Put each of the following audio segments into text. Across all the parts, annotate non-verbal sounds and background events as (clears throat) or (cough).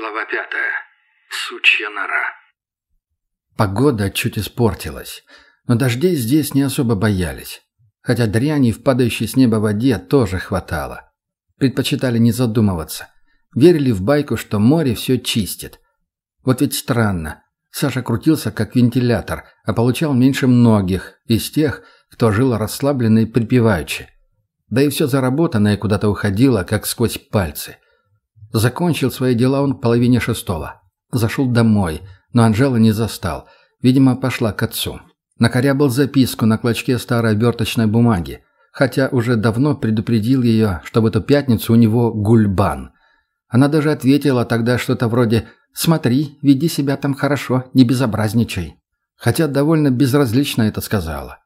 Глава пятая. Сучья нора. Погода чуть испортилась, но дождей здесь не особо боялись. Хотя дряни в падающей с неба воде тоже хватало. Предпочитали не задумываться. Верили в байку, что море все чистит. Вот ведь странно. Саша крутился как вентилятор, а получал меньше многих из тех, кто жил расслабленно и припеваючи. Да и все заработанное куда-то уходило, как сквозь пальцы. Закончил свои дела он в половине шестого. Зашел домой, но Анжела не застал. Видимо, пошла к отцу. Накорябал записку на клочке старой оберточной бумаги, хотя уже давно предупредил ее, что в эту пятницу у него гульбан. Она даже ответила тогда что-то вроде «Смотри, веди себя там хорошо, не безобразничай». Хотя довольно безразлично это сказала.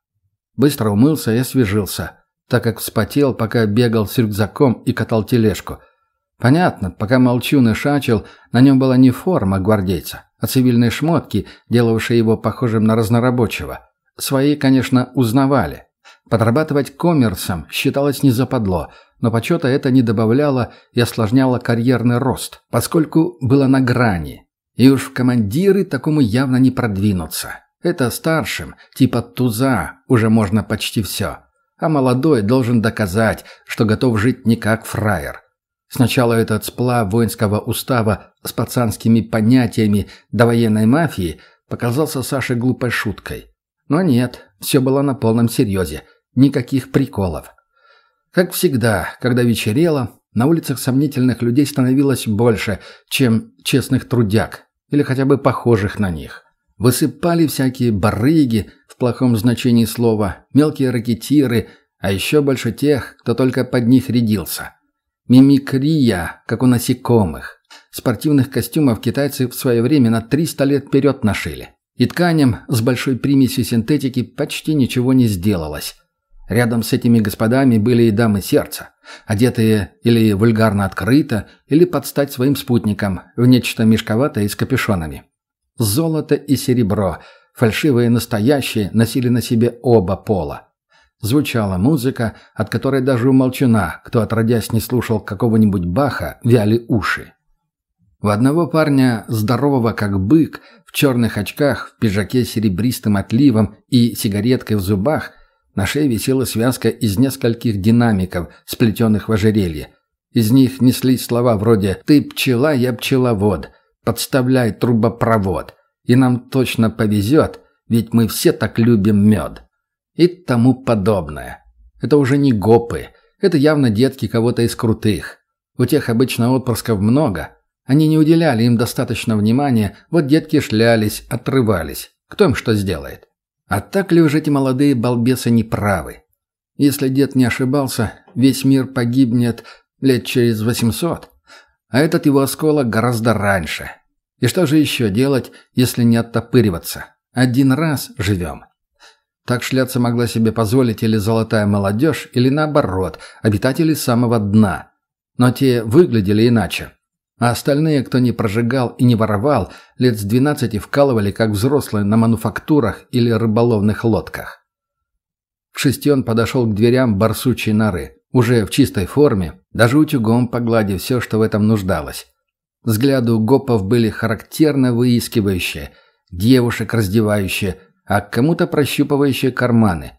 Быстро умылся и освежился, так как вспотел, пока бегал с рюкзаком и катал тележку. Понятно, пока молчун и шачил, на нем была не форма гвардейца, а цивильные шмотки, делавшие его похожим на разнорабочего. Свои, конечно, узнавали. Подрабатывать коммерсом считалось не западло, но почета это не добавляло и осложняло карьерный рост, поскольку было на грани. И уж в командиры такому явно не продвинуться. Это старшим, типа туза, уже можно почти все. А молодой должен доказать, что готов жить не как фраер. Сначала этот сплав воинского устава с пацанскими понятиями до военной мафии показался Саше глупой шуткой. Но нет, все было на полном серьезе. Никаких приколов. Как всегда, когда вечерело, на улицах сомнительных людей становилось больше, чем честных трудяг, или хотя бы похожих на них. Высыпали всякие барыги, в плохом значении слова, мелкие ракетиры, а еще больше тех, кто только под них рядился. Мимикрия, как у насекомых. Спортивных костюмов китайцы в свое время на 300 лет вперед нашили. И тканям с большой примесью синтетики почти ничего не сделалось. Рядом с этими господами были и дамы сердца, одетые или вульгарно открыто, или под стать своим спутникам, в нечто мешковатое и с капюшонами. Золото и серебро, фальшивые и настоящие, носили на себе оба пола. Звучала музыка, от которой даже у молчуна, кто отродясь не слушал какого-нибудь Баха, вяли уши. У одного парня, здорового как бык, в черных очках, в пиджаке с серебристым отливом и сигареткой в зубах, на шее висела связка из нескольких динамиков, сплетенных в ожерелье. Из них неслись слова вроде «Ты пчела, я пчеловод», Подставляй трубопровод, и нам точно повезет, ведь мы все так любим мед. И тому подобное. Это уже не гопы, это явно детки кого-то из крутых. У тех обычно отпрысков много. Они не уделяли им достаточно внимания, вот детки шлялись, отрывались. Кто им что сделает? А так ли уж эти молодые балбесы не правы? Если дед не ошибался, весь мир погибнет лет через восемьсот а этот его осколок гораздо раньше. И что же еще делать, если не оттопыриваться? Один раз живем. Так шляться могла себе позволить или золотая молодежь, или наоборот, обитатели самого дна. Но те выглядели иначе. А остальные, кто не прожигал и не воровал, лет с двенадцати вкалывали, как взрослые, на мануфактурах или рыболовных лодках. В шести он подошел к дверям барсучей норы уже в чистой форме, даже утюгом погладив все, что в этом нуждалось. Взгляды у гопов были характерно выискивающие, девушек раздевающие, а кому-то прощупывающие карманы.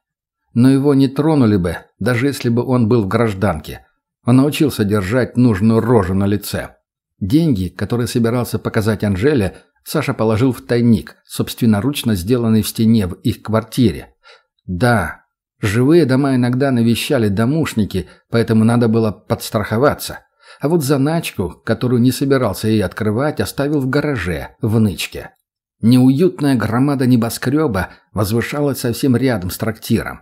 Но его не тронули бы, даже если бы он был в гражданке. Он научился держать нужную рожу на лице. Деньги, которые собирался показать Анжеле, Саша положил в тайник, собственноручно сделанный в стене в их квартире. Да, Живые дома иногда навещали домушники, поэтому надо было подстраховаться. А вот заначку, которую не собирался ей открывать, оставил в гараже, в нычке. Неуютная громада небоскреба возвышалась совсем рядом с трактиром.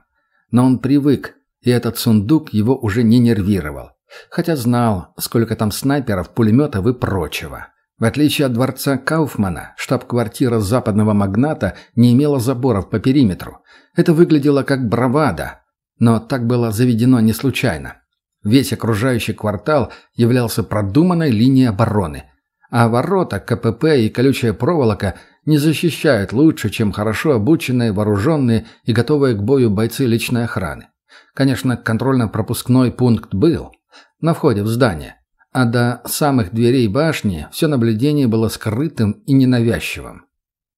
Но он привык, и этот сундук его уже не нервировал. Хотя знал, сколько там снайперов, пулеметов и прочего. В отличие от дворца Кауфмана, штаб-квартира западного магната не имела заборов по периметру. Это выглядело как бравада, но так было заведено не случайно. Весь окружающий квартал являлся продуманной линией обороны, а ворота, КПП и колючая проволока не защищают лучше, чем хорошо обученные, вооруженные и готовые к бою бойцы личной охраны. Конечно, контрольно-пропускной пункт был на входе в здание – а до самых дверей башни все наблюдение было скрытым и ненавязчивым.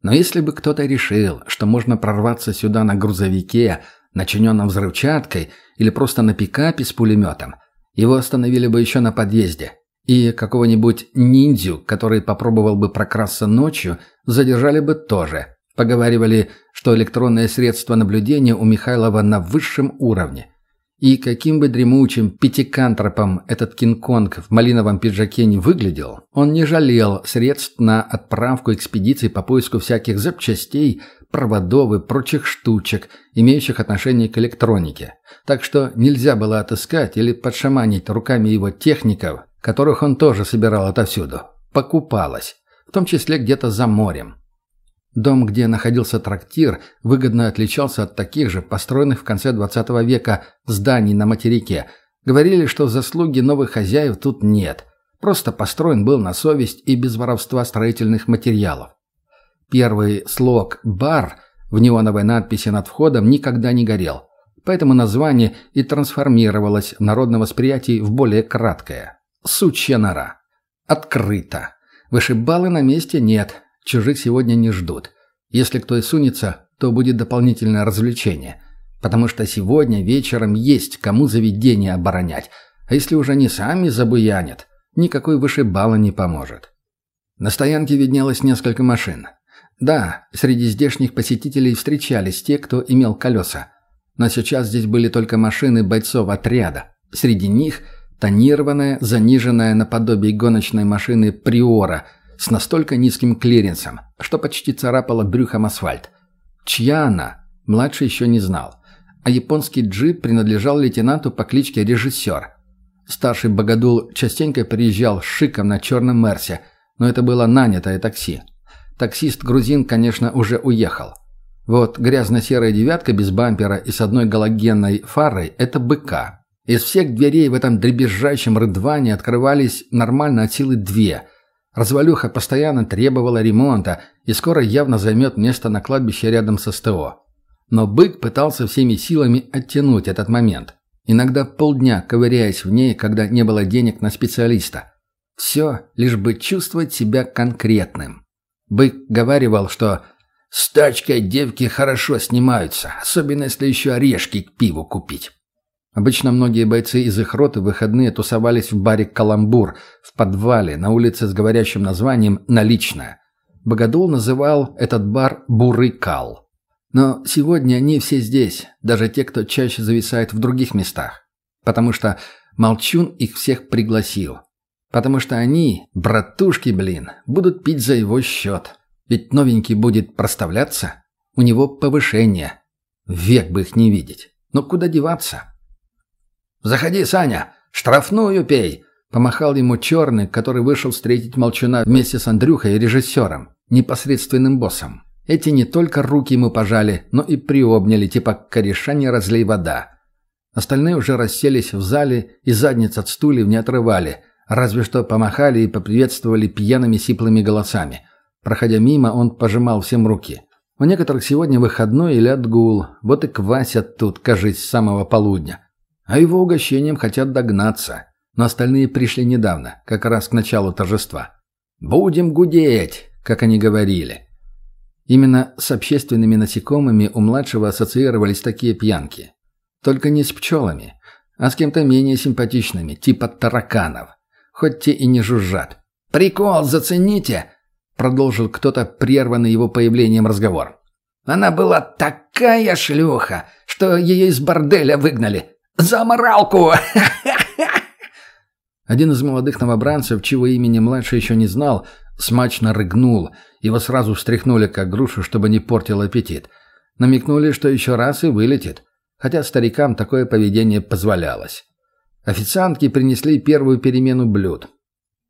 Но если бы кто-то решил, что можно прорваться сюда на грузовике, начиненном взрывчаткой или просто на пикапе с пулеметом, его остановили бы еще на подъезде. И какого-нибудь ниндзю, который попробовал бы прокрасться ночью, задержали бы тоже. Поговаривали, что электронное средство наблюдения у Михайлова на высшем уровне. И каким бы дремучим пятикантропом этот Кинг-Конг в малиновом пиджаке не выглядел, он не жалел средств на отправку экспедиций по поиску всяких запчастей, проводов и прочих штучек, имеющих отношение к электронике. Так что нельзя было отыскать или подшаманить руками его техников, которых он тоже собирал отовсюду. Покупалось, в том числе где-то за морем. Дом, где находился трактир, выгодно отличался от таких же, построенных в конце 20 века, зданий на материке. Говорили, что заслуги новых хозяев тут нет. Просто построен был на совесть и без воровства строительных материалов. Первый слог «бар» в неоновой надписи над входом никогда не горел. Поэтому название и трансформировалось в народном восприятии в более краткое. «Сучья нора». Открыто. Вышибалы на месте нет, Чужих сегодня не ждут. Если кто и сунется, то будет дополнительное развлечение. Потому что сегодня вечером есть кому заведение оборонять. А если уже не сами забуянят, никакой вышибала не поможет. На стоянке виднелось несколько машин. Да, среди здешних посетителей встречались те, кто имел колеса. Но сейчас здесь были только машины бойцов отряда. Среди них тонированная, заниженная наподобие гоночной машины «Приора», с настолько низким клиренсом, что почти царапала брюхом асфальт. Чья она, младший еще не знал. А японский джип принадлежал лейтенанту по кличке Режиссер. Старший богодул частенько приезжал с шиком на черном Мерсе, но это было нанятое такси. Таксист-грузин, конечно, уже уехал. Вот грязно-серая девятка без бампера и с одной галогенной фарой – это быка. Из всех дверей в этом дребезжащем рыдване открывались нормально от силы две – Развалюха постоянно требовала ремонта и скоро явно займет место на кладбище рядом с СТО. Но бык пытался всеми силами оттянуть этот момент. Иногда полдня ковыряясь в ней, когда не было денег на специалиста. Все, лишь бы чувствовать себя конкретным. Бык говаривал, что «с тачкой девки хорошо снимаются, особенно если еще орешки к пиву купить». Обычно многие бойцы из их роты в выходные тусовались в баре «Каламбур» в подвале на улице с говорящим названием «Наличная». Богодул называл этот бар «Бурый кал». Но сегодня они все здесь, даже те, кто чаще зависает в других местах. Потому что Молчун их всех пригласил. Потому что они, братушки, блин, будут пить за его счет. Ведь новенький будет проставляться, у него повышение. Век бы их не видеть. Но куда деваться? «Заходи, Саня! Штрафную пей!» Помахал ему черный, который вышел встретить Молчуна вместе с Андрюхой и режиссером, непосредственным боссом. Эти не только руки ему пожали, но и приобняли, типа «кореша не разлей вода». Остальные уже расселись в зале и задниц от стульев не отрывали, разве что помахали и поприветствовали пьяными сиплыми голосами. Проходя мимо, он пожимал всем руки. У некоторых сегодня выходной или отгул, вот и квасят тут, кажись, с самого полудня. А его угощением хотят догнаться. Но остальные пришли недавно, как раз к началу торжества. «Будем гудеть», как они говорили. Именно с общественными насекомыми у младшего ассоциировались такие пьянки. Только не с пчелами, а с кем-то менее симпатичными, типа тараканов. Хоть те и не жужжат. «Прикол, зацените!» Продолжил кто-то прерванный его появлением разговор. «Она была такая шлюха, что ее из борделя выгнали. «За моралку!» Один из молодых новобранцев, чего имени младший еще не знал, смачно рыгнул. Его сразу встряхнули, как грушу, чтобы не портил аппетит. Намекнули, что еще раз и вылетит. Хотя старикам такое поведение позволялось. Официантки принесли первую перемену блюд.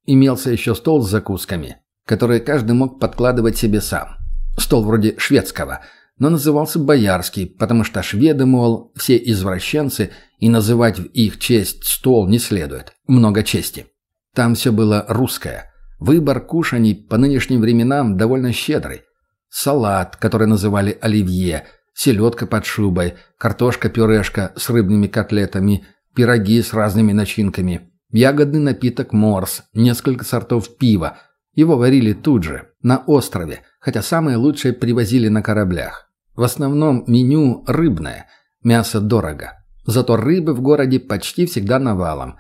Имелся еще стол с закусками, которые каждый мог подкладывать себе сам. Стол вроде шведского – но назывался Боярский, потому что шведы, мол, все извращенцы, и называть в их честь стол не следует. Много чести. Там все было русское. Выбор кушаний по нынешним временам довольно щедрый. Салат, который называли оливье, селедка под шубой, картошка-пюрешка с рыбными котлетами, пироги с разными начинками, ягодный напиток морс, несколько сортов пива. Его варили тут же, на острове, хотя самые лучшие привозили на кораблях. В основном меню рыбное, мясо дорого. Зато рыбы в городе почти всегда навалом.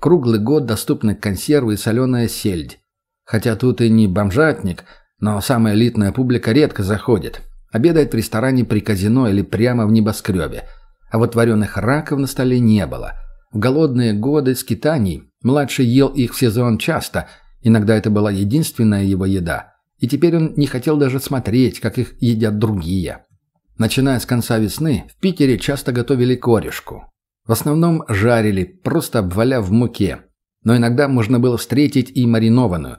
Круглый год доступны консервы и соленая сельдь. Хотя тут и не бомжатник, но самая элитная публика редко заходит. Обедает в ресторане при казино или прямо в небоскребе. А вот вареных раков на столе не было. В голодные годы скитаний младший ел их в сезон часто, иногда это была единственная его еда. И теперь он не хотел даже смотреть, как их едят другие. Начиная с конца весны, в Питере часто готовили корешку. В основном жарили, просто обваляв в муке. Но иногда можно было встретить и маринованную.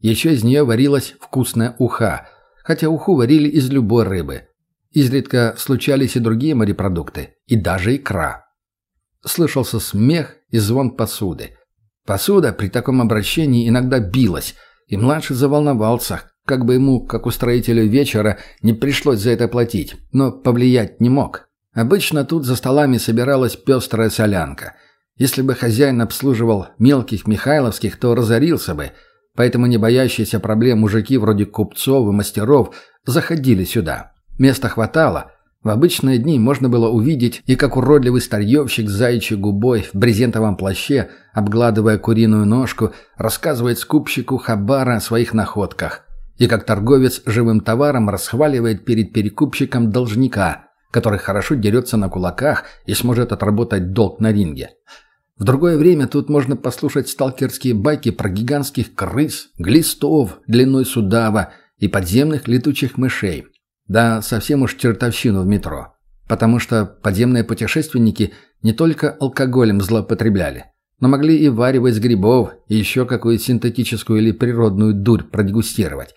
Еще из нее варилась вкусная уха, хотя уху варили из любой рыбы. Изредка случались и другие морепродукты, и даже икра. Слышался смех и звон посуды. Посуда при таком обращении иногда билась, и младший заволновался, как бы ему, как устроителю вечера, не пришлось за это платить, но повлиять не мог. Обычно тут за столами собиралась пестрая солянка. Если бы хозяин обслуживал мелких михайловских, то разорился бы – Поэтому не боящиеся проблем мужики вроде купцов и мастеров заходили сюда. Места хватало. В обычные дни можно было увидеть и как уродливый старьевщик с заячьей губой в брезентовом плаще, обгладывая куриную ножку, рассказывает скупщику хабара о своих находках. И как торговец живым товаром расхваливает перед перекупщиком должника, который хорошо дерется на кулаках и сможет отработать долг на ринге. В другое время тут можно послушать сталкерские байки про гигантских крыс, глистов длиной судава и подземных летучих мышей. Да, совсем уж чертовщину в метро. Потому что подземные путешественники не только алкоголем злоупотребляли, но могли и варево из грибов, и еще какую синтетическую или природную дурь продегустировать.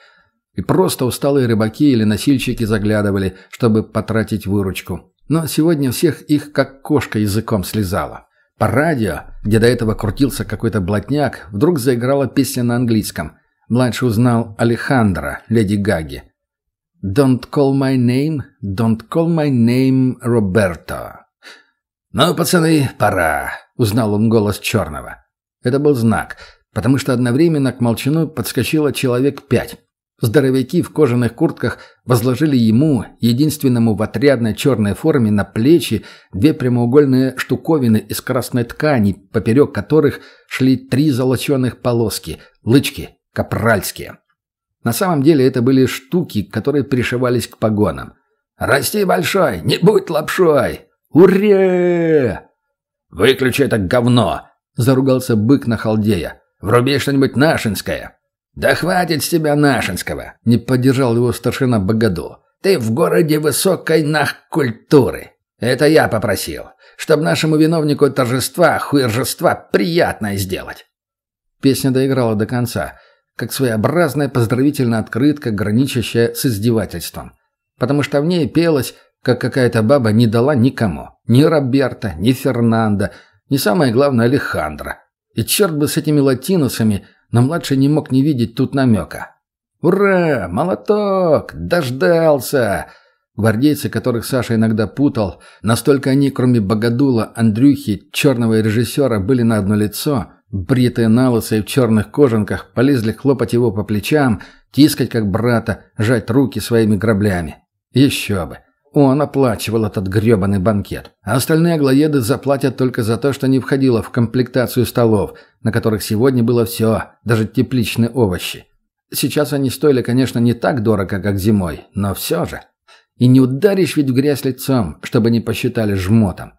И просто усталые рыбаки или носильщики заглядывали, чтобы потратить выручку. Но сегодня всех их как кошка языком слезала. По радио, где до этого крутился какой-то блатняк, вдруг заиграла песня на английском. Младший узнал Алехандро, леди Гаги. «Don't call my name, don't call my name Роберто». «Ну, пацаны, пора», — узнал он голос Черного. Это был знак, потому что одновременно к молчану подскочило человек пять. Здоровяки в кожаных куртках возложили ему, единственному в отрядной черной форме, на плечи две прямоугольные штуковины из красной ткани, поперек которых шли три золоченых полоски, лычки, капральские. На самом деле это были штуки, которые пришивались к погонам. «Расти большой, не будь лапшой! Уре!» «Выключи это говно!» — заругался бык на халдея. «Вруби что-нибудь нашинское!» «Да хватит с тебя нашинского!» — не поддержал его старшина Богоду. «Ты в городе высокой нах культуры. Это я попросил, чтобы нашему виновнику торжества, хуержества приятное сделать». Песня доиграла до конца, как своеобразная поздравительная открытка, граничащая с издевательством. Потому что в ней пелось, как какая-то баба не дала никому. Ни Роберта, ни Фернандо, ни самое главное Алехандро. И черт бы с этими латиносами – но младший не мог не видеть тут намека. «Ура! Молоток! Дождался!» Гвардейцы, которых Саша иногда путал, настолько они, кроме Богодула, Андрюхи, черного режиссера, были на одно лицо, бритые налысы в черных кожанках, полезли хлопать его по плечам, тискать как брата, жать руки своими граблями. Еще бы. Он оплачивал этот гребаный банкет. А остальные аглоеды заплатят только за то, что не входило в комплектацию столов, на которых сегодня было все, даже тепличные овощи. Сейчас они стоили, конечно, не так дорого, как зимой, но все же. И не ударишь ведь в грязь лицом, чтобы не посчитали жмотом.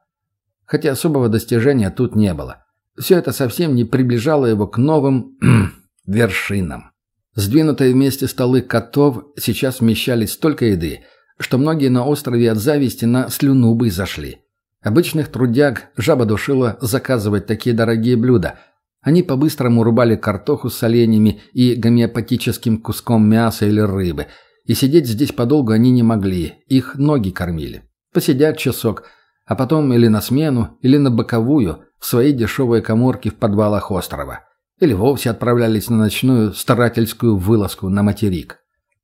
Хотя особого достижения тут не было. Все это совсем не приближало его к новым (clears throat) вершинам. Сдвинутые вместе столы котов сейчас вмещались столько еды – что многие на острове от зависти на слюну бы зашли. Обычных трудяг жаба душила заказывать такие дорогие блюда. Они по-быстрому рубали картоху с оленями и гомеопатическим куском мяса или рыбы. И сидеть здесь подолгу они не могли, их ноги кормили. Посидят часок, а потом или на смену, или на боковую, в свои дешевые коморки в подвалах острова. Или вовсе отправлялись на ночную старательскую вылазку на материк.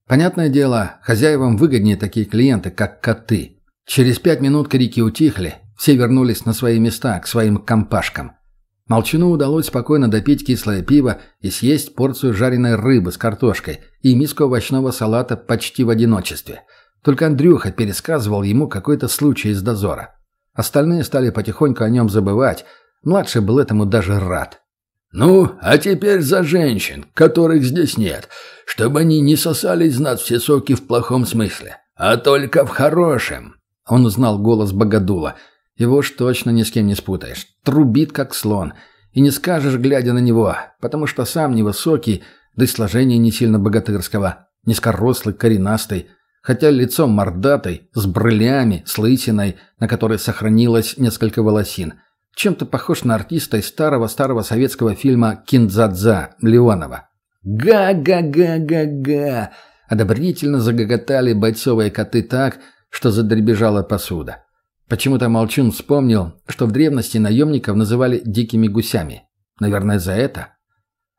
Понятное дело, хозяевам выгоднее такие клиенты, как коты. Через пять минут крики утихли, все вернулись на свои места, к своим компашкам. Молчану удалось спокойно допить кислое пиво и съесть порцию жареной рыбы с картошкой и миску овощного салата почти в одиночестве. Только Андрюха пересказывал ему какой-то случай из дозора. Остальные стали потихоньку о нем забывать. Младший был этому даже рад. «Ну, а теперь за женщин, которых здесь нет, чтобы они не сосали из нас все соки в плохом смысле, а только в хорошем». Он узнал голос Богодула – его уж точно ни с кем не спутаешь. Трубит, как слон. И не скажешь, глядя на него, потому что сам невысокий, да и сложение не сильно богатырского, низкорослый, коренастый, хотя лицом мордатый, с брылями, с лысиной, на которой сохранилось несколько волосин. Чем-то похож на артиста из старого-старого советского фильма «Киндзадза» Леонова. «Га-га-га-га-га!» Одобрительно загоготали бойцовые коты так, что задребежала посуда. Почему-то Молчун вспомнил, что в древности наемников называли дикими гусями. Наверное, за это?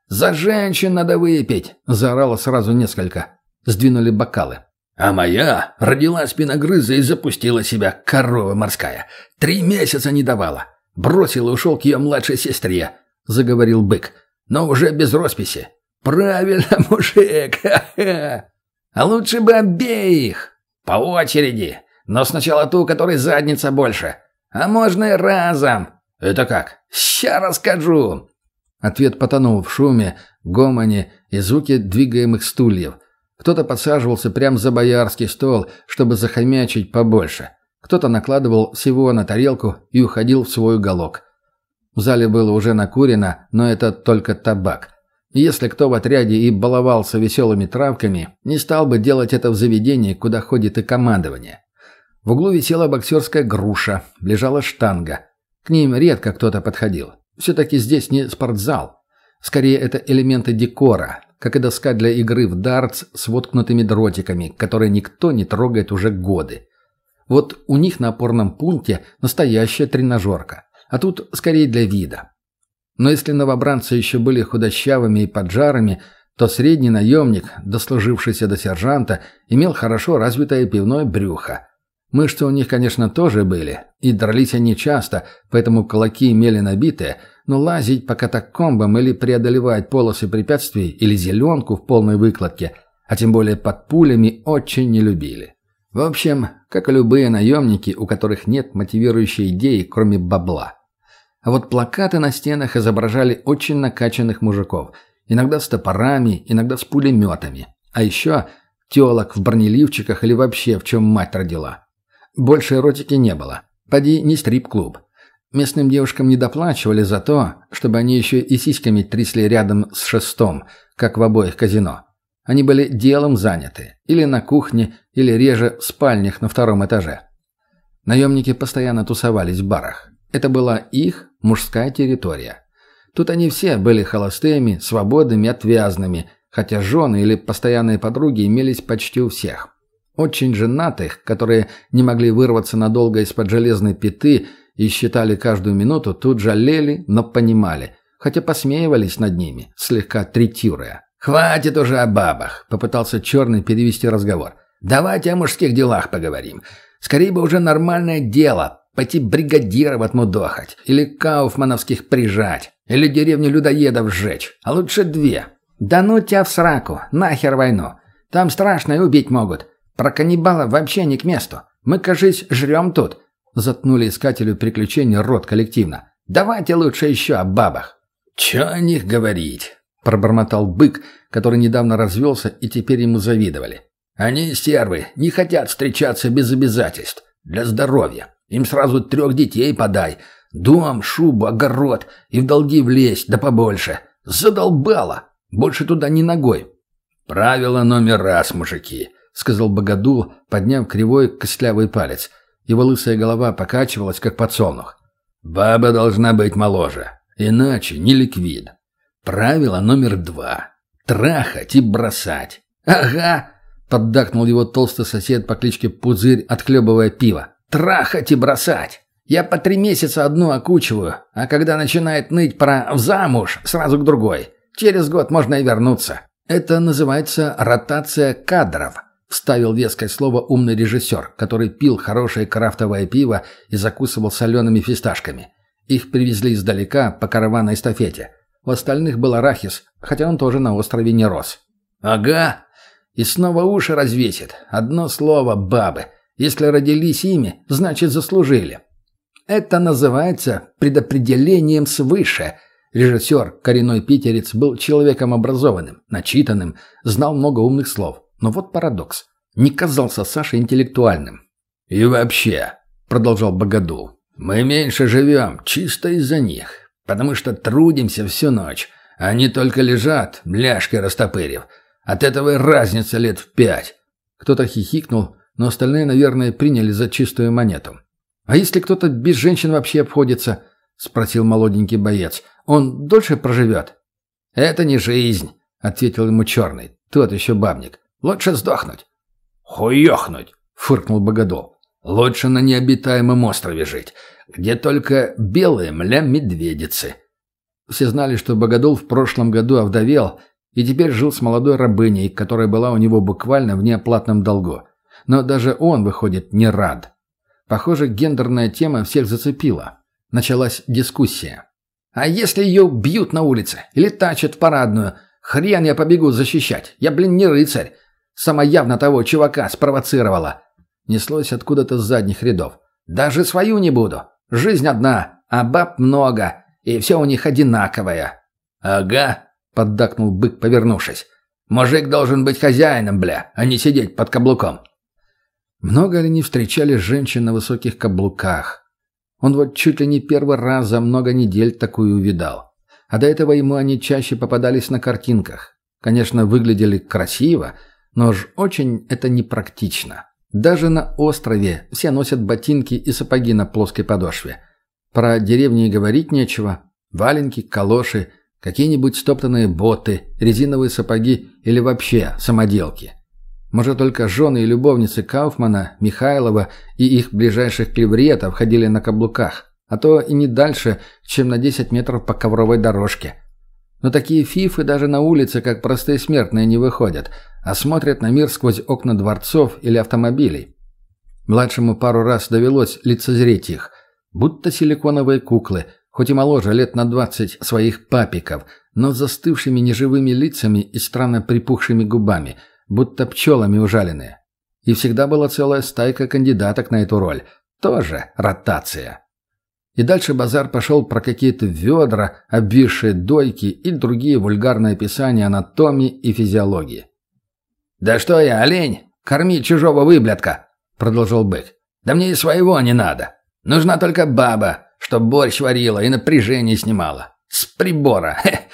«За женщин надо выпить!» – заорало сразу несколько. Сдвинули бокалы. «А моя родила спиногрыза и запустила себя, корова морская. Три месяца не давала. Бросил и ушел к ее младшей сестре», – заговорил бык. «Но уже без росписи». «Правильно, (laughs) мужик! Ха-ха! А лучше бы обеих! По очереди! Но сначала ту, которой задница больше. А можно и разом. Это как? Ща расскажу. Ответ потонул в шуме, гомоне и звуке двигаемых стульев. Кто-то подсаживался прямо за боярский стол, чтобы захомячить побольше. Кто-то накладывал всего на тарелку и уходил в свой уголок. В зале было уже накурено, но это только табак. Если кто в отряде и баловался веселыми травками, не стал бы делать это в заведении, куда ходит и командование. В углу висела боксерская груша, лежала штанга. К ним редко кто-то подходил. Все-таки здесь не спортзал. Скорее, это элементы декора, как и доска для игры в дартс с воткнутыми дротиками, которые никто не трогает уже годы. Вот у них на опорном пункте настоящая тренажерка, а тут скорее для вида. Но если новобранцы еще были худощавыми и поджарами, то средний наемник, дослужившийся до сержанта, имел хорошо развитое пивное брюхо, Мышцы у них, конечно, тоже были, и дрались они часто, поэтому кулаки имели набитые, но лазить по катакомбам или преодолевать полосы препятствий или зеленку в полной выкладке, а тем более под пулями, очень не любили. В общем, как и любые наемники, у которых нет мотивирующей идеи, кроме бабла. А вот плакаты на стенах изображали очень накачанных мужиков, иногда с топорами, иногда с пулеметами, а еще телок в бронеливчиках или вообще в чем мать родила. Больше эротики не было. Поди не стрип-клуб. Местным девушкам не доплачивали за то, чтобы они еще и сиськами трясли рядом с шестом, как в обоих казино. Они были делом заняты. Или на кухне, или реже в спальнях на втором этаже. Наемники постоянно тусовались в барах. Это была их мужская территория. Тут они все были холостыми, свободными, отвязными, хотя жены или постоянные подруги имелись почти у всех. Очень женатых, которые не могли вырваться надолго из-под железной пяты и считали каждую минуту, тут жалели, но понимали, хотя посмеивались над ними, слегка третируя. «Хватит уже о бабах», — попытался Черный перевести разговор. «Давайте о мужских делах поговорим. Скорее бы уже нормальное дело, пойти бригадиров отмудохать, или кауфмановских прижать, или деревню людоедов сжечь, а лучше две». «Да ну тебя в сраку, нахер войну. Там страшно и убить могут. Про каннибала вообще не к месту. Мы, кажись, жрем тут». Заткнули искателю приключений рот коллективно. «Давайте лучше еще о бабах». «Че о них говорить?» – пробормотал бык, который недавно развелся и теперь ему завидовали. «Они, стервы, не хотят встречаться без обязательств. Для здоровья. Им сразу трех детей подай. Дом, шубу, огород. И в долги влезть, да побольше. Задолбало. Больше туда ни ногой. Правило номер раз, мужики сказал Богодул, подняв кривой костлявый палец. Его лысая голова покачивалась, как подсолнух. «Баба должна быть моложе, иначе не ликвид. Правило номер два. Трахать и бросать». «Ага!» — поддакнул его толстый сосед по кличке Пузырь, отхлебывая пиво. «Трахать и бросать! Я по три месяца одну окучиваю, а когда начинает ныть про «в замуж», сразу к другой. Через год можно и вернуться. Это называется ротация кадров». Вставил веское слово умный режиссер, который пил хорошее крафтовое пиво и закусывал солеными фисташками. Их привезли издалека по караванной эстафете. У остальных был арахис, хотя он тоже на острове не рос. «Ага. И снова уши развесит. Одно слово — бабы. Если родились ими, значит заслужили». Это называется предопределением свыше. Режиссер, коренной питерец, был человеком образованным, начитанным, знал много умных слов. Но вот парадокс. Не казался Саше интеллектуальным. «И вообще», — продолжал Богодул, — «мы меньше живем чисто из-за них, потому что трудимся всю ночь. Они только лежат, бляшки растопырив. От этого и разница лет в пять». Кто-то хихикнул, но остальные, наверное, приняли за чистую монету. «А если кто-то без женщин вообще обходится?» — спросил молоденький боец. «Он дольше проживет?» «Это не жизнь», — ответил ему черный. Тот еще бабник. «Лучше сдохнуть». «Хуёхнуть!» — фыркнул Богодол. «Лучше на необитаемом острове жить, где только белые мля-медведицы». Все знали, что Богодол в прошлом году овдовел и теперь жил с молодой рабыней, которая была у него буквально в неоплатном долгу. Но даже он, выходит, не рад. Похоже, гендерная тема всех зацепила. Началась дискуссия. «А если ее бьют на улице? Или тачат в парадную? Хрен я побегу защищать. Я, блин, не рыцарь. Сама явно того чувака спровоцировала». Неслось откуда-то с задних рядов. «Даже свою не буду. Жизнь одна, а баб много, и все у них одинаковое». «Ага», — поддакнул бык, повернувшись. «Мужик должен быть хозяином, бля, а не сидеть под каблуком». Много ли не встречали женщин на высоких каблуках? Он вот чуть ли не первый раз за много недель такую увидал. А до этого ему они чаще попадались на картинках. Конечно, выглядели красиво, но ж очень это непрактично. Даже на острове все носят ботинки и сапоги на плоской подошве. Про деревни говорить нечего. Валенки, калоши, какие-нибудь стоптанные боты, резиновые сапоги или вообще самоделки. Может, только жены и любовницы Кауфмана, Михайлова и их ближайших клевретов ходили на каблуках, а то и не дальше, чем на 10 метров по ковровой дорожке. Но такие фифы даже на улице, как простые смертные, не выходят, а смотрят на мир сквозь окна дворцов или автомобилей. Младшему пару раз довелось лицезреть их, будто силиконовые куклы, хоть и моложе лет на 20 своих папиков, но застывшими неживыми лицами и странно припухшими губами – будто пчелами ужаленные. И всегда была целая стайка кандидаток на эту роль. Тоже ротация. И дальше базар пошел про какие-то ведра, обвисшие дойки и другие вульгарные описания анатомии и физиологии. «Да что я, олень? Корми чужого выблядка!» — продолжал бык. «Да мне и своего не надо. Нужна только баба, чтоб борщ варила и напряжение снимала. С прибора. Хе.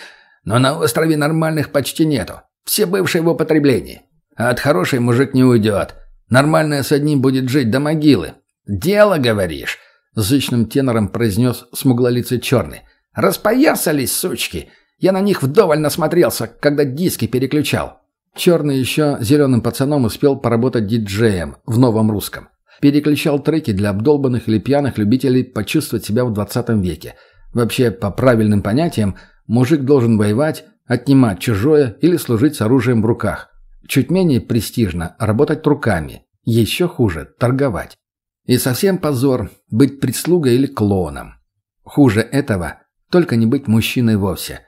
Но на острове нормальных почти нету. Все бывшие в употреблении. А от хорошей мужик не уйдет. Нормальная с одним будет жить до могилы. Дело, говоришь?» Зычным тенором произнес смуглолицый черный. «Распоясались, сучки! Я на них вдоволь насмотрелся, когда диски переключал». Черный еще зеленым пацаном успел поработать диджеем в новом русском. Переключал треки для обдолбанных или пьяных любителей почувствовать себя в 20 веке. Вообще, по правильным понятиям, мужик должен воевать, отнимать чужое или служить с оружием в руках. Чуть менее престижно работать руками. Еще хуже – торговать. И совсем позор – быть прислугой или клоуном. Хуже этого – только не быть мужчиной вовсе.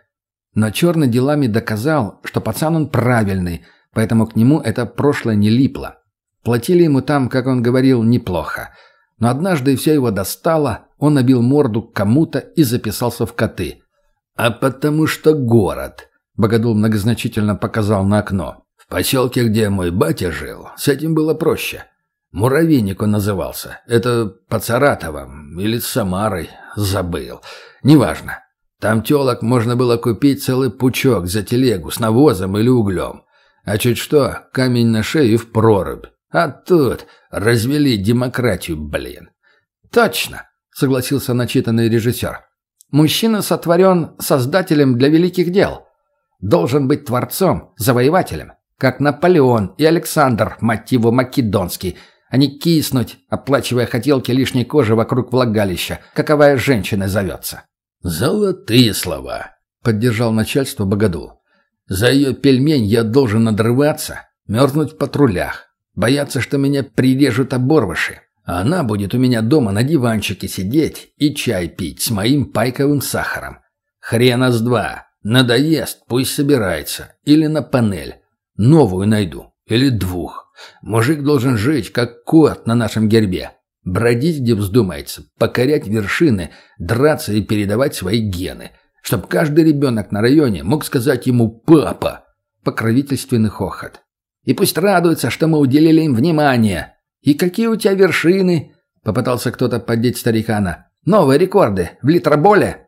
Но черный делами доказал, что пацан он правильный, поэтому к нему это прошлое не липло. Платили ему там, как он говорил, неплохо. Но однажды все его достало, он набил морду кому-то и записался в коты – «А потому что город», — Богодул многозначительно показал на окно. «В поселке, где мой батя жил, с этим было проще. Муравейник он назывался. Это под Саратовом или с Самарой. Забыл. Неважно. Там телок можно было купить целый пучок за телегу с навозом или углем. А чуть что, камень на шею и в прорубь. А тут развели демократию, блин. «Точно», — согласился начитанный режиссер. Мужчина сотворен создателем для великих дел. Должен быть творцом, завоевателем, как Наполеон и Александр, мотиву македонский, а не киснуть, оплачивая хотелки лишней кожи вокруг влагалища, каковая женщина зовется. «Золотые слова», — поддержал начальство Богодул. «За ее пельмень я должен надрываться, мерзнуть в патрулях, бояться, что меня прирежут оборвыши, А она будет у меня дома на диванчике сидеть и чай пить с моим пайковым сахаром. Хрена с два. Надоест, пусть собирается. Или на панель. Новую найду. Или двух. Мужик должен жить, как кот на нашем гербе. Бродить, где вздумается, покорять вершины, драться и передавать свои гены. Чтоб каждый ребенок на районе мог сказать ему «папа». Покровительственный хохот. И пусть радуются, что мы уделили им внимание. И какие у тебя вершины? Попытался кто-то поддеть старикана. Новые рекорды в литроболе?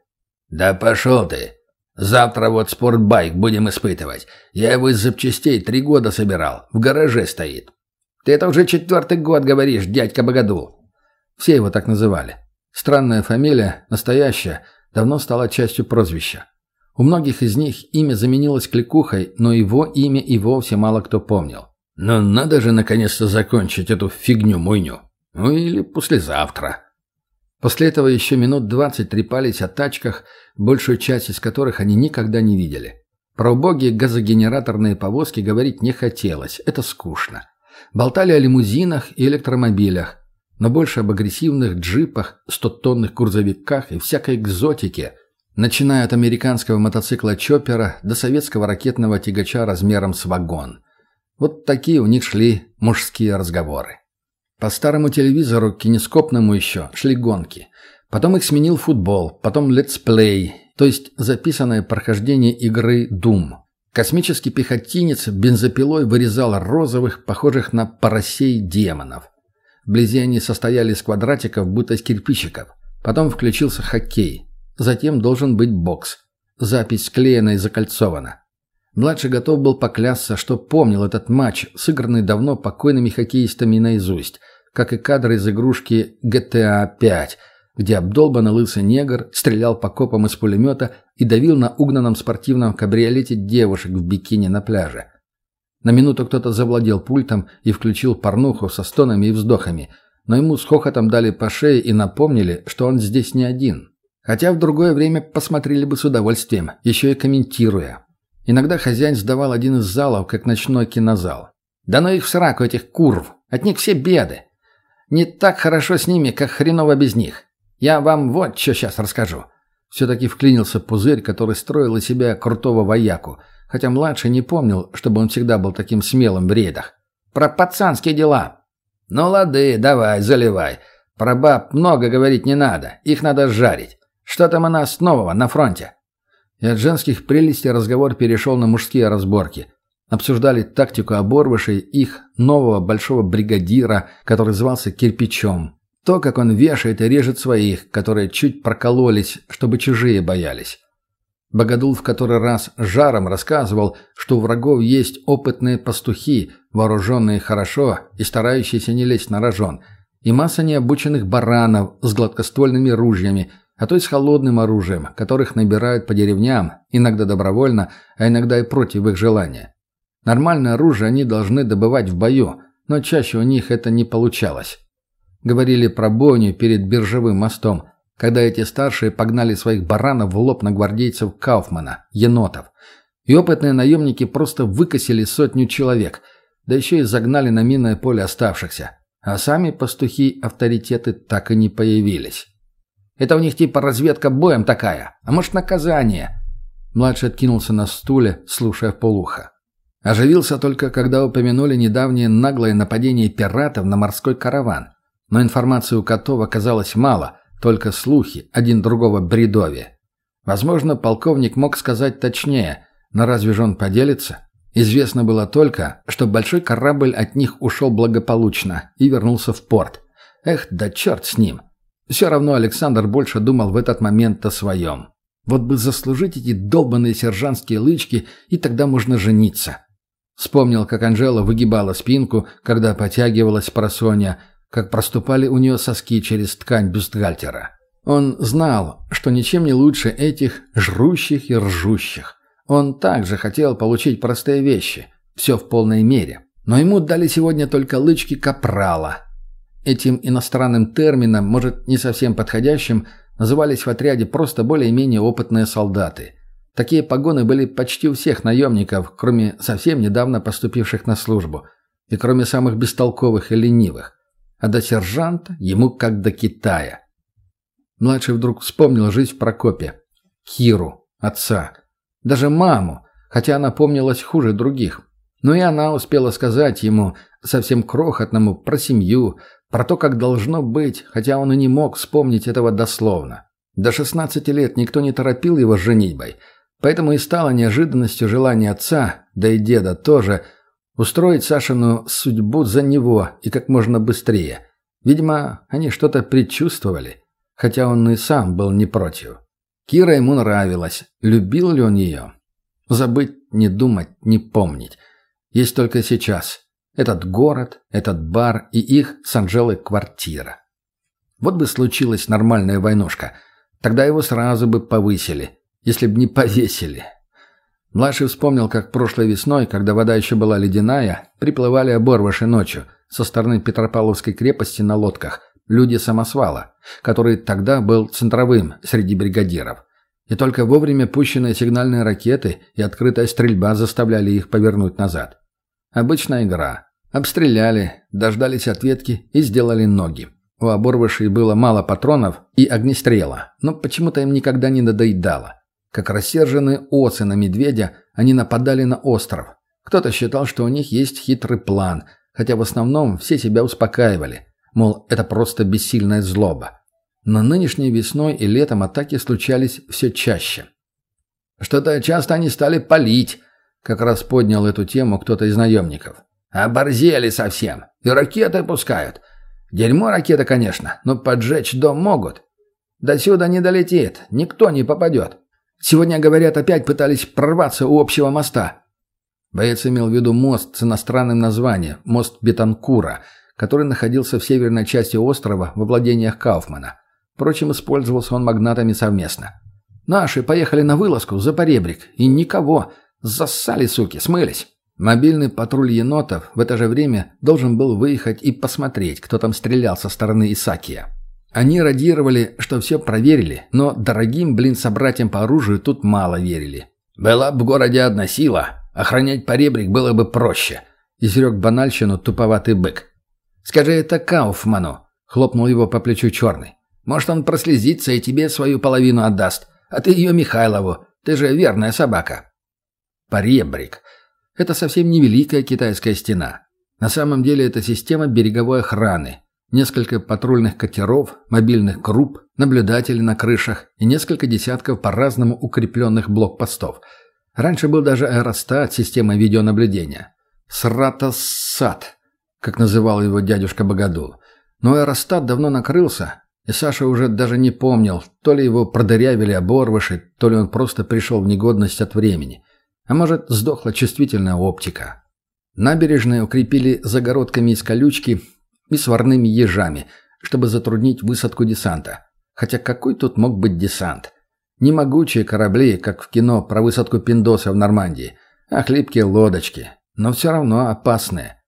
Да пошел ты. Завтра вот спортбайк будем испытывать. Я его из запчастей три года собирал. В гараже стоит. Ты это уже четвертый год говоришь, дядька Богодул. Все его так называли. Странная фамилия, настоящая, давно стала частью прозвища. У многих из них имя заменилось кликухой, но его имя и вовсе мало кто помнил. Но надо же наконец-то закончить эту фигню-муйню. Ну или послезавтра. После этого еще минут двадцать трепались о тачках, большую часть из которых они никогда не видели. Про убогие газогенераторные повозки говорить не хотелось, это скучно. Болтали о лимузинах и электромобилях, но больше об агрессивных джипах, стотонных грузовиках и всякой экзотике – начиная от американского мотоцикла-чоппера до советского ракетного тягача размером с вагон. Вот такие у них шли мужские разговоры. По старому телевизору, кинескопному еще, шли гонки. Потом их сменил футбол, потом летсплей, то есть записанное прохождение игры Doom. Космический пехотинец бензопилой вырезал розовых, похожих на поросей демонов. Вблизи они состояли из квадратиков, будто из кирпичиков. Потом включился хоккей. Затем должен быть бокс. Запись склеена и закольцована. Младший готов был поклясться, что помнил этот матч, сыгранный давно покойными хоккеистами наизусть, как и кадры из игрушки GTA 5, где обдолбанный лысый негр стрелял по копам из пулемета и давил на угнанном спортивном кабриолете девушек в бикини на пляже. На минуту кто-то завладел пультом и включил порнуху со стонами и вздохами, но ему с хохотом дали по шее и напомнили, что он здесь не один. Хотя в другое время посмотрели бы с удовольствием, еще и комментируя. Иногда хозяин сдавал один из залов, как ночной кинозал. Да ну их в сраку, этих курв. От них все беды. Не так хорошо с ними, как хреново без них. Я вам вот что сейчас расскажу. Все-таки вклинился пузырь, который строил из себя крутого вояку, хотя младший не помнил, чтобы он всегда был таким смелым в рейдах. Про пацанские дела. Ну лады, давай, заливай. Про баб много говорить не надо, их надо жарить. Что там у нас нового на фронте?» И от женских прелестей разговор перешел на мужские разборки. Обсуждали тактику оборвышей их нового большого бригадира, который звался Кирпичом. То, как он вешает и режет своих, которые чуть прокололись, чтобы чужие боялись. Богодул в который раз жаром рассказывал, что у врагов есть опытные пастухи, вооруженные хорошо и старающиеся не лезть на рожон, и масса необученных баранов с гладкоствольными ружьями – а то и с холодным оружием, которых набирают по деревням, иногда добровольно, а иногда и против их желания. Нормальное оружие они должны добывать в бою, но чаще у них это не получалось. Говорили про бойню перед биржевым мостом, когда эти старшие погнали своих баранов в лоб на гвардейцев Кауфмана, енотов. И опытные наемники просто выкосили сотню человек, да еще и загнали на минное поле оставшихся. А сами пастухи-авторитеты так и не появились. Это у них типа разведка боем такая, а может наказание?» Младший откинулся на стуле, слушая в полухо. Оживился только, когда упомянули недавнее наглое нападение пиратов на морской караван. Но информации у котов оказалось мало, только слухи, один другого бредове. Возможно, полковник мог сказать точнее, но разве же он поделится? Известно было только, что большой корабль от них ушел благополучно и вернулся в порт. Эх, да черт с ним. Все равно Александр больше думал в этот момент о своем. Вот бы заслужить эти долбанные сержантские лычки, и тогда можно жениться. Вспомнил, как Анжела выгибала спинку, когда потягивалась просоня, как проступали у нее соски через ткань бюстгальтера. Он знал, что ничем не лучше этих жрущих и ржущих. Он также хотел получить простые вещи, все в полной мере. Но ему дали сегодня только лычки капрала, Этим иностранным термином, может, не совсем подходящим, назывались в отряде просто более-менее опытные солдаты. Такие погоны были почти у всех наемников, кроме совсем недавно поступивших на службу, и кроме самых бестолковых и ленивых. А до сержанта ему как до Китая. Младший вдруг вспомнил жизнь в Прокопе. Киру, отца, даже маму, хотя она помнилась хуже других. Но и она успела сказать ему, совсем крохотному, про семью, про то, как должно быть, хотя он и не мог вспомнить этого дословно. До 16 лет никто не торопил его женитьбой, поэтому и стало неожиданностью желание отца, да и деда тоже, устроить Сашину судьбу за него и как можно быстрее. Видимо, они что-то предчувствовали, хотя он и сам был не против. Кира ему нравилась. Любил ли он ее? Забыть, не думать, не помнить. Есть только сейчас. Этот город, этот бар и их с Анжелой квартира. Вот бы случилась нормальная войнушка. Тогда его сразу бы повысили, если бы не повесили. Младший вспомнил, как прошлой весной, когда вода еще была ледяная, приплывали оборвыши ночью со стороны Петропавловской крепости на лодках, люди самосвала, который тогда был центровым среди бригадиров. И только вовремя пущенные сигнальные ракеты и открытая стрельба заставляли их повернуть назад. Обычная игра. Обстреляли, дождались ответки и сделали ноги. У оборвышей было мало патронов и огнестрела, но почему-то им никогда не надоедало. Как рассерженные осы на медведя, они нападали на остров. Кто-то считал, что у них есть хитрый план, хотя в основном все себя успокаивали. Мол, это просто бессильная злоба. Но нынешней весной и летом атаки случались все чаще. «Что-то часто они стали палить», — как раз поднял эту тему кто-то из наемников. «Оборзели совсем. И ракеты пускают. Дерьмо ракета, конечно, но поджечь дом могут. До сюда не долетит, никто не попадет. Сегодня, говорят, опять пытались прорваться у общего моста». Боец имел в виду мост с иностранным названием «Мост Бетанкура», который находился в северной части острова во владениях Кауфмана. Впрочем, использовался он магнатами совместно. Наши поехали на вылазку за поребрик, и никого. Зассали, суки, смылись. Мобильный патруль енотов в это же время должен был выехать и посмотреть, кто там стрелял со стороны Исакия. Они радировали, что все проверили, но дорогим, блин, собратьям по оружию тут мало верили. «Была бы в городе одна сила, охранять поребрик было бы проще», — изрек банальщину туповатый бык. «Скажи это Кауфману», — хлопнул его по плечу черный. Может, он прослезится и тебе свою половину отдаст, а ты ее Михайлову. Ты же верная собака». Поребрик. Это совсем не великая китайская стена. На самом деле это система береговой охраны. Несколько патрульных катеров, мобильных групп, наблюдатели на крышах и несколько десятков по-разному укрепленных блокпостов. Раньше был даже аэростат системой видеонаблюдения. Сратосат, как называл его дядюшка Богодул. Но аэростат давно накрылся, и Саша уже даже не помнил, то ли его продырявили оборвыши, то ли он просто пришел в негодность от времени. А может, сдохла чувствительная оптика. Набережные укрепили загородками из колючки и сварными ежами, чтобы затруднить высадку десанта. Хотя какой тут мог быть десант? Не могучие корабли, как в кино про высадку пиндоса в Нормандии, а хлипкие лодочки, но все равно опасные.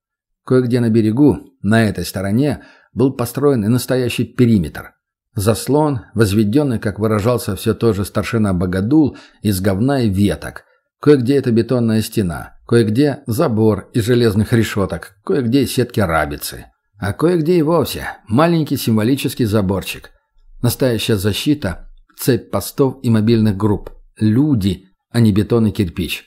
Кое-где на берегу, на этой стороне, был построен и настоящий периметр. Заслон, возведенный, как выражался все тот же старшина Богодул, из говна и веток. Кое-где это бетонная стена, кое-где забор из железных решеток, кое-где сетки рабицы. А кое-где и вовсе маленький символический заборчик. Настоящая защита, цепь постов и мобильных групп. Люди, а не бетон и кирпич.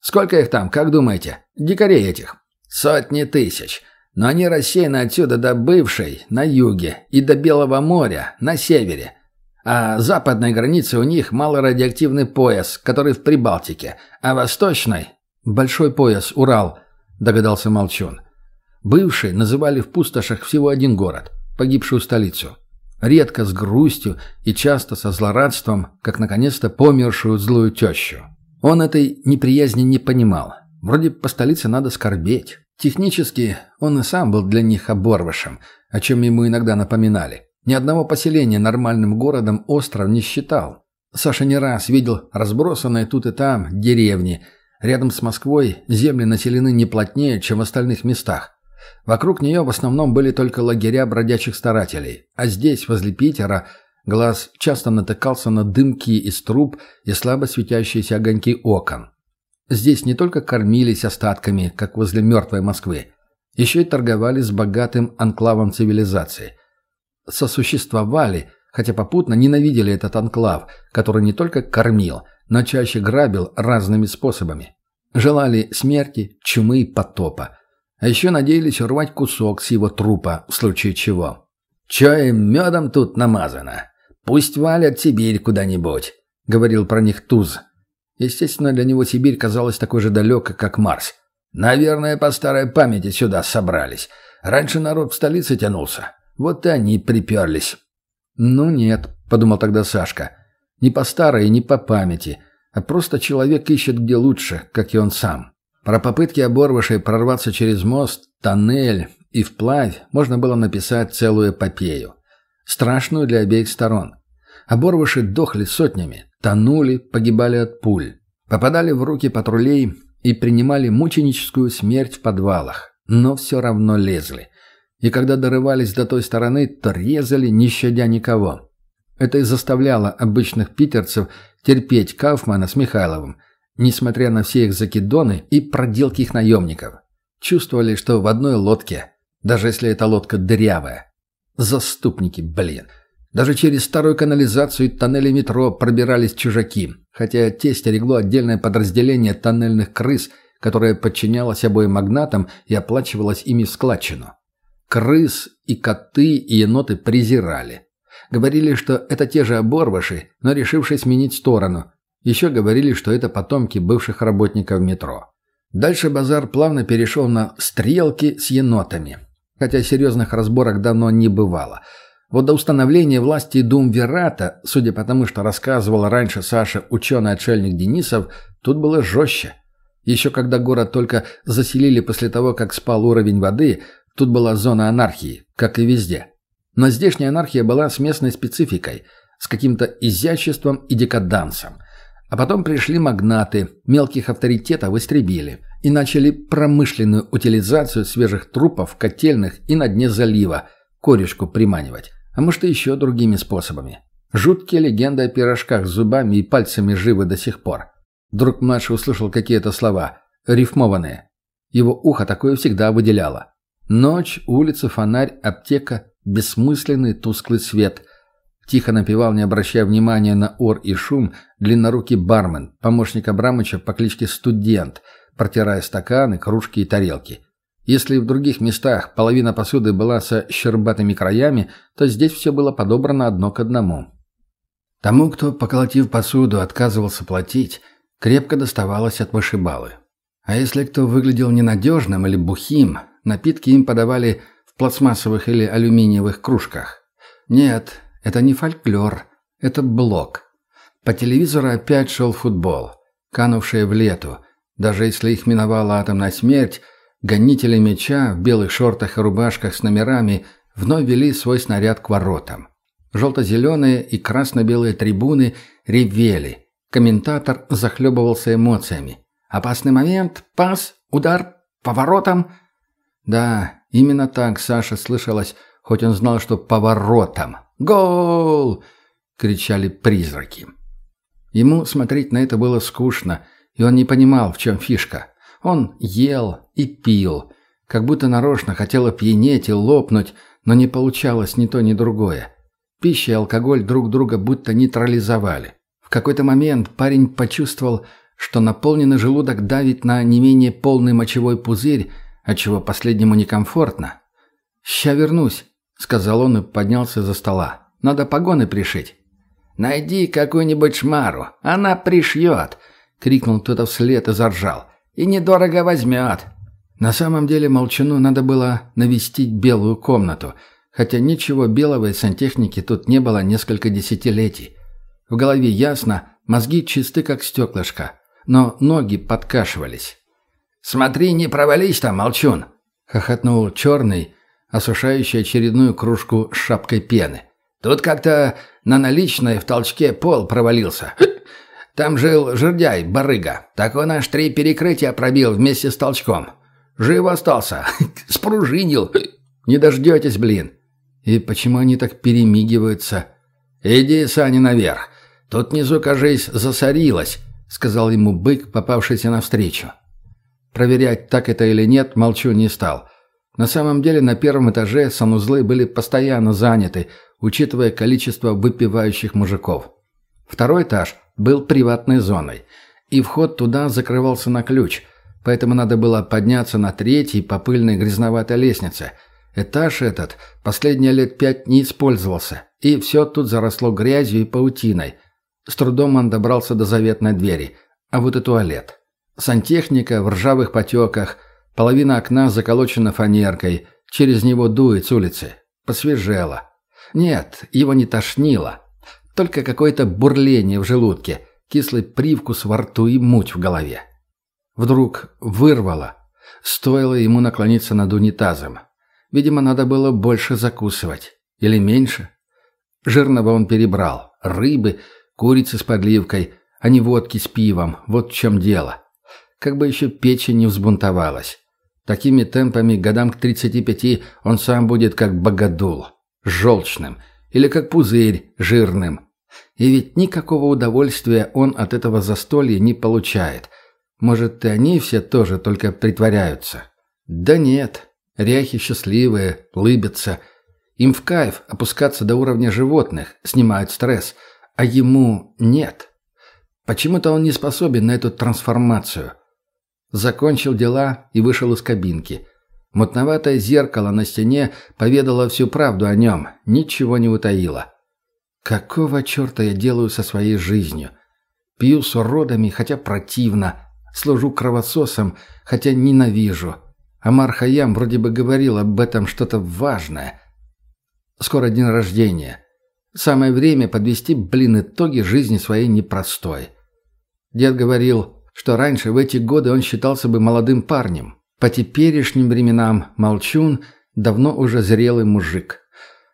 Сколько их там, как думаете? Дикарей этих? Сотни тысяч. Но они рассеяны отсюда до бывшей, на юге, и до Белого моря, на севере. А западной границы у них малорадиоактивный пояс, который в Прибалтике, а восточной – большой пояс, Урал, догадался Молчун. Бывший называли в пустошах всего один город, погибшую столицу. Редко с грустью и часто со злорадством, как наконец-то помершую злую тещу. Он этой неприязни не понимал. Вроде по столице надо скорбеть. Технически он и сам был для них оборвышем, о чем ему иногда напоминали. Ни одного поселения нормальным городом остров не считал. Саша не раз видел разбросанные тут и там деревни. Рядом с Москвой земли населены не плотнее, чем в остальных местах. Вокруг нее в основном были только лагеря бродячих старателей. А здесь, возле Питера, глаз часто натыкался на дымки из труб и слабо светящиеся огоньки окон. Здесь не только кормились остатками, как возле мертвой Москвы. Еще и торговали с богатым анклавом цивилизации. Сосуществовали, хотя попутно ненавидели этот анклав, который не только кормил, но чаще грабил разными способами. Желали смерти, чумы и потопа. А еще надеялись урвать кусок с его трупа, в случае чего. «Чаем медом тут намазано. Пусть валят Сибирь куда-нибудь», — говорил про них Туз. Естественно, для него Сибирь казалась такой же далекой, как Марс. «Наверное, по старой памяти сюда собрались. Раньше народ в столице тянулся. Вот и они приперлись». «Ну нет», — подумал тогда Сашка. «Не по старой и не по памяти, а просто человек ищет где лучше, как и он сам». Про попытки оборвышей прорваться через мост, тоннель и вплавь можно было написать целую эпопею. Страшную для обеих сторон. Оборвыши дохли сотнями, тонули, погибали от пуль, попадали в руки патрулей и принимали мученическую смерть в подвалах, но все равно лезли. И когда дорывались до той стороны, то резали, не щадя никого. Это и заставляло обычных питерцев терпеть Кауфмана с Михайловым, несмотря на все их закидоны и проделки их наемников. Чувствовали, что в одной лодке, даже если эта лодка дырявая. Заступники, блин. Даже через старую канализацию и тоннели метро пробирались чужаки, хотя те стерегло отдельное подразделение тоннельных крыс, которое подчинялось обоим магнатам и оплачивалось ими в складчину. Крыс и коты и еноты презирали. Говорили, что это те же оборвыши, но решившие сменить сторону. Еще говорили, что это потомки бывших работников метро. Дальше базар плавно перешел на стрелки с енотами. Хотя серьезных разборок давно не бывало – вот до установления власти Думвирата, судя по тому, что рассказывал раньше Саша ученый-отшельник Денисов, тут было жестче. Еще когда город только заселили после того, как спал уровень воды, тут была зона анархии, как и везде. Но здешняя анархия была с местной спецификой, с каким-то изяществом и декадансом. А потом пришли магнаты, мелких авторитетов истребили и начали промышленную утилизацию свежих трупов в котельных и на дне залива, корешку приманивать а может и еще другими способами. Жуткие легенды о пирожках с зубами и пальцами живы до сих пор. Вдруг младший услышал какие-то слова, рифмованные. Его ухо такое всегда выделяло. Ночь, улица, фонарь, аптека, бессмысленный тусклый свет. Тихо напевал, не обращая внимания на ор и шум, длиннорукий бармен, помощник Абрамыча по кличке Студент, протирая стаканы, кружки и тарелки. Если в других местах половина посуды была со щербатыми краями, то здесь все было подобрано одно к одному. Тому, кто, поколотив посуду, отказывался платить, крепко доставалось от вышибалы. А если кто выглядел ненадежным или бухим, напитки им подавали в пластмассовых или алюминиевых кружках. Нет, это не фольклор, это блок. По телевизору опять шел футбол, канувшие в лету. Даже если их миновала атомная смерть, Гонители меча в белых шортах и рубашках с номерами вновь вели свой снаряд к воротам. Желто-зеленые и красно-белые трибуны ревели. Комментатор захлебывался эмоциями. «Опасный момент, пас, удар, поворотом». Да, именно так Саша слышалось, хоть он знал, что поворотом. «Гол!» — кричали призраки. Ему смотреть на это было скучно, и он не понимал, в чем фишка. Он ел и пил, как будто нарочно хотел опьянеть и лопнуть, но не получалось ни то, ни другое. Пища и алкоголь друг друга будто нейтрализовали. В какой-то момент парень почувствовал, что наполненный желудок давит на не менее полный мочевой пузырь, отчего последнему некомфортно. «Ща вернусь», — сказал он и поднялся за стола. «Надо погоны пришить». «Найди какую-нибудь шмару, она пришьет», — крикнул кто-то вслед и заржал. И недорого возьмет. На самом деле Молчану надо было навестить белую комнату, хотя ничего белого из сантехники тут не было несколько десятилетий. В голове ясно, мозги чисты как стеклышко, но ноги подкашивались. «Смотри, не провались там, Молчун!» — хохотнул черный, осушающий очередную кружку с шапкой пены. «Тут как-то на наличной в толчке пол провалился. Там жил жердяй, барыга. Так он аж три перекрытия пробил вместе с толчком. Жив остался. (laughs) Спружинил. Не дождетесь, блин. И почему они так перемигиваются? Иди, Саня, наверх. Тут внизу, кажись, засорилось, сказал ему бык, попавшийся навстречу. Проверять, так это или нет, молчу не стал. На самом деле на первом этаже санузлы были постоянно заняты, учитывая количество выпивающих мужиков. Второй этаж был приватной зоной, и вход туда закрывался на ключ, поэтому надо было подняться на третий по пыльной грязноватой лестнице. Этаж этот последние лет пять не использовался, и все тут заросло грязью и паутиной. С трудом он добрался до заветной двери, а вот и туалет. Сантехника в ржавых потеках, половина окна заколочена фанеркой, через него дует с улицы. Посвежело. Нет, его не тошнило. Только какое-то бурление в желудке, кислый привкус во рту и муть в голове. Вдруг вырвало. Стоило ему наклониться над унитазом. Видимо, надо было больше закусывать. Или меньше. Жирного он перебрал. Рыбы, курицы с подливкой, а не водки с пивом. Вот в чем дело. Как бы еще печень не взбунтовалась. Такими темпами годам к 35 он сам будет как богодул. Желчным. Или как пузырь жирным. И ведь никакого удовольствия он от этого застолья не получает. Может, и они все тоже только притворяются? Да нет. Ряхи счастливые, лыбятся. Им в кайф опускаться до уровня животных, снимают стресс. А ему нет. Почему-то он не способен на эту трансформацию. Закончил дела и вышел из кабинки. Мутноватое зеркало на стене поведало всю правду о нем, ничего не утаило. Какого черта я делаю со своей жизнью? Пью с уродами, хотя противно. Служу кровососом, хотя ненавижу. Амар Хаям вроде бы говорил об этом что-то важное. Скоро день рождения. Самое время подвести, блин, итоги жизни своей непростой. Дед говорил, что раньше в эти годы он считался бы молодым парнем. По теперешним временам молчун давно уже зрелый мужик.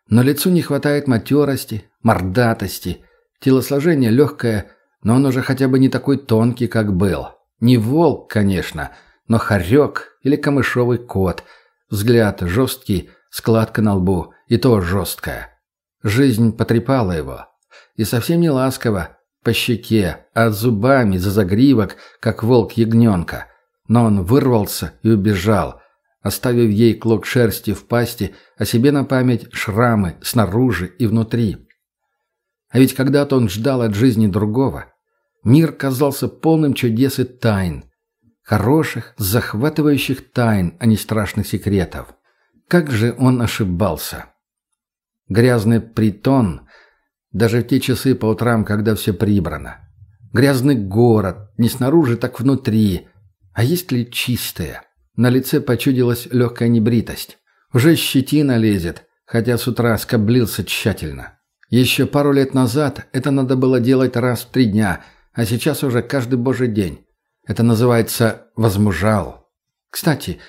Но лицу не хватает матерости, мордатости. Телосложение легкое, но он уже хотя бы не такой тонкий, как был. Не волк, конечно, но хорек или камышовый кот. Взгляд жесткий, складка на лбу, и то жесткая. Жизнь потрепала его. И совсем не ласково, по щеке, а зубами за загривок, как волк ягненка. Но он вырвался и убежал, оставив ей клок шерсти в пасти, а себе на память шрамы снаружи и внутри. А ведь когда-то он ждал от жизни другого. Мир казался полным чудес и тайн. Хороших, захватывающих тайн, а не страшных секретов. Как же он ошибался. Грязный притон, даже в те часы по утрам, когда все прибрано. Грязный город, не снаружи, так внутри. А есть ли чистое? На лице почудилась легкая небритость. Уже щетина лезет, хотя с утра скоблился тщательно. Еще пару лет назад это надо было делать раз в три дня, а сейчас уже каждый божий день. Это называется «возмужал». Кстати,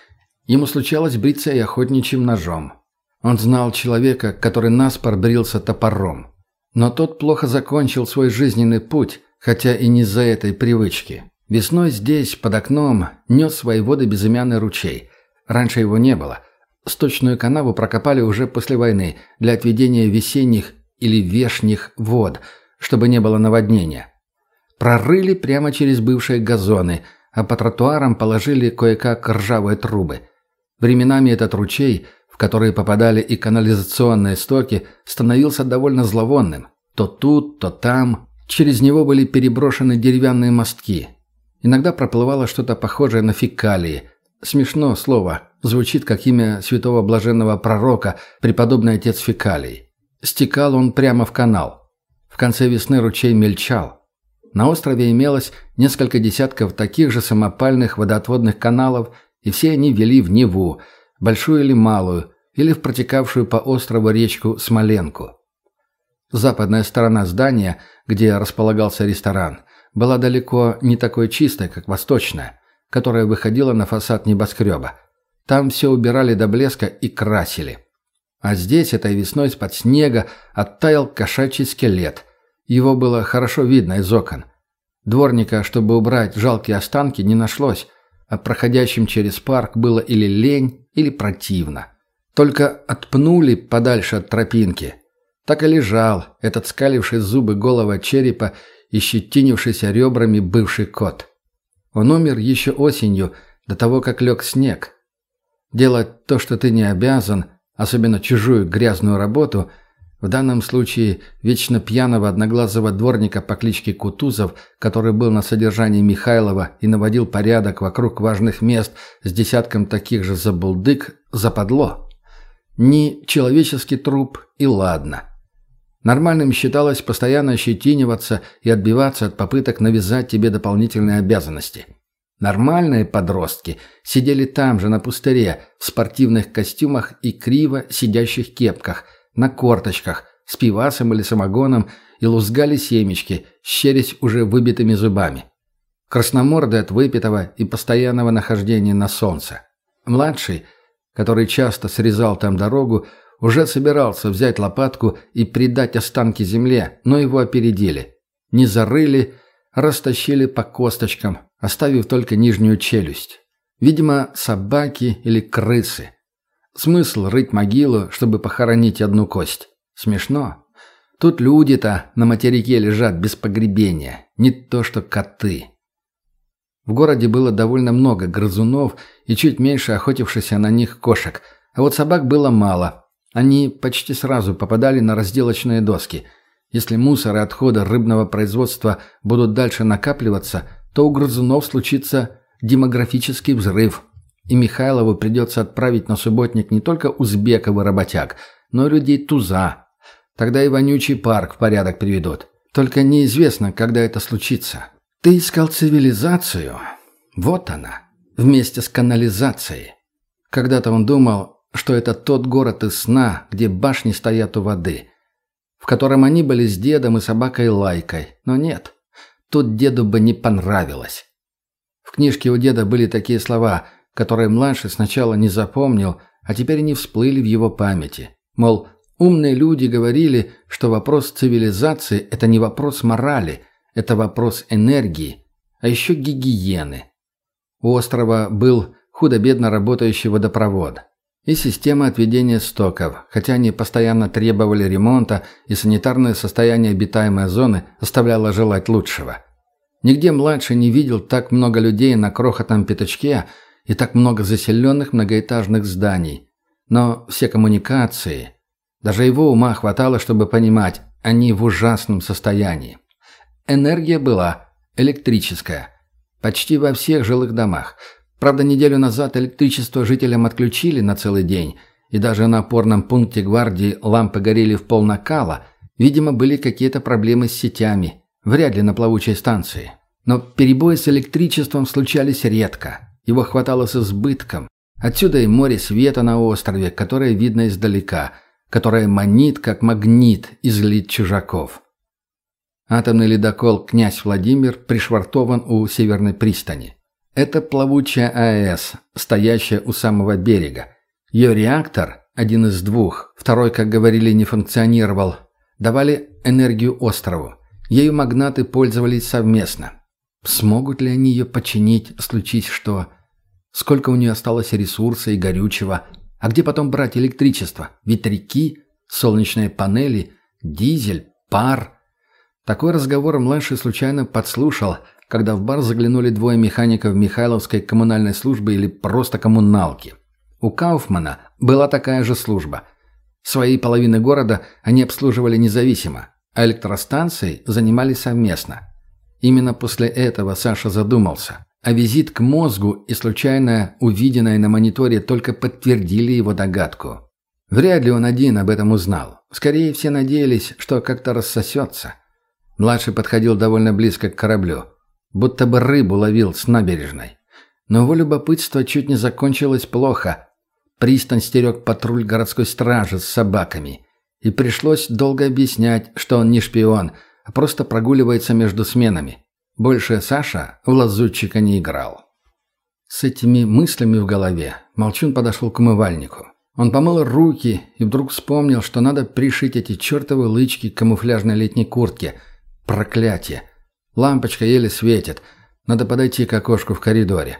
ему случалось бриться и охотничьим ножом. Он знал человека, который наспор брился топором. Но тот плохо закончил свой жизненный путь, хотя и не из-за этой привычки. Весной здесь, под окном, нес свои воды безымянный ручей. Раньше его не было. Сточную канаву прокопали уже после войны для отведения весенних или вешних вод, чтобы не было наводнения. Прорыли прямо через бывшие газоны, а по тротуарам положили кое-как ржавые трубы. Временами этот ручей, в который попадали и канализационные стоки, становился довольно зловонным. То тут, то там. Через него были переброшены деревянные мостки, Иногда проплывало что-то похожее на фекалии. Смешно слово. Звучит как имя святого блаженного пророка, преподобный отец фекалий. Стекал он прямо в канал. В конце весны ручей мельчал. На острове имелось несколько десятков таких же самопальных водоотводных каналов, и все они вели в Неву, большую или малую, или в протекавшую по острову речку Смоленку. Западная сторона здания, где располагался ресторан, была далеко не такой чистой, как восточная, которая выходила на фасад небоскреба. Там все убирали до блеска и красили. А здесь этой весной из-под снега оттаял кошачий скелет. Его было хорошо видно из окон. Дворника, чтобы убрать жалкие останки, не нашлось, а проходящим через парк было или лень, или противно. Только отпнули подальше от тропинки. Так и лежал этот скаливший зубы голого черепа и щетинившийся ребрами бывший кот. Он умер еще осенью, до того, как лег снег. Делать то, что ты не обязан, особенно чужую грязную работу, в данном случае вечно пьяного одноглазого дворника по кличке Кутузов, который был на содержании Михайлова и наводил порядок вокруг важных мест с десятком таких же забулдык, западло. Не человеческий труп и ладно. Нормальным считалось постоянно ощетиниваться и отбиваться от попыток навязать тебе дополнительные обязанности. Нормальные подростки сидели там же, на пустыре, в спортивных костюмах и криво сидящих кепках, на корточках, с пивасом или самогоном и лузгали семечки, щерясь уже выбитыми зубами. Красноморды от выпитого и постоянного нахождения на солнце. Младший, который часто срезал там дорогу, уже собирался взять лопатку и придать останки земле, но его опередили. Не зарыли, растащили по косточкам, оставив только нижнюю челюсть. Видимо, собаки или крысы. Смысл рыть могилу, чтобы похоронить одну кость. Смешно. Тут люди-то на материке лежат без погребения, не то что коты. В городе было довольно много грызунов и чуть меньше охотившихся на них кошек, а вот собак было мало. Они почти сразу попадали на разделочные доски. Если мусор и отходы рыбного производства будут дальше накапливаться, то у грызунов случится демографический взрыв, и Михайлову придется отправить на субботник не только узбеков и работяг, но и людей туза. Тогда и вонючий парк в порядок приведут. Только неизвестно, когда это случится. Ты искал цивилизацию? Вот она, вместе с канализацией. Когда-то он думал, что это тот город из сна, где башни стоят у воды, в котором они были с дедом и собакой Лайкой, но нет. Тут деду бы не понравилось. В книжке у деда были такие слова, которые младший сначала не запомнил, а теперь не всплыли в его памяти. Мол, умные люди говорили, что вопрос цивилизации – это не вопрос морали, это вопрос энергии, а еще гигиены. У острова был худо-бедно работающий водопровод и система отведения стоков, хотя они постоянно требовали ремонта, и санитарное состояние обитаемой зоны оставляло желать лучшего. Нигде младший не видел так много людей на крохотном пятачке и так много заселенных многоэтажных зданий. Но все коммуникации, даже его ума хватало, чтобы понимать, они в ужасном состоянии. Энергия была электрическая. Почти во всех жилых домах. Правда, неделю назад электричество жителям отключили на целый день, и даже на опорном пункте гвардии лампы горели в пол накала. Видимо, были какие-то проблемы с сетями – Вряд ли на плавучей станции. Но перебои с электричеством случались редко. Его хватало с избытком. Отсюда и море света на острове, которое видно издалека, которое манит, как магнит, излить чужаков. Атомный ледокол «Князь Владимир» пришвартован у Северной пристани. Это плавучая АЭС, стоящая у самого берега. Ее реактор, один из двух, второй, как говорили, не функционировал, давали энергию острову. Ею магнаты пользовались совместно. Смогут ли они ее починить, случись что? Сколько у нее осталось ресурса и горючего? А где потом брать электричество? Ветряки, солнечные панели, дизель, пар? Такой разговор младший случайно подслушал, когда в бар заглянули двое механиков Михайловской коммунальной службы или просто коммуналки. У Кауфмана была такая же служба. Свои половины города они обслуживали независимо а электростанцией занимались совместно. Именно после этого Саша задумался. А визит к мозгу и случайно увиденное на мониторе только подтвердили его догадку. Вряд ли он один об этом узнал. Скорее все надеялись, что как-то рассосется. Младший подходил довольно близко к кораблю. Будто бы рыбу ловил с набережной. Но его любопытство чуть не закончилось плохо. Пристань стерег патруль городской стражи с собаками и пришлось долго объяснять, что он не шпион, а просто прогуливается между сменами. Больше Саша в лазутчика не играл. С этими мыслями в голове Молчун подошел к умывальнику. Он помыл руки и вдруг вспомнил, что надо пришить эти чертовы лычки к камуфляжной летней куртке. Проклятие! Лампочка еле светит. Надо подойти к окошку в коридоре.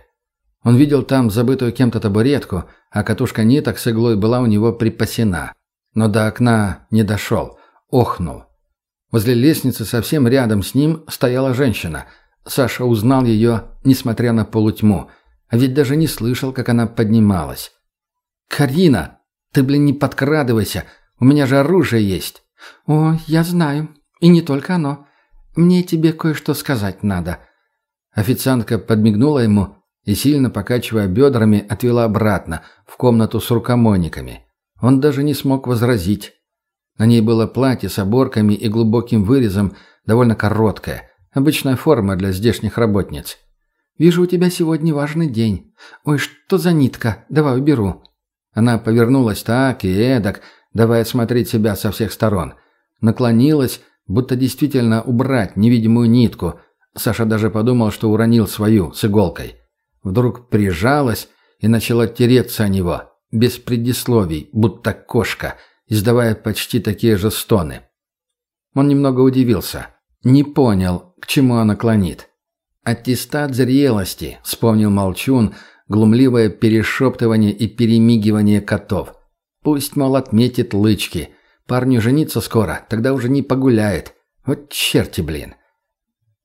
Он видел там забытую кем-то табуретку, а катушка ниток с иглой была у него припасена но до окна не дошел. Охнул. Возле лестницы совсем рядом с ним стояла женщина. Саша узнал ее, несмотря на полутьму. А ведь даже не слышал, как она поднималась. «Карина, ты, блин, не подкрадывайся. У меня же оружие есть». «О, я знаю. И не только оно. Мне тебе кое-что сказать надо». Официантка подмигнула ему и, сильно покачивая бедрами, отвела обратно, в комнату с рукомойниками. Он даже не смог возразить. На ней было платье с оборками и глубоким вырезом, довольно короткое, обычная форма для здешних работниц. «Вижу, у тебя сегодня важный день. Ой, что за нитка? Давай уберу». Она повернулась так и эдак, давая смотреть себя со всех сторон. Наклонилась, будто действительно убрать невидимую нитку. Саша даже подумал, что уронил свою с иголкой. Вдруг прижалась и начала тереться о него, без предисловий, будто кошка, издавая почти такие же стоны. Он немного удивился. Не понял, к чему она клонит. «Аттестат зрелости», — вспомнил Молчун, глумливое перешептывание и перемигивание котов. «Пусть, мол, отметит лычки. Парню жениться скоро, тогда уже не погуляет. Вот черти, блин».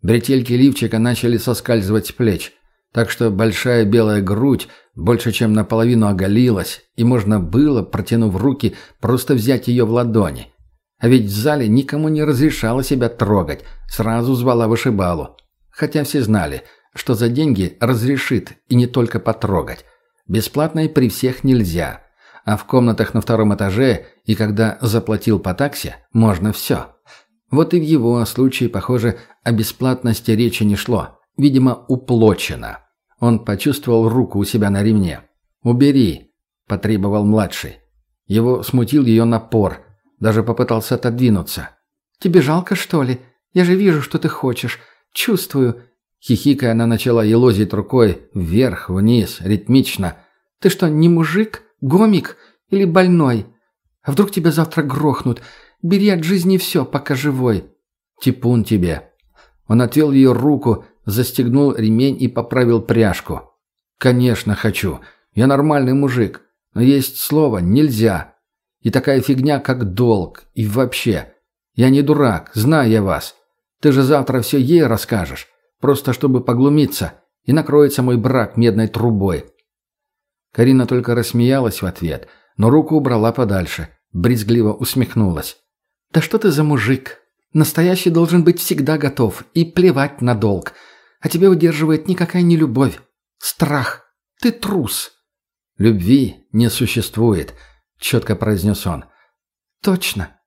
Бретельки лифчика начали соскальзывать с плеч, так что большая белая грудь больше чем наполовину оголилась, и можно было, протянув руки, просто взять ее в ладони. А ведь в зале никому не разрешало себя трогать, сразу звала вышибалу. Хотя все знали, что за деньги разрешит и не только потрогать. Бесплатно и при всех нельзя. А в комнатах на втором этаже и когда заплатил по таксе, можно все. Вот и в его случае, похоже, о бесплатности речи не шло. Видимо, уплочено. Он почувствовал руку у себя на ремне. «Убери», – потребовал младший. Его смутил ее напор. Даже попытался отодвинуться. «Тебе жалко, что ли? Я же вижу, что ты хочешь. Чувствую». Хихикая, она начала елозить рукой вверх, вниз, ритмично. «Ты что, не мужик? Гомик? Или больной? А вдруг тебя завтра грохнут? Бери от жизни все, пока живой». «Типун тебе». Он отвел ее руку, застегнул ремень и поправил пряжку. «Конечно хочу. Я нормальный мужик. Но есть слово «нельзя». И такая фигня, как долг. И вообще. Я не дурак, знаю я вас. Ты же завтра все ей расскажешь, просто чтобы поглумиться, и накроется мой брак медной трубой». Карина только рассмеялась в ответ, но руку убрала подальше, брезгливо усмехнулась. «Да что ты за мужик? Настоящий должен быть всегда готов и плевать на долг. А тебя удерживает никакая не любовь. Страх. Ты трус». «Любви не существует», — четко произнес он. «Точно.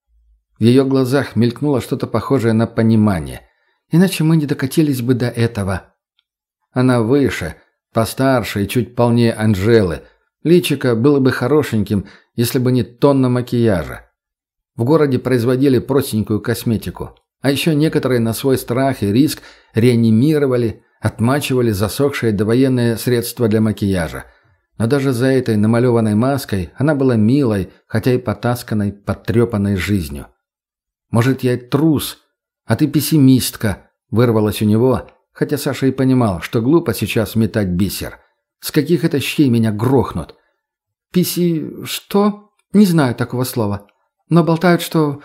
В ее глазах мелькнуло что-то похожее на понимание. Иначе мы не докатились бы до этого. Она выше, постарше и чуть полнее Анжелы. Личико было бы хорошеньким, если бы не тонна макияжа. В городе производили простенькую косметику. А еще некоторые на свой страх и риск реанимировали, отмачивали засохшие довоенные средства для макияжа. Но даже за этой намалеванной маской она была милой, хотя и потасканной, подтрепанной жизнью. Может, я трус, а ты пессимистка», — вырвалось у него, хотя Саша и понимал, что глупо сейчас метать бисер. «С каких это щей меня грохнут?» «Писи... что? Не знаю такого слова. Но болтают, что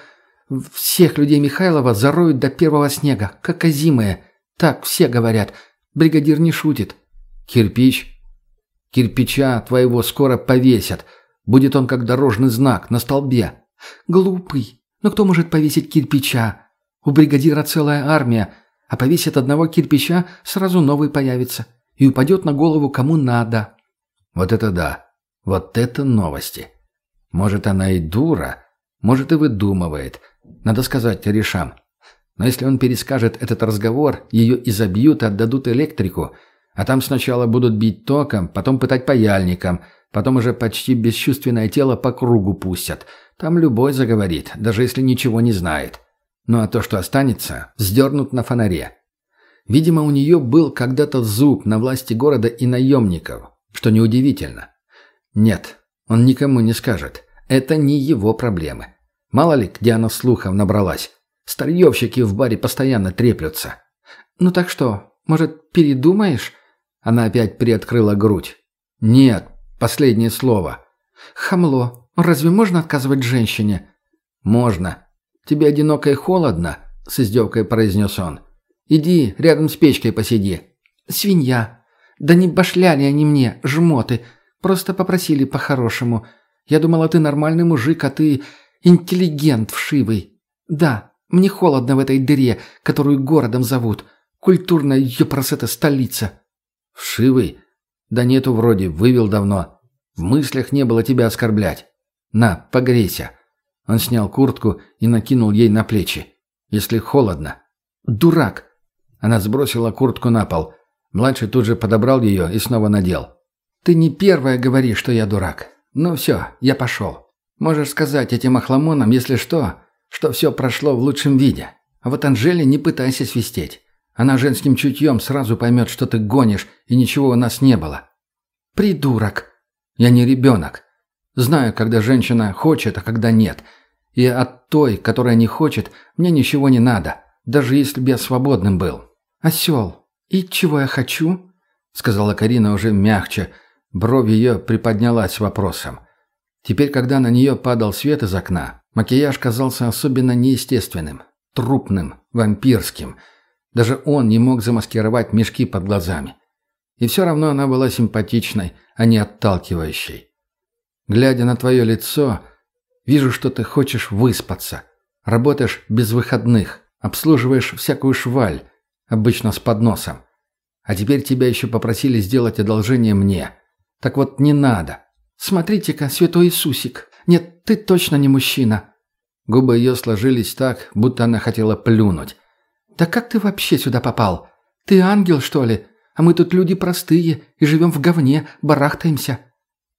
всех людей Михайлова зароют до первого снега, как озимые. Так все говорят. Бригадир не шутит». «Кирпич?» «Кирпича твоего скоро повесят. Будет он как дорожный знак на столбе». «Глупый. Но кто может повесить кирпича? У бригадира целая армия, а повесит одного кирпича, сразу новый появится. И упадет на голову кому надо. Вот это да. Вот это новости. Может, она и дура, может, и выдумывает. Надо сказать Решам. Но если он перескажет этот разговор, ее изобьют и отдадут электрику, а там сначала будут бить током, потом пытать паяльником, потом уже почти бесчувственное тело по кругу пустят – там любой заговорит, даже если ничего не знает. Ну а то, что останется, сдернут на фонаре. Видимо, у нее был когда-то зуб на власти города и наемников, что неудивительно. Нет, он никому не скажет. Это не его проблемы. Мало ли, где она слухов набралась. Старьевщики в баре постоянно треплются. «Ну так что, может, передумаешь?» Она опять приоткрыла грудь. «Нет, последнее слово». «Хамло. «Разве можно отказывать женщине?» «Можно. Тебе одиноко и холодно?» — с издевкой произнес он. «Иди, рядом с печкой посиди». «Свинья. Да не башляли они мне, жмоты. Просто попросили по-хорошему. Я думала, ты нормальный мужик, а ты интеллигент вшивый. Да, мне холодно в этой дыре, которую городом зовут. Культурная ёпросета столица». «Вшивый? Да нету вроде, вывел давно. В мыслях не было тебя оскорблять. На, погрейся». Он снял куртку и накинул ей на плечи. «Если холодно». «Дурак!» Она сбросила куртку на пол. Младший тут же подобрал ее и снова надел. «Ты не первая говоришь, что я дурак. Ну все, я пошел. Можешь сказать этим охламонам, если что, что все прошло в лучшем виде. А вот Анжеле не пытайся свистеть. Она женским чутьем сразу поймет, что ты гонишь, и ничего у нас не было». «Придурок!» «Я не ребенок. Знаю, когда женщина хочет, а когда нет. И от той, которая не хочет, мне ничего не надо, даже если бы я свободным был». «Осел, и чего я хочу?» — сказала Карина уже мягче. Бровь ее приподнялась вопросом. Теперь, когда на нее падал свет из окна, макияж казался особенно неестественным, трупным, вампирским. Даже он не мог замаскировать мешки под глазами. И все равно она была симпатичной, а не отталкивающей. Глядя на твое лицо, вижу, что ты хочешь выспаться. Работаешь без выходных, обслуживаешь всякую шваль, обычно с подносом. А теперь тебя еще попросили сделать одолжение мне. Так вот, не надо. Смотрите-ка, святой Иисусик. Нет, ты точно не мужчина. Губы ее сложились так, будто она хотела плюнуть. Да как ты вообще сюда попал? Ты ангел, что ли? А мы тут люди простые и живем в говне, барахтаемся.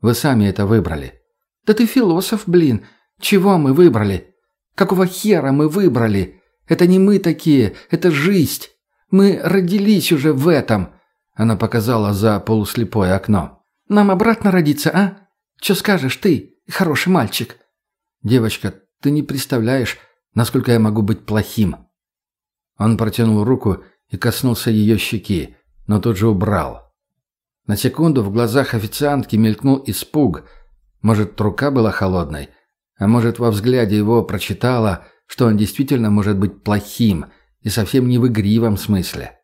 Вы сами это выбрали. Да ты философ, блин. Чего мы выбрали? Какого хера мы выбрали? Это не мы такие, это жизнь. Мы родились уже в этом. Она показала за полуслепое окно. Нам обратно родиться, а? Что скажешь ты, хороший мальчик? Девочка, ты не представляешь, насколько я могу быть плохим. Он протянул руку и коснулся ее щеки, но тут же убрал. На секунду в глазах официантки мелькнул испуг. Может, рука была холодной, а может, во взгляде его прочитала, что он действительно может быть плохим и совсем не в игривом смысле.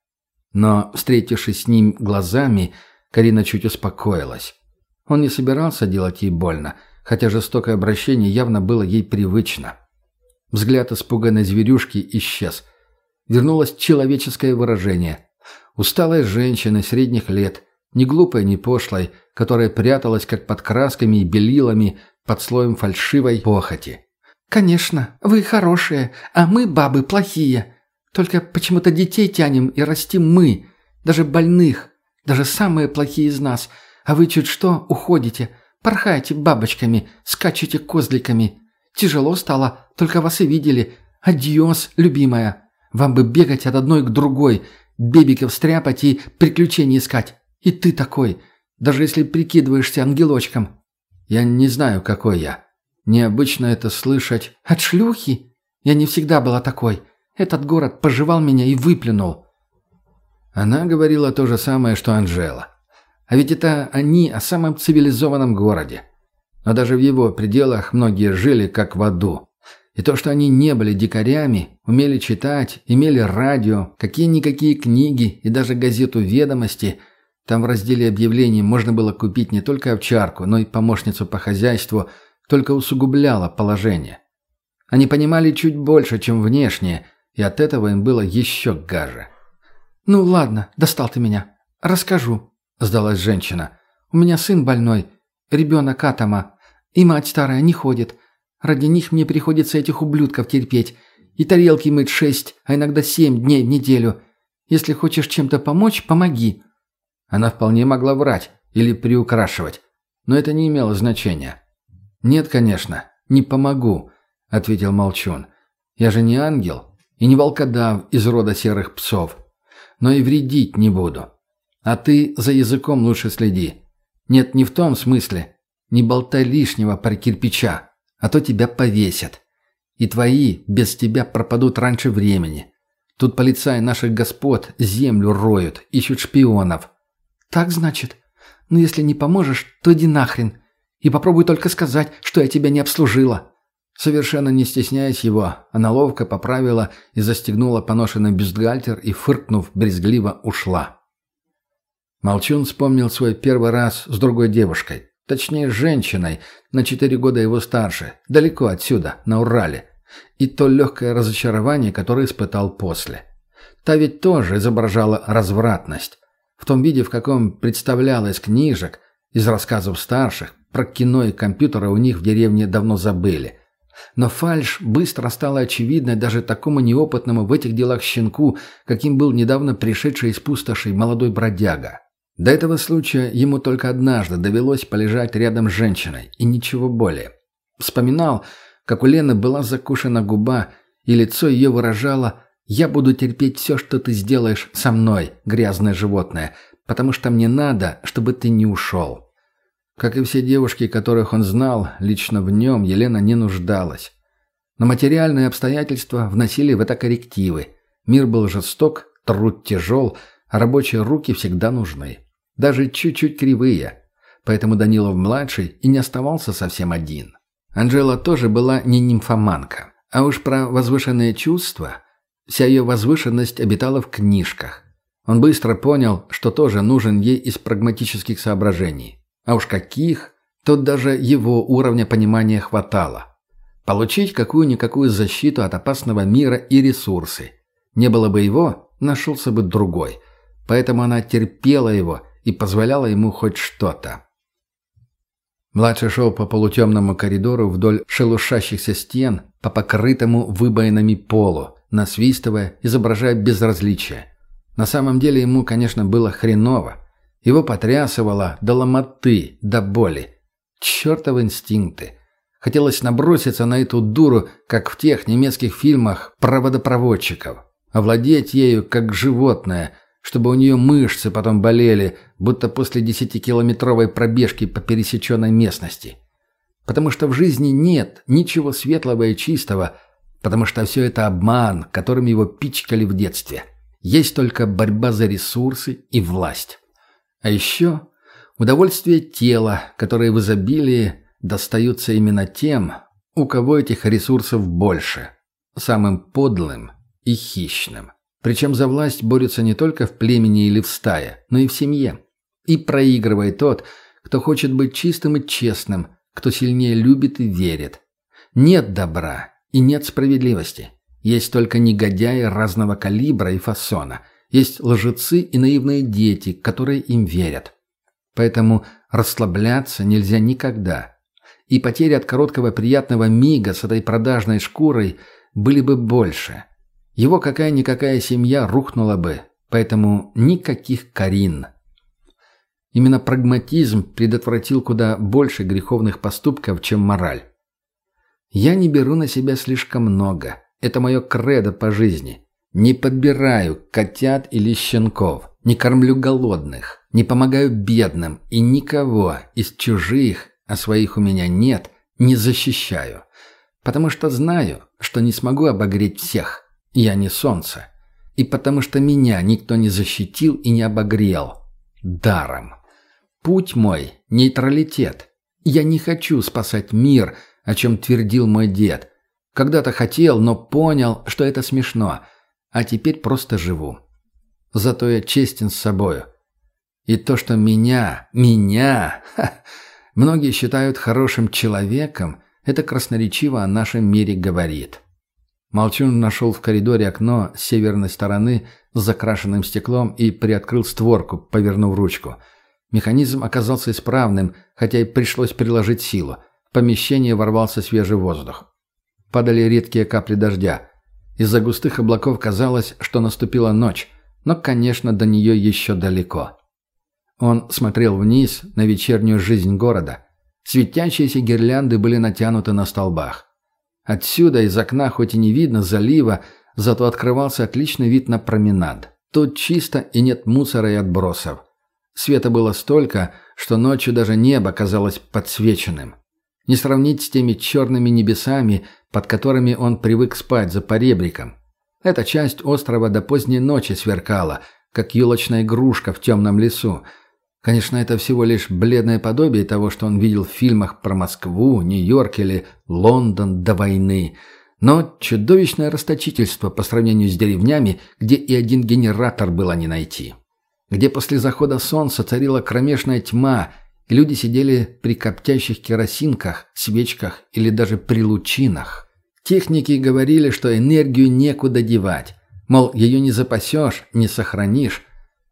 Но, встретившись с ним глазами, Карина чуть успокоилась. Он не собирался делать ей больно, хотя жестокое обращение явно было ей привычно. Взгляд испуганной зверюшки исчез. Вернулось человеческое выражение. Усталая женщина средних лет, не глупой, не пошлой, которая пряталась как под красками и белилами под слоем фальшивой похоти. «Конечно, вы хорошие, а мы, бабы, плохие. Только почему-то детей тянем и растим мы, даже больных, даже самые плохие из нас. А вы чуть что уходите, порхаете бабочками, скачете козликами. Тяжело стало, только вас и видели. Адьос, любимая. Вам бы бегать от одной к другой, бебиков стряпать и приключений искать. И ты такой, даже если прикидываешься ангелочком. Я не знаю, какой я. Необычно это слышать. От шлюхи? Я не всегда была такой. Этот город пожевал меня и выплюнул. Она говорила то же самое, что Анжела. А ведь это они о самом цивилизованном городе. Но даже в его пределах многие жили как в аду. И то, что они не были дикарями, умели читать, имели радио, какие-никакие книги и даже газету «Ведомости», там в разделе объявлений можно было купить не только овчарку, но и помощницу по хозяйству, только усугубляло положение. Они понимали чуть больше, чем внешне, и от этого им было еще гаже. «Ну ладно, достал ты меня. Расскажу», — сдалась женщина. «У меня сын больной, ребенок атома, и мать старая не ходит. Ради них мне приходится этих ублюдков терпеть. И тарелки мыть шесть, а иногда семь дней в неделю. Если хочешь чем-то помочь, помоги». Она вполне могла врать или приукрашивать, но это не имело значения. «Нет, конечно, не помогу», — ответил Молчун. «Я же не ангел и не волкодав из рода серых псов, но и вредить не буду. А ты за языком лучше следи. Нет, не в том смысле. Не болтай лишнего про кирпича, а то тебя повесят. И твои без тебя пропадут раньше времени. Тут полицаи наших господ землю роют, ищут шпионов. Так значит? Ну если не поможешь, то иди нахрен. И попробуй только сказать, что я тебя не обслужила. Совершенно не стесняясь его, она ловко поправила и застегнула поношенный бюстгальтер и, фыркнув, брезгливо ушла. Молчун вспомнил свой первый раз с другой девушкой. Точнее, женщиной, на четыре года его старше, далеко отсюда, на Урале. И то легкое разочарование, которое испытал после. Та ведь тоже изображала развратность. В том виде, в каком представлялась книжек, из рассказов старших, про кино и компьютеры у них в деревне давно забыли. Но фальш быстро стала очевидной даже такому неопытному в этих делах щенку, каким был недавно пришедший из пустоши молодой бродяга. До этого случая ему только однажды довелось полежать рядом с женщиной, и ничего более. Вспоминал, как у Лены была закушена губа, и лицо ее выражало «Я буду терпеть все, что ты сделаешь со мной, грязное животное, потому что мне надо, чтобы ты не ушел». Как и все девушки, которых он знал, лично в нем Елена не нуждалась. Но материальные обстоятельства вносили в это коррективы. Мир был жесток, труд тяжел, рабочие руки всегда нужны даже чуть-чуть кривые. Поэтому Данилов-младший и не оставался совсем один. Анжела тоже была не нимфоманка. А уж про возвышенные чувства... Вся ее возвышенность обитала в книжках. Он быстро понял, что тоже нужен ей из прагматических соображений. А уж каких, тут даже его уровня понимания хватало. Получить какую-никакую защиту от опасного мира и ресурсы. Не было бы его, нашелся бы другой. Поэтому она терпела его и позволяла ему хоть что-то. Младший шел по полутемному коридору вдоль шелушащихся стен, по покрытому выбоинами полу, насвистывая, изображая безразличие. На самом деле ему, конечно, было хреново. Его потрясывало до ломоты, до боли. Чертовы инстинкты. Хотелось наброситься на эту дуру, как в тех немецких фильмах про водопроводчиков. Овладеть ею, как животное – чтобы у нее мышцы потом болели, будто после десятикилометровой пробежки по пересеченной местности. Потому что в жизни нет ничего светлого и чистого, потому что все это обман, которым его пичкали в детстве. Есть только борьба за ресурсы и власть. А еще удовольствие тела, которые в изобилии достаются именно тем, у кого этих ресурсов больше, самым подлым и хищным. Причем за власть борются не только в племени или в стае, но и в семье. И проигрывает тот, кто хочет быть чистым и честным, кто сильнее любит и верит. Нет добра и нет справедливости. Есть только негодяи разного калибра и фасона. Есть лжецы и наивные дети, которые им верят. Поэтому расслабляться нельзя никогда. И потери от короткого приятного мига с этой продажной шкурой были бы больше – его какая-никакая семья рухнула бы, поэтому никаких Карин. Именно прагматизм предотвратил куда больше греховных поступков, чем мораль. Я не беру на себя слишком много. Это мое кредо по жизни. Не подбираю котят или щенков. Не кормлю голодных. Не помогаю бедным. И никого из чужих, а своих у меня нет, не защищаю. Потому что знаю, что не смогу обогреть всех. Я не солнце. И потому что меня никто не защитил и не обогрел. Даром. Путь мой – нейтралитет. Я не хочу спасать мир, о чем твердил мой дед. Когда-то хотел, но понял, что это смешно. А теперь просто живу. Зато я честен с собою. И то, что меня, меня, (laughs) ха, многие считают хорошим человеком, это красноречиво о нашем мире говорит. Молчун нашел в коридоре окно с северной стороны с закрашенным стеклом и приоткрыл створку, повернув ручку. Механизм оказался исправным, хотя и пришлось приложить силу. В помещение ворвался свежий воздух. Падали редкие капли дождя. Из-за густых облаков казалось, что наступила ночь, но, конечно, до нее еще далеко. Он смотрел вниз на вечернюю жизнь города. Светящиеся гирлянды были натянуты на столбах. Отсюда из окна хоть и не видно залива, зато открывался отличный вид на променад. Тут чисто и нет мусора и отбросов. Света было столько, что ночью даже небо казалось подсвеченным. Не сравнить с теми черными небесами, под которыми он привык спать за поребриком. Эта часть острова до поздней ночи сверкала, как елочная игрушка в темном лесу, Конечно, это всего лишь бледное подобие того, что он видел в фильмах про Москву, Нью-Йорк или Лондон до войны. Но чудовищное расточительство по сравнению с деревнями, где и один генератор было не найти. где после захода солнца царила кромешная тьма, и люди сидели при коптящих керосинках, свечках или даже при лучинах. Техники говорили, что энергию некуда девать. Мол, ее не запасешь, не сохранишь.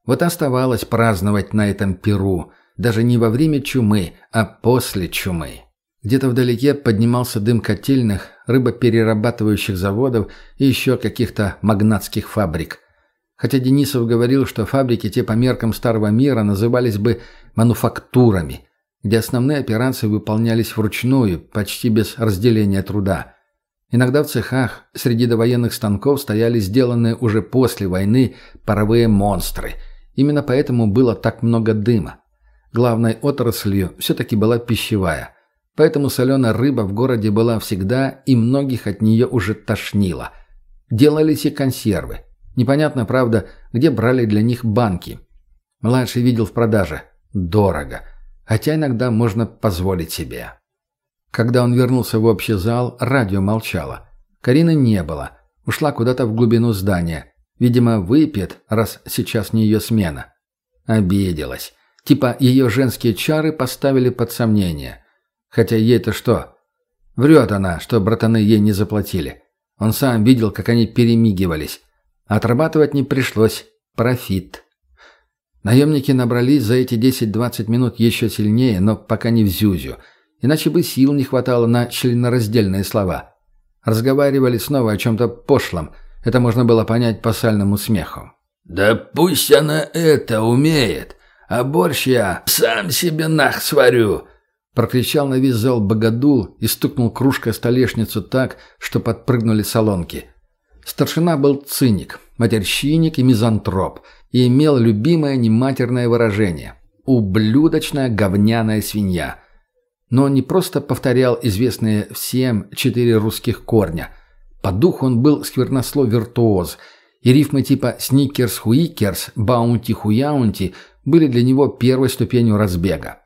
Вот оставалось праздновать на этом Перу, даже не во время чумы, а после чумы. Где-то вдалеке поднимался дым котельных, рыбоперерабатывающих заводов и еще каких-то магнатских фабрик. Хотя Денисов говорил, что фабрики те по меркам старого мира назывались бы мануфактурами, где основные операции выполнялись вручную, почти без разделения труда. Иногда в цехах среди довоенных станков стояли сделанные уже после войны паровые монстры. Именно поэтому было так много дыма. Главной отраслью все-таки была пищевая. Поэтому соленая рыба в городе была всегда, и многих от нее уже тошнило. Делались и консервы. Непонятно, правда, где брали для них банки. Младший видел в продаже. Дорого. Хотя иногда можно позволить себе. Когда он вернулся в общий зал, радио молчало. Карины не было. Ушла куда-то в глубину здания. Видимо, выпьет, раз сейчас не ее смена. Обиделась. Типа ее женские чары поставили под сомнение. Хотя ей-то что? Врет она, что братаны ей не заплатили. Он сам видел, как они перемигивались. Отрабатывать не пришлось. Профит. Наемники набрались за эти 10-20 минут еще сильнее, но пока не в зюзю – Иначе бы сил не хватало на членораздельные слова. Разговаривали снова о чем-то пошлом. Это можно было понять по сальному смеху. «Да пусть она это умеет, а борщ я сам себе нах сварю!» Прокричал на весь зал богодул и стукнул кружкой столешницу так, что подпрыгнули солонки. Старшина был циник, матерщинник и мизантроп, и имел любимое нематерное выражение – «ублюдочная говняная свинья», но он не просто повторял известные всем четыре русских корня. По духу он был сквернослов-виртуоз, и рифмы типа «сникерс-хуикерс», «баунти-хуяунти» были для него первой ступенью разбега.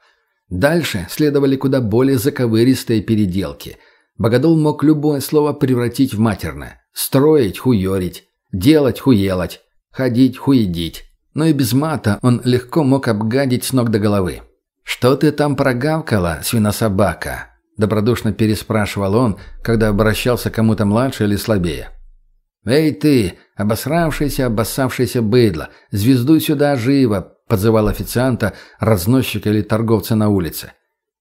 Дальше следовали куда более заковыристые переделки. Богодол мог любое слово превратить в матерное. Строить – хуёрить, делать – хуелать, ходить – хуедить. Но и без мата он легко мог обгадить с ног до головы. «Что ты там прогавкала, свинособака?» — добродушно переспрашивал он, когда обращался кому-то младше или слабее. «Эй ты, обосравшийся, обоссавшийся быдло, звезду сюда живо!» — подзывал официанта, разносчика или торговца на улице.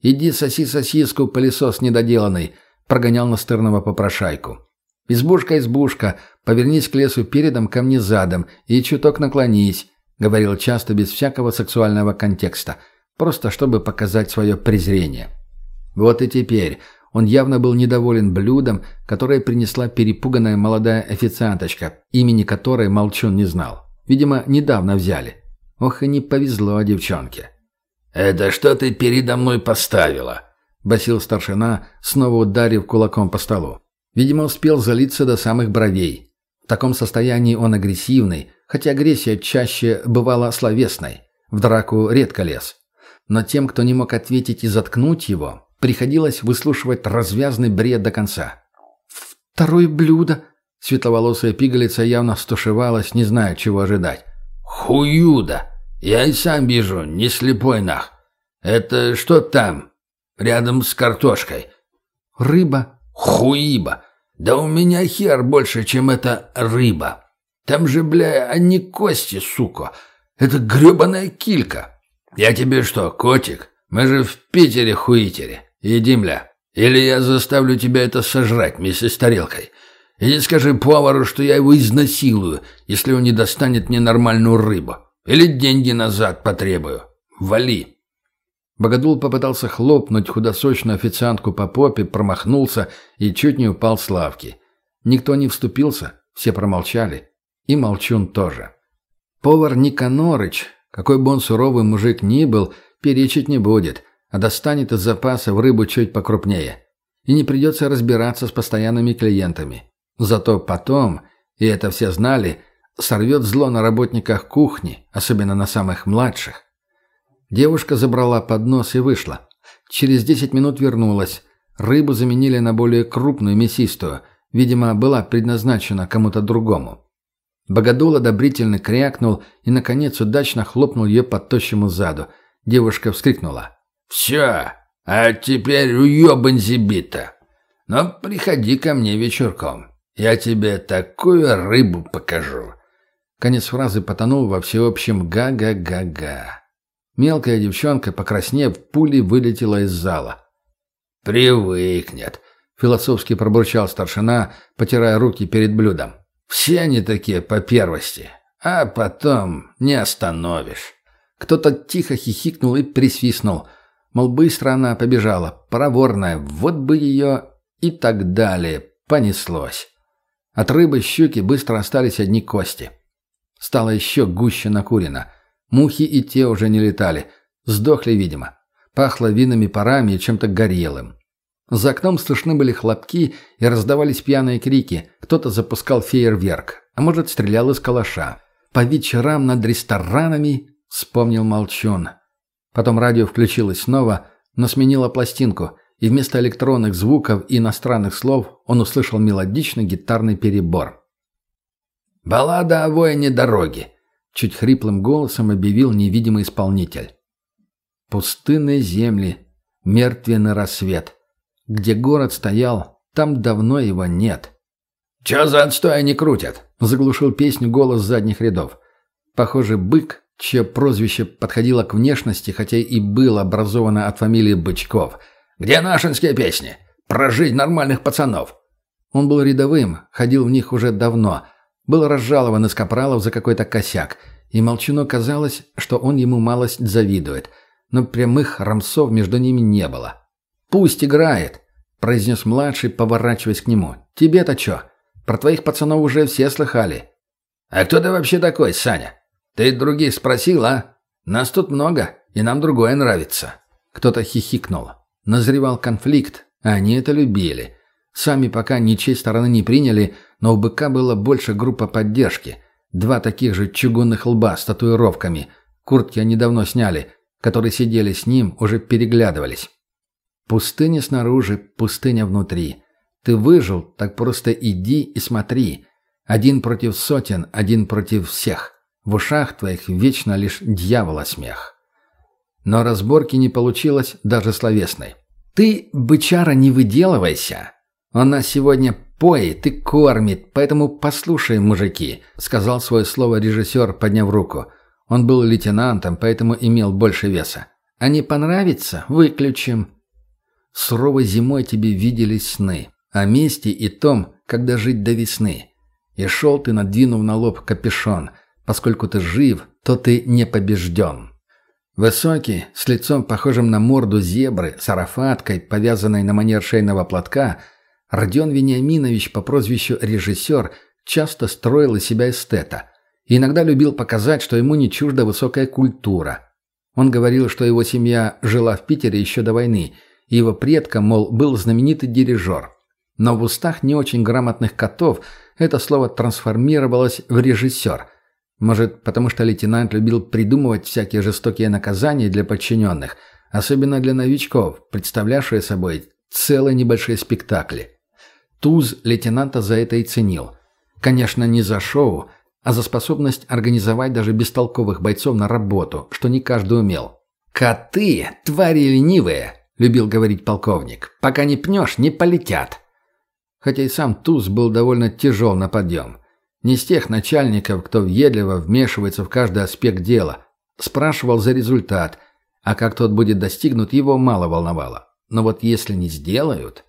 «Иди соси сосиску, пылесос недоделанный!» — прогонял настырного попрошайку. «Избушка, избушка, повернись к лесу передом, ко мне задом и чуток наклонись», — говорил часто без всякого сексуального контекста — Просто чтобы показать свое презрение. Вот и теперь он явно был недоволен блюдом, которое принесла перепуганная молодая официанточка, имени которой Молчун не знал. Видимо, недавно взяли. Ох и не повезло девчонке. «Это что ты передо мной поставила?» – басил старшина, снова ударив кулаком по столу. Видимо, успел залиться до самых бровей. В таком состоянии он агрессивный, хотя агрессия чаще бывала словесной. В драку редко лез. Но тем, кто не мог ответить и заткнуть его, приходилось выслушивать развязный бред до конца. «Второе блюдо!» Светловолосая пигалица явно стушевалась, не зная, чего ожидать. «Хуюда! Я и сам вижу, не слепой нах. Это что там? Рядом с картошкой?» «Рыба». «Хуиба! Да у меня хер больше, чем эта рыба. Там же, бля, а не кости, сука. Это гребаная килька. «Я тебе что, котик? Мы же в Питере-хуитере. Иди, мля. Или я заставлю тебя это сожрать вместе с тарелкой. Иди скажи повару, что я его изнасилую, если он не достанет мне нормальную рыбу. Или деньги назад потребую. Вали!» Богодул попытался хлопнуть худосочную официантку по попе, промахнулся и чуть не упал с лавки. Никто не вступился, все промолчали. И Молчун тоже. Повар Никанорыч, какой бы он суровый мужик ни был, перечить не будет, а достанет из запаса в рыбу чуть покрупнее. И не придется разбираться с постоянными клиентами. Зато потом, и это все знали, сорвет зло на работниках кухни, особенно на самых младших. Девушка забрала поднос и вышла. Через десять минут вернулась. Рыбу заменили на более крупную мясистую. Видимо, была предназначена кому-то другому. Богодул одобрительно крякнул и, наконец, удачно хлопнул ее по тощему заду. Девушка вскрикнула. «Все, а теперь уебань зибита. Но приходи ко мне вечерком. Я тебе такую рыбу покажу». Конец фразы потонул во всеобщем «га-га-га-га». Мелкая девчонка, покраснев, пулей вылетела из зала. «Привыкнет», — философски пробурчал старшина, потирая руки перед блюдом. «Все они такие по первости, а потом не остановишь». Кто-то тихо хихикнул и присвистнул. Мол, быстро она побежала, проворная, вот бы ее и так далее. Понеслось. От рыбы щуки быстро остались одни кости. Стало еще гуще накурено. Мухи и те уже не летали. Сдохли, видимо. Пахло винными парами и чем-то горелым. За окном слышны были хлопки и раздавались пьяные крики. Кто-то запускал фейерверк, а может, стрелял из калаша. По вечерам над ресторанами вспомнил Молчун. Потом радио включилось снова, но сменило пластинку, и вместо электронных звуков и иностранных слов он услышал мелодичный гитарный перебор. «Баллада о воине дороги», — чуть хриплым голосом объявил невидимый исполнитель. Пустынные земли, мертвенный рассвет. Где город стоял, там давно его нет. «Чё за отстой они крутят?» — заглушил песню голос задних рядов. Похоже, бык, чье прозвище подходило к внешности, хотя и было образовано от фамилии Бычков. «Где нашинские песни? Про жизнь нормальных пацанов?» Он был рядовым, ходил в них уже давно. Был разжалован из капралов за какой-то косяк. И Молчуну казалось, что он ему малость завидует — но прямых рамсов между ними не было. «Пусть играет», — произнес младший, поворачиваясь к нему. «Тебе-то чё? Про твоих пацанов уже все слыхали». «А кто ты вообще такой, Саня? Ты других спросил, а? Нас тут много, и нам другое нравится». Кто-то хихикнул. Назревал конфликт, а они это любили. Сами пока ничьей стороны не приняли, но у быка было больше группа поддержки. Два таких же чугунных лба с татуировками. Куртки они давно сняли, которые сидели с ним, уже переглядывались. Пустыня снаружи, пустыня внутри. Ты выжил, так просто иди и смотри. Один против сотен, один против всех. В ушах твоих вечно лишь дьявола смех. Но разборки не получилось даже словесной. Ты, бычара, не выделывайся. Он нас сегодня поет и кормит, поэтому послушай, мужики, сказал свое слово режиссер, подняв руку. Он был лейтенантом, поэтому имел больше веса. А не понравится – выключим. Суровой зимой тебе виделись сны. О месте и том, когда жить до весны. И шел ты, надвинув на лоб капюшон. Поскольку ты жив, то ты не побежден. Высокий, с лицом похожим на морду зебры, с арафаткой, повязанной на манер шейного платка, Родион Вениаминович по прозвищу «режиссер» часто строил из себя эстета – и иногда любил показать, что ему не чужда высокая культура. Он говорил, что его семья жила в Питере еще до войны, и его предком, мол, был знаменитый дирижер. Но в устах не очень грамотных котов это слово трансформировалось в режиссер. Может, потому что лейтенант любил придумывать всякие жестокие наказания для подчиненных, особенно для новичков, представлявшие собой целые небольшие спектакли. Туз лейтенанта за это и ценил. Конечно, не за шоу, а за способность организовать даже бестолковых бойцов на работу, что не каждый умел. «Коты, твари ленивые!» – любил говорить полковник. «Пока не пнешь, не полетят!» Хотя и сам Туз был довольно тяжел на подъем. Не с тех начальников, кто въедливо вмешивается в каждый аспект дела. Спрашивал за результат, а как тот будет достигнут, его мало волновало. Но вот если не сделают...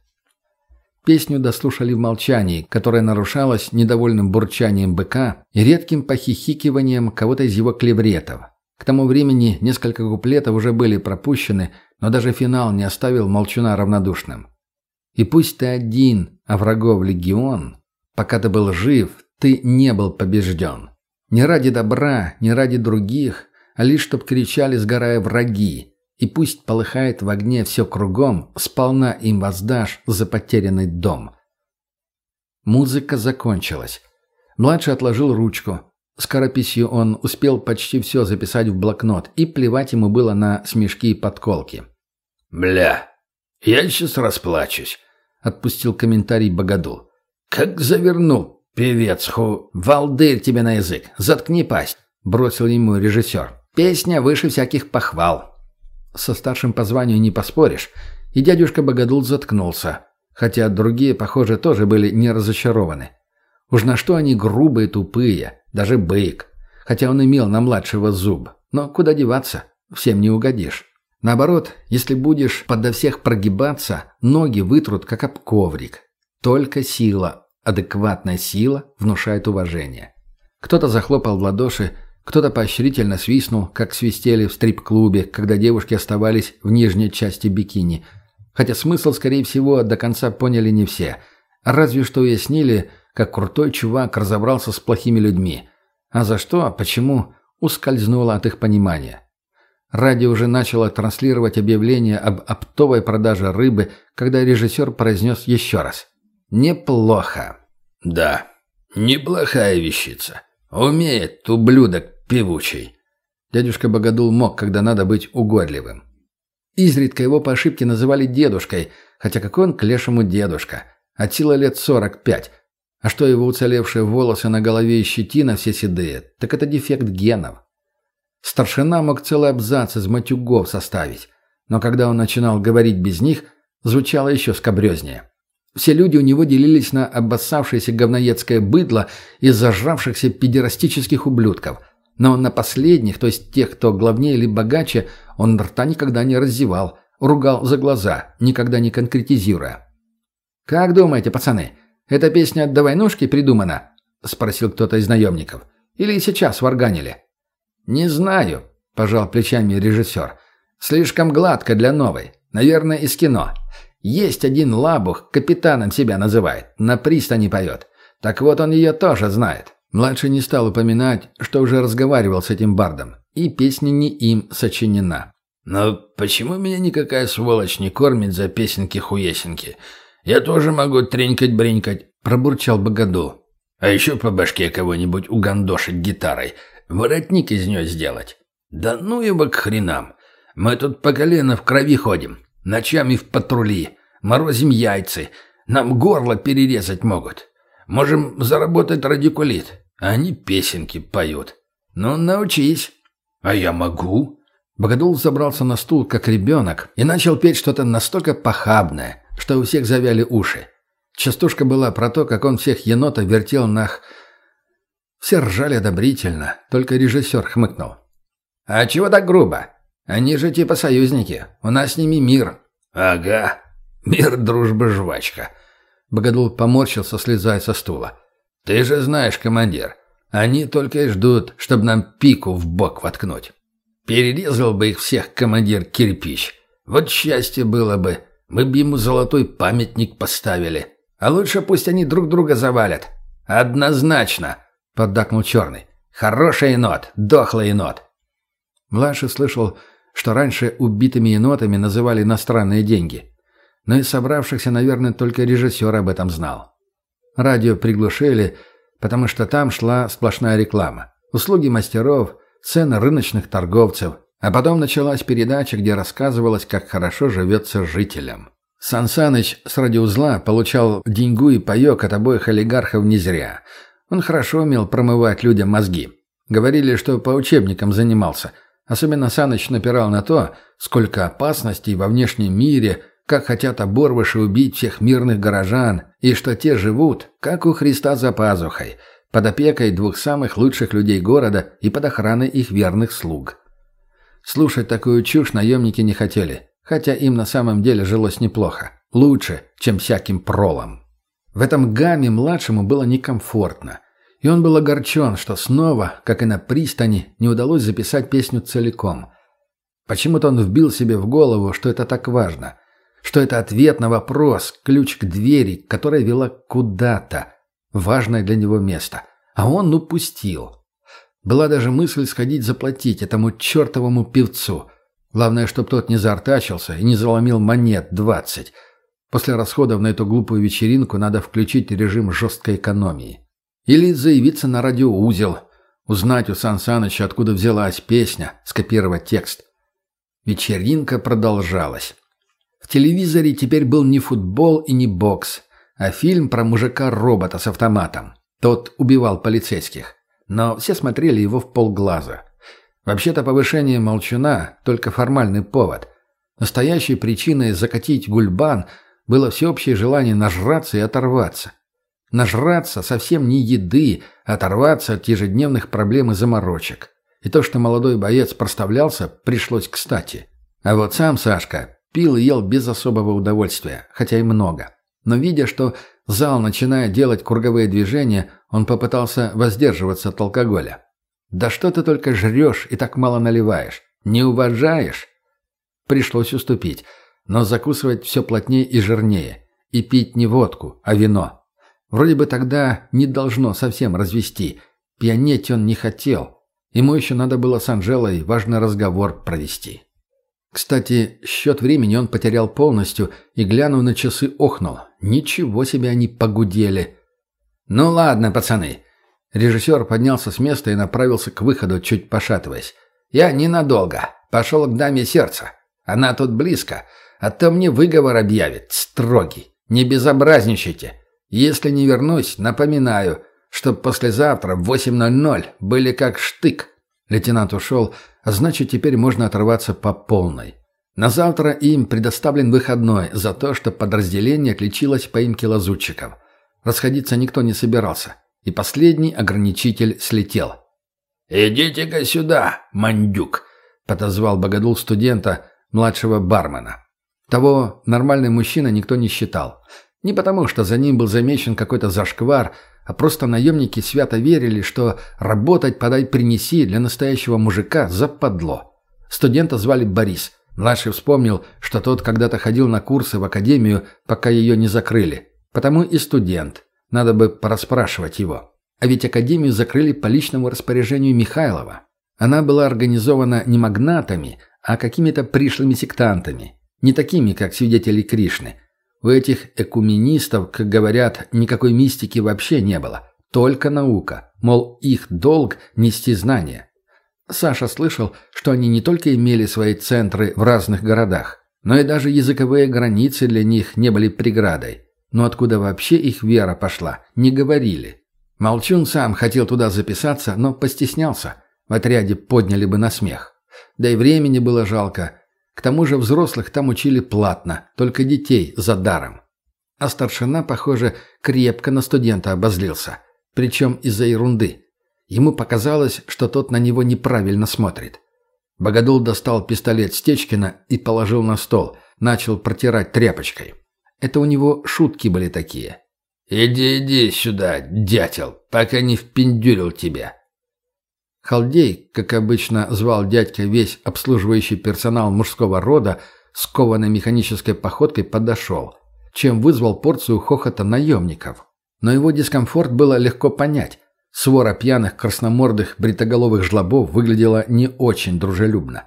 Песню дослушали в молчании, которое нарушалось недовольным бурчанием быка и редким похихикиванием кого-то из его клевретов. К тому времени несколько куплетов уже были пропущены, но даже финал не оставил молчуна равнодушным. «И пусть ты один, а врагов легион, пока ты был жив, ты не был побежден. Не ради добра, не ради других, а лишь чтоб кричали, сгорая враги, и пусть полыхает в огне все кругом, сполна им воздашь за потерянный дом. Музыка закончилась. Младший отложил ручку. Скорописью он успел почти все записать в блокнот, и плевать ему было на смешки и подколки. «Бля, я сейчас расплачусь», — отпустил комментарий Богодул. «Как завернул, «Певец ху... Валдырь тебе на язык! Заткни пасть!» — бросил ему режиссер. «Песня выше всяких похвал!» Со старшим по званию не поспоришь, и дядюшка Богодул заткнулся, хотя другие, похоже, тоже были не разочарованы. Уж на что они грубые, тупые, даже бык. Хотя он имел на младшего зуб. Но куда деваться, всем не угодишь. Наоборот, если будешь подо всех прогибаться, ноги вытрут, как об коврик. Только сила, адекватная сила внушает уважение. Кто-то захлопал в ладоши, кто-то поощрительно свистнул, как свистели в стрип-клубе, когда девушки оставались в нижней части бикини. Хотя смысл, скорее всего, до конца поняли не все. Разве что уяснили, как крутой чувак разобрался с плохими людьми. А за что, почему, ускользнуло от их понимания. Радио уже начало транслировать объявление об оптовой продаже рыбы, когда режиссер произнес еще раз. «Неплохо». «Да, неплохая вещица. Умеет ублюдок певучий». Дядюшка Богодул мог, когда надо быть угодливым. Изредка его по ошибке называли дедушкой, хотя какой он к лешему дедушка. От силы лет сорок пять. А что его уцелевшие волосы на голове и щетина все седые, так это дефект генов. Старшина мог целый абзац из матюгов составить, но когда он начинал говорить без них, звучало еще скобрезнее. Все люди у него делились на обоссавшееся говноедское быдло и зажравшихся педерастических ублюдков. Но на последних, то есть тех, кто главнее или богаче, он рта никогда не раздевал, ругал за глаза, никогда не конкретизируя. «Как думаете, пацаны, эта песня до войнушки придумана?» — спросил кто-то из наемников. «Или сейчас варганили?» «Не знаю», — пожал плечами режиссер. «Слишком гладко для новой. Наверное, из кино. Есть один лабух, капитаном себя называет, на пристани поет. Так вот он ее тоже знает». Младший не стал упоминать, что уже разговаривал с этим бардом, и песня не им сочинена. «Но почему меня никакая сволочь не кормит за песенки-хуесенки? Я тоже могу тренькать-бренькать», — пробурчал Богоду. «А еще по башке кого-нибудь угандошить гитарой воротник из нее сделать. Да ну его к хренам. Мы тут по колено в крови ходим, ночами в патрули, морозим яйцы, нам горло перерезать могут. Можем заработать радикулит, они песенки поют. Ну, научись. А я могу. Богодул забрался на стул, как ребенок, и начал петь что-то настолько похабное, что у всех завяли уши. Частушка была про то, как он всех енотов вертел нах... Все ржали одобрительно, только режиссер хмыкнул. «А чего так грубо? Они же типа союзники. У нас с ними мир». «Ага. Мир, дружба, жвачка». Богодул поморщился, слезая со стула. «Ты же знаешь, командир, они только и ждут, чтобы нам пику в бок воткнуть. Перерезал бы их всех командир кирпич. Вот счастье было бы. Мы бы ему золотой памятник поставили. А лучше пусть они друг друга завалят. Однозначно поддакнул Черный. «Хороший енот, дохлый енот». Младший слышал, что раньше убитыми енотами называли иностранные деньги. Но из собравшихся, наверное, только режиссер об этом знал. Радио приглушили, потому что там шла сплошная реклама. Услуги мастеров, цены рыночных торговцев. А потом началась передача, где рассказывалось, как хорошо живется жителям. Сан Саныч с радиоузла получал деньгу и паек от обоих олигархов не зря – он хорошо умел промывать людям мозги. Говорили, что по учебникам занимался. Особенно Саныч напирал на то, сколько опасностей во внешнем мире, как хотят оборвыши убить всех мирных горожан, и что те живут, как у Христа за пазухой, под опекой двух самых лучших людей города и под охраной их верных слуг. Слушать такую чушь наемники не хотели, хотя им на самом деле жилось неплохо. Лучше, чем всяким пролом. В этом гамме младшему было некомфортно. И он был огорчен, что снова, как и на пристани, не удалось записать песню целиком. Почему-то он вбил себе в голову, что это так важно. Что это ответ на вопрос, ключ к двери, которая вела куда-то. Важное для него место. А он упустил. Была даже мысль сходить заплатить этому чертовому певцу. Главное, чтобы тот не заортачился и не заломил монет двадцать. После расходов на эту глупую вечеринку надо включить режим жесткой экономии. Или заявиться на радиоузел, узнать у Сан Саныча, откуда взялась песня, скопировать текст. Вечеринка продолжалась. В телевизоре теперь был не футбол и не бокс, а фильм про мужика-робота с автоматом. Тот убивал полицейских. Но все смотрели его в полглаза. Вообще-то повышение молчуна – только формальный повод. Настоящей причиной закатить гульбан было всеобщее желание нажраться и оторваться. Нажраться совсем не еды, а оторваться от ежедневных проблем и заморочек. И то, что молодой боец проставлялся, пришлось кстати. А вот сам Сашка пил и ел без особого удовольствия, хотя и много. Но видя, что зал начинает делать круговые движения, он попытался воздерживаться от алкоголя. Да что ты только жрешь и так мало наливаешь? Не уважаешь? Пришлось уступить, но закусывать все плотнее и жирнее. И пить не водку, а вино. Вроде бы тогда не должно совсем развести. Пьянеть он не хотел. Ему еще надо было с Анжелой важный разговор провести. Кстати, счет времени он потерял полностью и, глянув на часы, охнул. Ничего себе они погудели. «Ну ладно, пацаны, Режиссер поднялся с места и направился к выходу, чуть пошатываясь. «Я ненадолго. Пошел к даме сердца. Она тут близко. А то мне выговор объявит. Строгий. Не безобразничайте. Если не вернусь, напоминаю, что послезавтра в 8.00 были как штык». Лейтенант ушел, а значит, теперь можно оторваться по полной. На завтра им предоставлен выходной за то, что подразделение отличилось поимке лазутчиков. Расходиться никто не собирался и последний ограничитель слетел. «Идите-ка сюда, мандюк!» — подозвал Богодул студента, младшего бармена. Того нормальный мужчина никто не считал. Не потому, что за ним был замечен какой-то зашквар, а просто наемники свято верили, что работать подай-принеси для настоящего мужика западло. Студента звали Борис. Младший вспомнил, что тот когда-то ходил на курсы в академию, пока ее не закрыли. Потому и студент. Надо бы порасспрашивать его. А ведь Академию закрыли по личному распоряжению Михайлова. Она была организована не магнатами, а какими-то пришлыми сектантами. Не такими, как свидетели Кришны. У этих экуменистов, как говорят, никакой мистики вообще не было. Только наука. Мол, их долг – нести знания. Саша слышал, что они не только имели свои центры в разных городах, но и даже языковые границы для них не были преградой. Но откуда вообще их вера пошла, не говорили. Молчун сам хотел туда записаться, но постеснялся. В отряде подняли бы на смех. Да и времени было жалко. К тому же взрослых там учили платно, только детей за даром. А старшина, похоже, крепко на студента обозлился. Причем из-за ерунды. Ему показалось, что тот на него неправильно смотрит. Богодул достал пистолет Стечкина и положил на стол. Начал протирать тряпочкой. Это у него шутки были такие. «Иди, иди сюда, дятел, пока не впендюрил тебя». Халдей, как обычно звал дядька весь обслуживающий персонал мужского рода, скованной механической походкой подошел, чем вызвал порцию хохота наемников. Но его дискомфорт было легко понять. Свора пьяных красномордых бритоголовых жлобов выглядела не очень дружелюбно.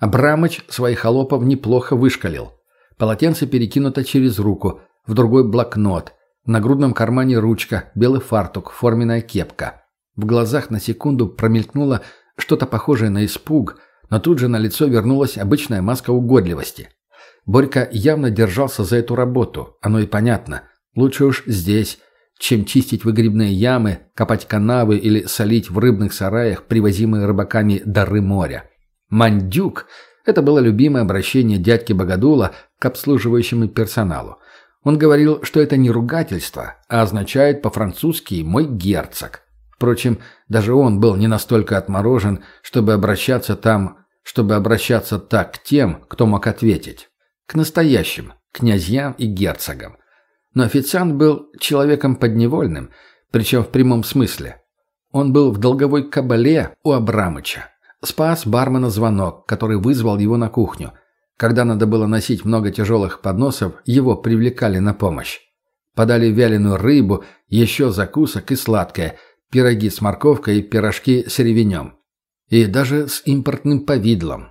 Абрамыч своих холопов неплохо вышкалил. Полотенце перекинуто через руку, в другой блокнот. В нагрудном кармане ручка, белый фартук, форменная кепка. В глазах на секунду промелькнуло что-то похожее на испуг, но тут же на лицо вернулась обычная маска угодливости. Борька явно держался за эту работу, оно и понятно. Лучше уж здесь, чем чистить выгребные ямы, копать канавы или солить в рыбных сараях привозимые рыбаками дары моря. Мандюк это было любимое обращение дядьки Богодула к обслуживающему персоналу. Он говорил, что это не ругательство, а означает по-французски «мой герцог». Впрочем, даже он был не настолько отморожен, чтобы обращаться там, чтобы обращаться так к тем, кто мог ответить. К настоящим, князьям и герцогам. Но официант был человеком подневольным, причем в прямом смысле. Он был в долговой кабале у Абрамыча. Спас бармена звонок, который вызвал его на кухню. Когда надо было носить много тяжелых подносов, его привлекали на помощь. Подали вяленую рыбу, еще закусок и сладкое, пироги с морковкой и пирожки с ревенем. И даже с импортным повидлом.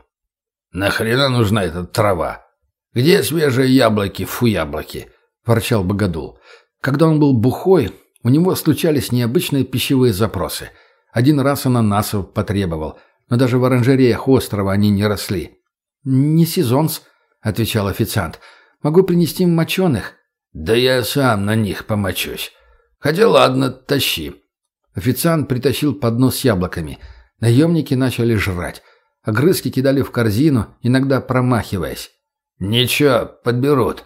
«Нахрена нужна эта трава? Где свежие яблоки, фу яблоки?» – ворчал Богодул. Когда он был бухой, у него случались необычные пищевые запросы. Один раз ананасов потребовал – но даже в оранжереях острова они не росли. «Не сезонс», — отвечал официант. «Могу принести моченых». «Да я сам на них помочусь». Хотя ладно, тащи». Официант притащил поднос с яблоками. Наемники начали жрать. Огрызки кидали в корзину, иногда промахиваясь. «Ничего, подберут».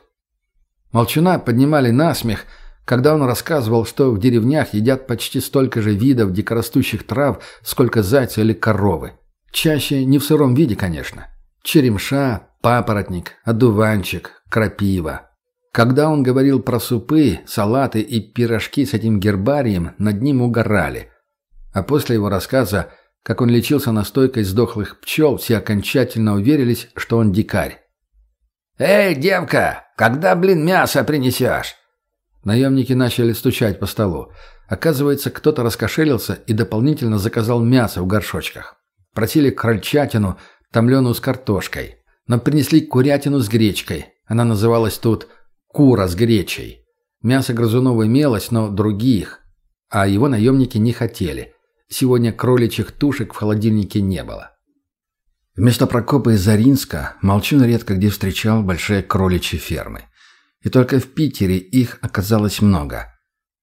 Молчуна поднимали на смех, когда он рассказывал, что в деревнях едят почти столько же видов дикорастущих трав, сколько зайцы или коровы. Чаще не в сыром виде, конечно. Черемша, папоротник, одуванчик, крапива. Когда он говорил про супы, салаты и пирожки с этим гербарием, над ним угорали. А после его рассказа, как он лечился настойкой сдохлых пчел, все окончательно уверились, что он дикарь. «Эй, девка, когда, блин, мясо принесешь?» Наемники начали стучать по столу. Оказывается, кто-то раскошелился и дополнительно заказал мясо в горшочках. Просили крольчатину, томленую с картошкой. Но принесли курятину с гречкой. Она называлась тут «кура с гречей». Мясо грызунов имелось, но других. А его наемники не хотели. Сегодня кроличьих тушек в холодильнике не было. Вместо Прокопа из Заринска Молчун редко где встречал большие кроличьи фермы. И только в Питере их оказалось много.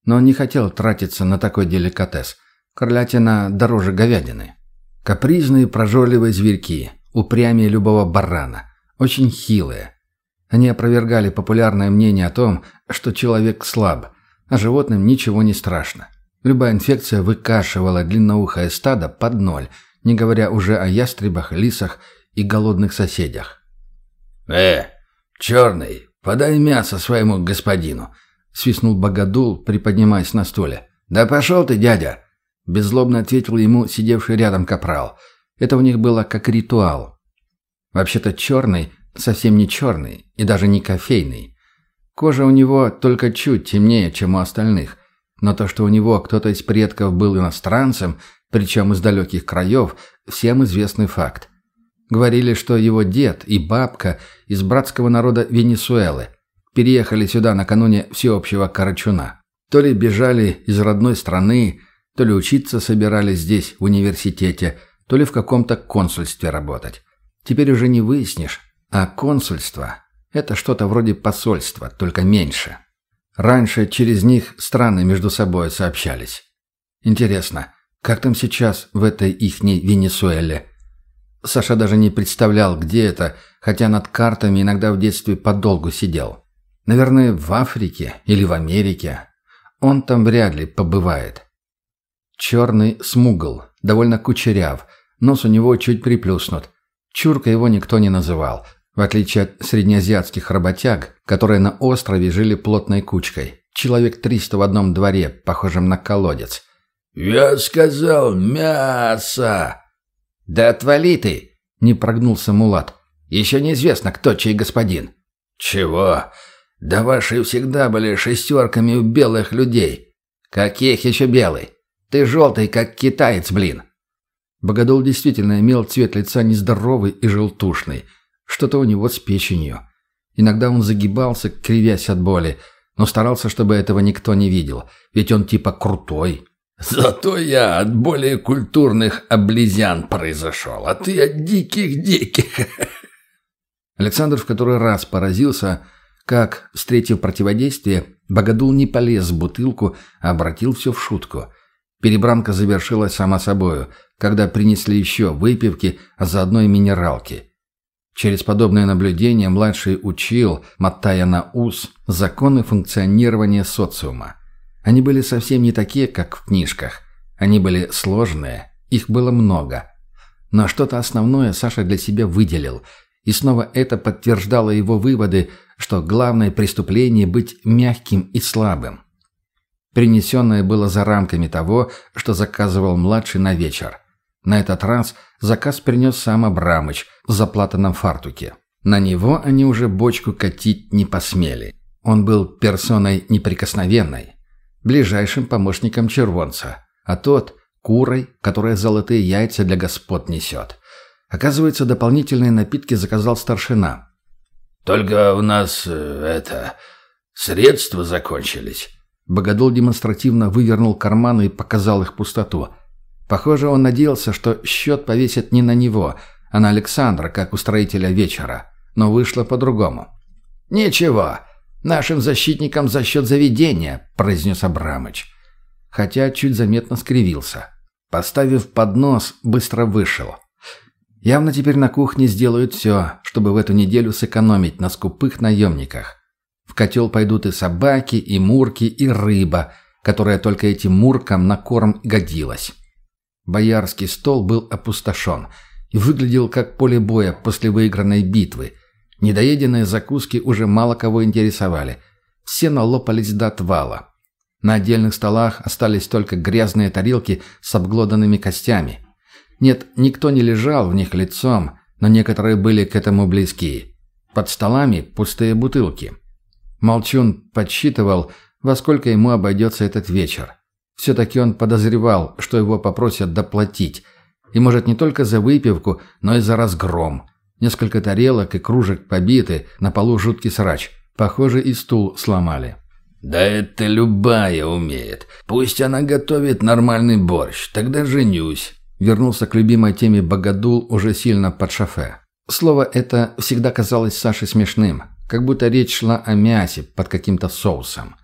Но он не хотел тратиться на такой деликатес. Кролятина дороже говядины. Капризные прожорливые зверьки, упрямее любого барана, очень хилые. Они опровергали популярное мнение о том, что человек слаб, а животным ничего не страшно. Любая инфекция выкашивала длинноухое стадо под ноль – не говоря уже о ястребах, лисах и голодных соседях. «Э, черный, подай мясо своему господину!» — свистнул Богодул, приподнимаясь на стуле. «Да пошел ты, дядя!» — беззлобно ответил ему сидевший рядом капрал. Это у них было как ритуал. Вообще-то черный совсем не черный и даже не кофейный. Кожа у него только чуть темнее, чем у остальных. Но то, что у него кто-то из предков был иностранцем, причем из далеких краев, всем известный факт. Говорили, что его дед и бабка из братского народа Венесуэлы переехали сюда накануне всеобщего Карачуна. То ли бежали из родной страны, то ли учиться собирались здесь, в университете, то ли в каком-то консульстве работать. Теперь уже не выяснишь, а консульство – это что-то вроде посольства, только меньше. Раньше через них страны между собой сообщались. Интересно, как там сейчас, в этой ихней Венесуэле? Саша даже не представлял, где это, хотя над картами иногда в детстве подолгу сидел. Наверное, в Африке или в Америке. Он там вряд ли побывает. Черный смугл, довольно кучеряв, нос у него чуть приплюснут. Чурка его никто не называл, в отличие от среднеазиатских работяг, которые на острове жили плотной кучкой. Человек триста в одном дворе, похожем на колодец. «Я сказал мясо!» «Да отвали ты!» — не прогнулся Мулат. «Еще неизвестно, кто чей господин». «Чего? Да ваши всегда были шестерками у белых людей». «Каких еще белый? Ты желтый, как китаец, блин». Богодол действительно имел цвет лица нездоровый и желтушный. Что-то у него с печенью. Иногда он загибался, кривясь от боли, но старался, чтобы этого никто не видел, ведь он типа крутой, Зато я от более культурных облизян произошел, а ты от диких-диких. Александр в который раз поразился, как, встретив противодействие, Богодул не полез в бутылку, а обратил все в шутку. Перебранка завершилась сама собою, когда принесли еще выпивки, а заодно и минералки. Через подобное наблюдение младший учил, мотая на ус, законы функционирования социума. Они были совсем не такие, как в книжках. Они были сложные, их было много. Но что-то основное Саша для себя выделил, и снова это подтверждало его выводы, что главное преступление – быть мягким и слабым. Принесенное было за рамками того, что заказывал младший на вечер. На этот раз заказ принес сам Абрамыч в заплатанном фартуке. На него они уже бочку катить не посмели. Он был персоной неприкосновенной, ближайшим помощником червонца, а тот – курой, которая золотые яйца для господ несет. Оказывается, дополнительные напитки заказал старшина. «Только у нас, э, это, средства закончились». Богодул демонстративно вывернул карманы и показал их пустоту. Похоже, он надеялся, что счет повесят не на него, а на Александра, как устроителя вечера. Но вышло по-другому. «Ничего, Нашим защитникам за счет заведения», — произнес Абрамыч. Хотя чуть заметно скривился. Поставив поднос, быстро вышел. Явно теперь на кухне сделают все, чтобы в эту неделю сэкономить на скупых наемниках. В котел пойдут и собаки, и мурки, и рыба, которая только этим муркам на корм годилась. Боярский стол был опустошен и выглядел как поле боя после выигранной битвы. Недоеденные закуски уже мало кого интересовали. Все налопались до отвала. На отдельных столах остались только грязные тарелки с обглоданными костями. Нет, никто не лежал в них лицом, но некоторые были к этому близки. Под столами пустые бутылки. Молчун подсчитывал, во сколько ему обойдется этот вечер. Все-таки он подозревал, что его попросят доплатить. И может не только за выпивку, но и за разгром. Несколько тарелок и кружек побиты, на полу жуткий срач. Похоже, и стул сломали. «Да это любая умеет. Пусть она готовит нормальный борщ, тогда женюсь», Вернулся к любимой теме Богодул уже сильно под шофе. Слово это всегда казалось Саше смешным, как будто речь шла о мясе под каким-то соусом.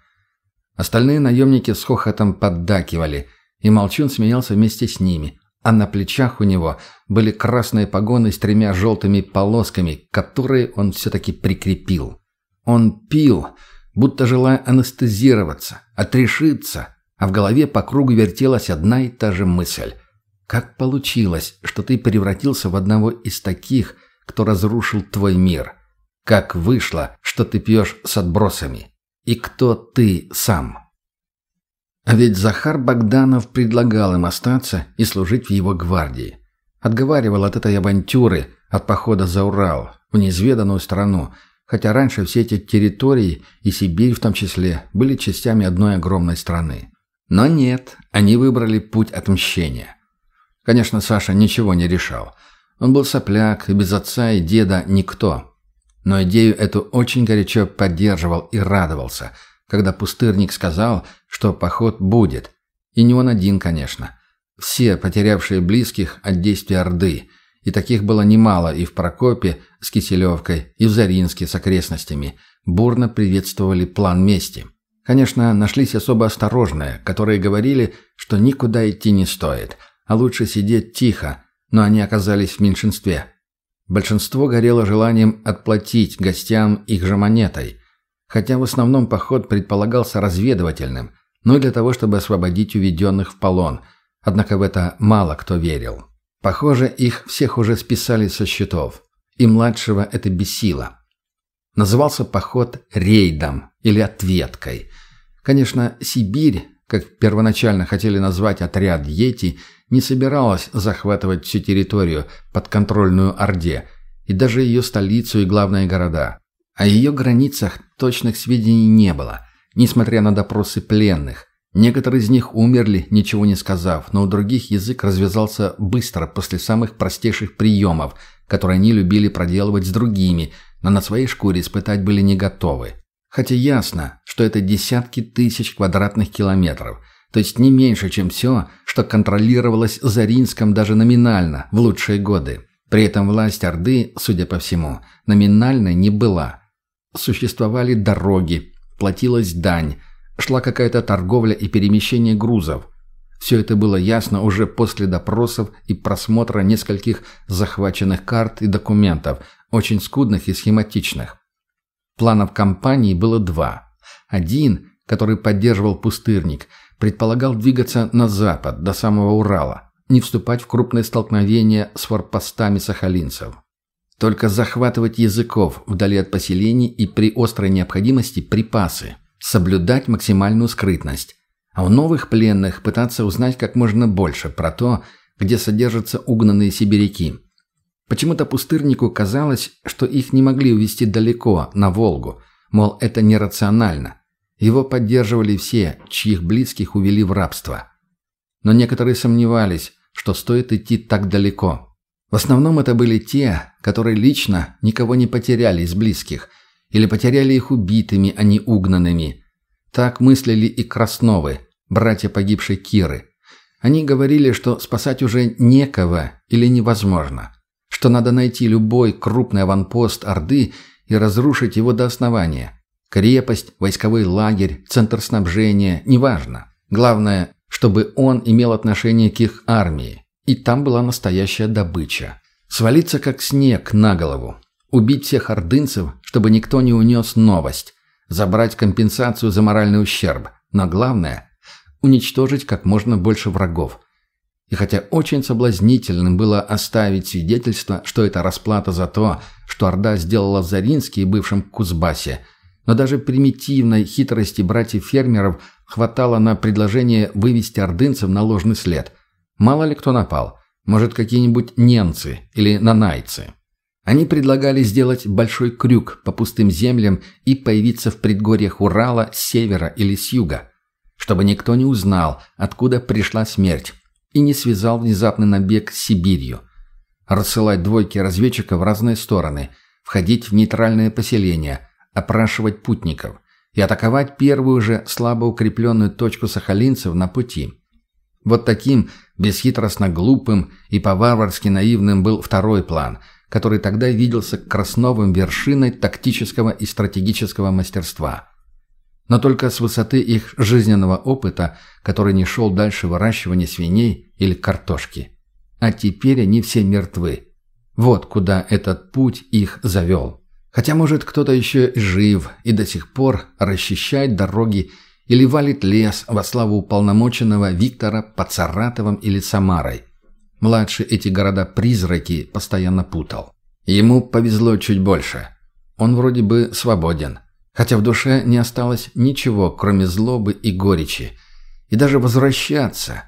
Остальные наемники с хохотом поддакивали, и Молчун смеялся вместе с ними, а на плечах у него были красные погоны с тремя желтыми полосками, которые он все-таки прикрепил. Он пил, будто желая анестезироваться, отрешиться, а в голове по кругу вертелась одна и та же мысль. Как получилось, что ты превратился в одного из таких, кто разрушил твой мир? Как вышло, что ты пьешь с отбросами? И кто ты сам? А ведь Захар Богданов предлагал им остаться и служить в его гвардии. Отговаривал от этой авантюры, от похода за Урал, в неизведанную страну, хотя раньше все эти территории, и Сибирь в том числе, были частями одной огромной страны. Но нет, они выбрали путь отмщения. Конечно, Саша ничего не решал. Он был сопляк, и без отца и деда никто. Но идею эту очень горячо поддерживал и радовался, когда пустырник сказал, что поход будет. И не он один, конечно. Все, потерявшие близких от действия Орды. И таких было немало и в Прокопе с Киселевкой, и в Заринске с окрестностями. Бурно приветствовали план мести. Конечно, нашлись особо осторожные, которые говорили, что никуда идти не стоит – а лучше сидеть тихо, но они оказались в меньшинстве. Большинство горело желанием отплатить гостям их же монетой, хотя в основном поход предполагался разведывательным, но и для того, чтобы освободить уведенных в полон, однако в это мало кто верил. Похоже, их всех уже списали со счетов, и младшего это бесило. Назывался поход рейдом или ответкой. Конечно, Сибирь, как первоначально хотели назвать отряд Йети, не собиралась захватывать всю территорию, подконтрольную Орде, и даже ее столицу и главные города. О ее границах точных сведений не было, несмотря на допросы пленных. Некоторые из них умерли, ничего не сказав, но у других язык развязался быстро после самых простейших приемов, которые они любили проделывать с другими, но на своей шкуре испытать были не готовы. Хотя ясно, что это десятки тысяч квадратных километров – то есть не меньше, чем все, что контролировалось Заринском даже номинально в лучшие годы. При этом власть Орды, судя по всему, номинальной не была. Существовали дороги, платилась дань, шла какая-то торговля и перемещение грузов. Все это было ясно уже после допросов и просмотра нескольких захваченных карт и документов, очень скудных и схематичных. Планов компании было два. Один, который поддерживал пустырник – предполагал двигаться на запад, до самого Урала, не вступать в крупные столкновения с форпостами сахалинцев. Только захватывать языков вдали от поселений и при острой необходимости припасы, соблюдать максимальную скрытность, а у новых пленных пытаться узнать как можно больше про то, где содержатся угнанные сибиряки. Почему-то пустырнику казалось, что их не могли увезти далеко, на Волгу, мол, это нерационально. Его поддерживали все, чьих близких увели в рабство. Но некоторые сомневались, что стоит идти так далеко. В основном это были те, которые лично никого не потеряли из близких, или потеряли их убитыми, а не угнанными. Так мыслили и Красновы, братья погибшей Киры. Они говорили, что спасать уже некого или невозможно, что надо найти любой крупный аванпост Орды и разрушить его до основания – Крепость, войсковой лагерь, центр снабжения – неважно. Главное, чтобы он имел отношение к их армии. И там была настоящая добыча. Свалиться как снег на голову. Убить всех ордынцев, чтобы никто не унес новость. Забрать компенсацию за моральный ущерб. Но главное – уничтожить как можно больше врагов. И хотя очень соблазнительным было оставить свидетельство, что это расплата за то, что Орда сделала в Заринске и бывшем Кузбассе, но даже примитивной хитрости братьев-фермеров хватало на предложение вывести ордынцев на ложный след. Мало ли кто напал. Может, какие-нибудь немцы или нанайцы. Они предлагали сделать большой крюк по пустым землям и появиться в предгорьях Урала с севера или с юга, чтобы никто не узнал, откуда пришла смерть, и не связал внезапный набег с Сибирью. Рассылать двойки разведчиков в разные стороны, входить в нейтральное поселение, опрашивать путников и атаковать первую же слабо укрепленную точку сахалинцев на пути. Вот таким бесхитростно глупым и по-варварски наивным был второй план, который тогда виделся красновым вершиной тактического и стратегического мастерства. Но только с высоты их жизненного опыта, который не шел дальше выращивания свиней или картошки. А теперь они все мертвы. Вот куда этот путь их завел. Хотя, может, кто-то еще жив и до сих пор расчищает дороги или валит лес во славу уполномоченного Виктора под Саратовом или Самарой. Младший эти города-призраки постоянно путал. Ему повезло чуть больше. Он вроде бы свободен хотя в душе не осталось ничего, кроме злобы и горечи. И даже возвращаться,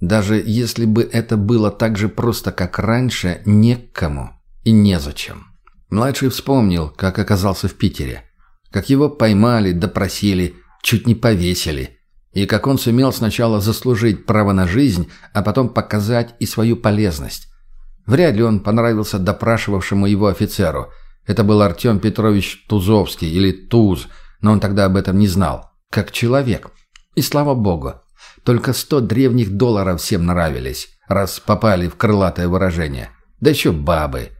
даже если бы это было так же просто, как раньше, не к кому и незачем. Младший вспомнил, как оказался в Питере, как его поймали, допросили, чуть не повесили, и как он сумел сначала заслужить право на жизнь, а потом показать и свою полезность. Вряд ли он понравился допрашивавшему его офицеру – это был Артем Петрович Тузовский или Туз, но он тогда об этом не знал. Как человек. И слава богу. Только сто древних долларов всем нравились, раз попали в крылатое выражение. Да еще бабы.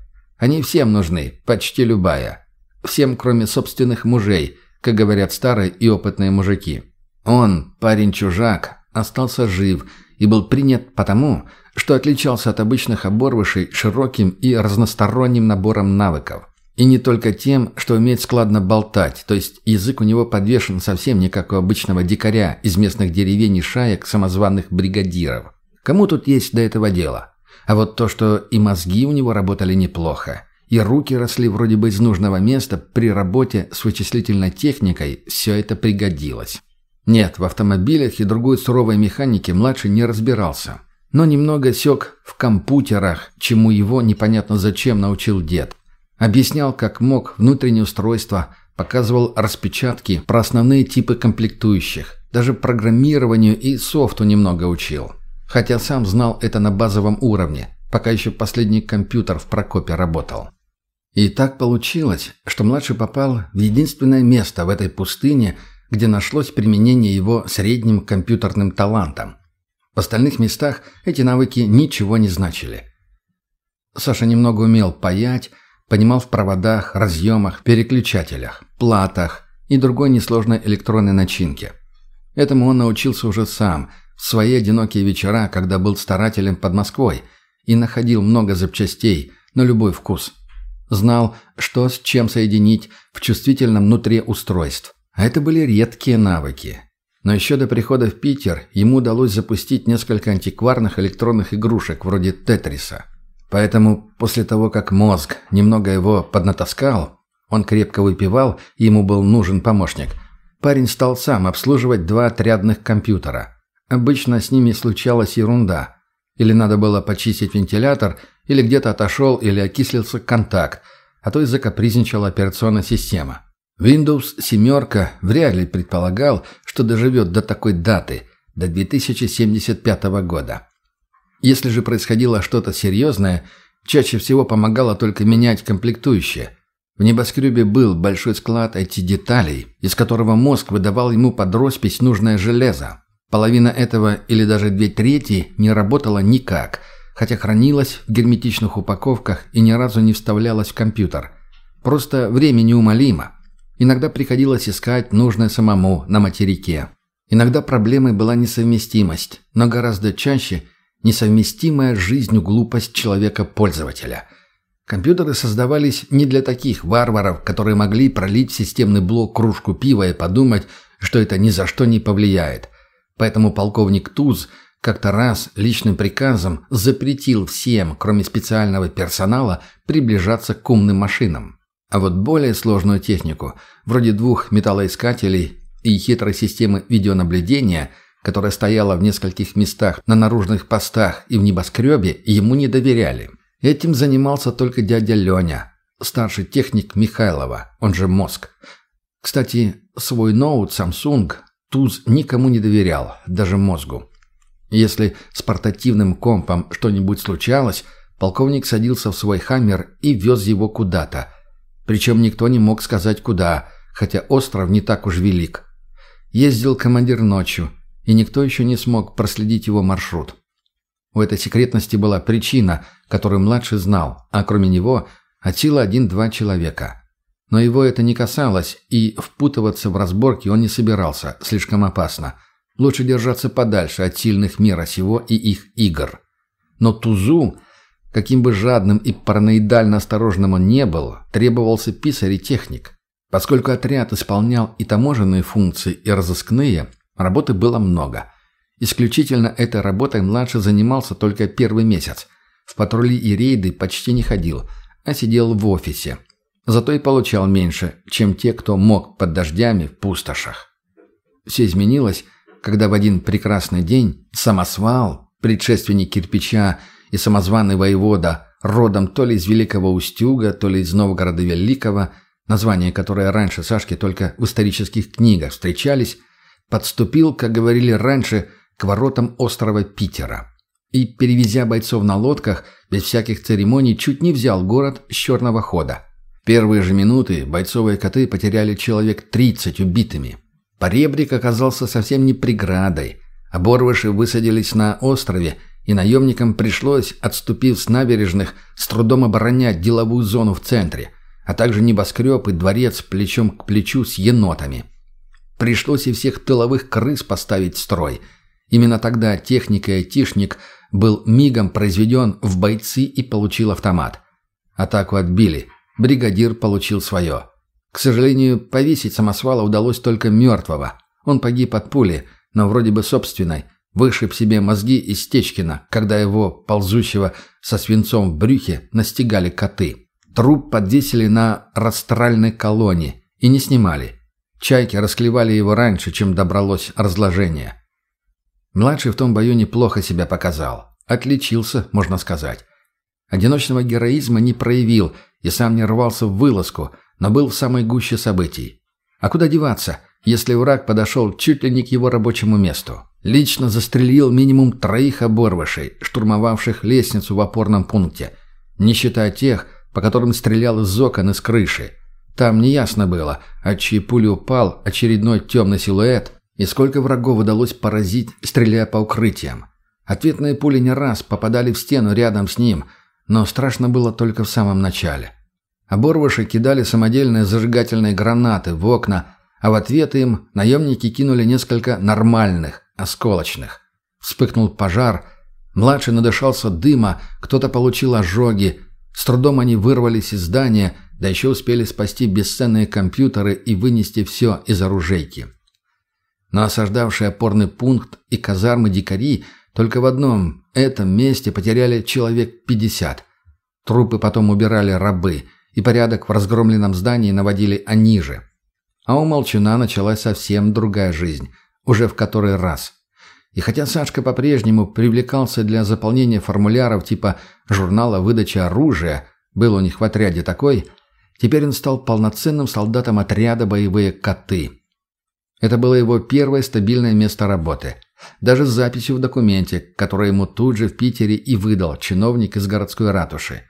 Они всем нужны, почти любая. Всем, кроме собственных мужей, как говорят старые и опытные мужики. Он, парень-чужак, остался жив и был принят потому, что отличался от обычных оборвышей широким и разносторонним набором навыков. И не только тем, что умеет складно болтать, то есть язык у него подвешен совсем не как у обычного дикаря из местных деревень и шаек самозваных бригадиров. Кому тут есть до этого дело? А вот то, что и мозги у него работали неплохо, и руки росли вроде бы из нужного места при работе с вычислительной техникой, все это пригодилось. Нет, в автомобилях и другой суровой механике младший не разбирался, но немного сёк в компьютерах, чему его непонятно зачем научил дед. Объяснял, как мог, внутреннее устройство, показывал распечатки про основные типы комплектующих. Даже программированию и софту немного учил. Хотя сам знал это на базовом уровне, пока еще последний компьютер в Прокопе работал. И так получилось, что младший попал в единственное место в этой пустыне, где нашлось применение его средним компьютерным талантам. В остальных местах эти навыки ничего не значили. Саша немного умел паять, Понимал в проводах, разъемах, переключателях, платах и другой несложной электронной начинке. Этому он научился уже сам, свои одинокие вечера, когда был старателем под Москвой и находил много запчастей на любой вкус. Знал, что с чем соединить в чувствительном внутри устройств. А это были редкие навыки. Но еще до прихода в Питер ему удалось запустить несколько антикварных электронных игрушек вроде «Тетриса». Поэтому после того, как мозг немного его поднатаскал, он крепко выпивал, ему был нужен помощник, парень стал сам обслуживать два отрядных компьютера. Обычно с ними случалась ерунда. Или надо было почистить вентилятор, или где-то отошел или окислился контакт, а то и закапризничала операционная система. Windows 7 вряд ли предполагал, что доживет до такой даты, до 2075 года. Если же происходило что-то серьезное, чаще всего помогало только менять комплектующие. В небоскребе был большой склад IT-деталей, из которого мозг выдавал ему под роспись нужное железо. Половина этого или даже две трети не работала никак, хотя хранилась в герметичных упаковках и ни разу не вставлялась в компьютер. Просто время неумолимо. Иногда приходилось искать нужное самому на материке. Иногда проблемой была несовместимость, но гораздо чаще несовместимая с жизнью глупость человека-пользователя. Компьютеры создавались не для таких варваров, которые могли пролить в системный блок кружку пива и подумать, что это ни за что не повлияет. Поэтому полковник Туз как-то раз личным приказом запретил всем, кроме специального персонала, приближаться к умным машинам. А вот более сложную технику, вроде двух металлоискателей и хитрой системы видеонаблюдения, которая стояла в нескольких местах на наружных постах и в небоскребе, ему не доверяли. Этим занимался только дядя Леня, старший техник Михайлова, он же Мозг. Кстати, свой ноут Samsung Туз никому не доверял, даже Мозгу. Если с портативным компом что-нибудь случалось, полковник садился в свой «Хаммер» и вез его куда-то – причем никто не мог сказать куда, хотя остров не так уж велик. Ездил командир ночью, и никто еще не смог проследить его маршрут. У этой секретности была причина, которую младший знал, а кроме него от силы один-два человека. Но его это не касалось, и впутываться в разборки он не собирался, слишком опасно. Лучше держаться подальше от сильных мира сего и их игр. Но Тузу Каким бы жадным и параноидально осторожным он не был, требовался писарь и техник. Поскольку отряд исполнял и таможенные функции, и разыскные, работы было много. Исключительно этой работой младший занимался только первый месяц. В патрули и рейды почти не ходил, а сидел в офисе. Зато и получал меньше, чем те, кто мог под дождями в пустошах. Все изменилось, когда в один прекрасный день самосвал, предшественник кирпича и самозваный воевода, родом то ли из Великого Устюга, то ли из Новгорода Великого, названия которые раньше Сашке только в исторических книгах встречались, подступил, как говорили раньше, к воротам острова Питера. И, перевезя бойцов на лодках, без всяких церемоний, чуть не взял город с черного хода. Первые же минуты бойцовые коты потеряли человек 30 убитыми. Поребрик оказался совсем не преградой. Оборвыши высадились на острове и наемникам пришлось, отступив с набережных, с трудом оборонять деловую зону в центре, а также небоскреб и дворец плечом к плечу с енотами. Пришлось и всех тыловых крыс поставить в строй. Именно тогда техник и айтишник был мигом произведен в бойцы и получил автомат. Атаку отбили. Бригадир получил свое. К сожалению, повесить самосвала удалось только мертвого. Он погиб от пули, но вроде бы собственной, Вышиб себе мозги из Стечкина, когда его, ползущего со свинцом в брюхе, настигали коты. Труп подвесили на растральной колонне и не снимали. Чайки расклевали его раньше, чем добралось разложение. Младший в том бою неплохо себя показал. Отличился, можно сказать. Одиночного героизма не проявил и сам не рвался в вылазку, но был в самой гуще событий. А куда деваться, если враг подошел чуть ли не к его рабочему месту? Лично застрелил минимум троих оборвышей, штурмовавших лестницу в опорном пункте, не считая тех, по которым стрелял из окон и с крыши. Там неясно было, от чьей пули упал очередной темный силуэт и сколько врагов удалось поразить, стреляя по укрытиям. Ответные пули не раз попадали в стену рядом с ним, но страшно было только в самом начале. Оборвыши кидали самодельные зажигательные гранаты в окна, а в ответ им наемники кинули несколько нормальных, осколочных. Вспыхнул пожар, младший надышался дыма, кто-то получил ожоги. С трудом они вырвались из здания, да еще успели спасти бесценные компьютеры и вынести все из оружейки. Но осаждавший опорный пункт и казармы дикари только в одном этом месте потеряли человек 50. Трупы потом убирали рабы, и порядок в разгромленном здании наводили они же. А у Молчана началась совсем другая жизнь уже в который раз. И хотя Сашка по-прежнему привлекался для заполнения формуляров типа журнала выдачи оружия, был у них в отряде такой, теперь он стал полноценным солдатом отряда «Боевые коты». Это было его первое стабильное место работы. Даже с записью в документе, который ему тут же в Питере и выдал чиновник из городской ратуши.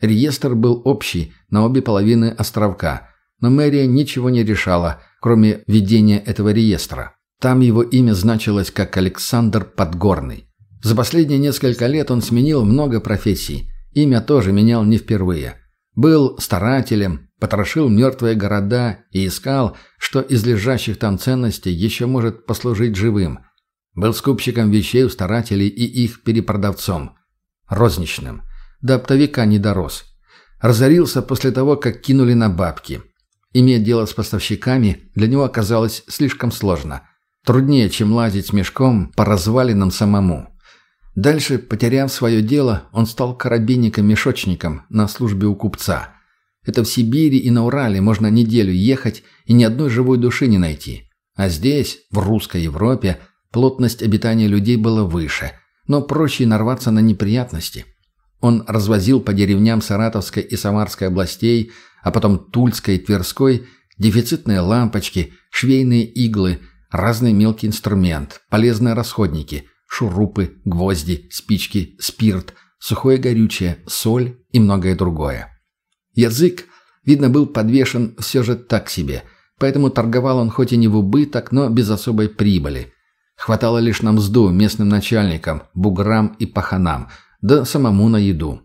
Реестр был общий на обе половины островка, но мэрия ничего не решала, кроме ведения этого реестра. Там его имя значилось как Александр Подгорный. За последние несколько лет он сменил много профессий. Имя тоже менял не впервые. Был старателем, потрошил мертвые города и искал, что из лежащих там ценностей еще может послужить живым. Был скупщиком вещей у старателей и их перепродавцом. Розничным. До оптовика не дорос. Разорился после того, как кинули на бабки. Иметь дело с поставщиками для него оказалось слишком сложно. Труднее, чем лазить мешком по развалинам самому. Дальше, потеряв свое дело, он стал карабинником-мешочником на службе у купца. Это в Сибири и на Урале можно неделю ехать и ни одной живой души не найти. А здесь, в русской Европе, плотность обитания людей была выше, но проще нарваться на неприятности. Он развозил по деревням Саратовской и Самарской областей, а потом Тульской и Тверской дефицитные лампочки, швейные иглы, разный мелкий инструмент, полезные расходники, шурупы, гвозди, спички, спирт, сухое горючее, соль и многое другое. Язык, видно, был подвешен все же так себе, поэтому торговал он хоть и не в убыток, но без особой прибыли. Хватало лишь на мзду местным начальникам, буграм и паханам, да самому на еду.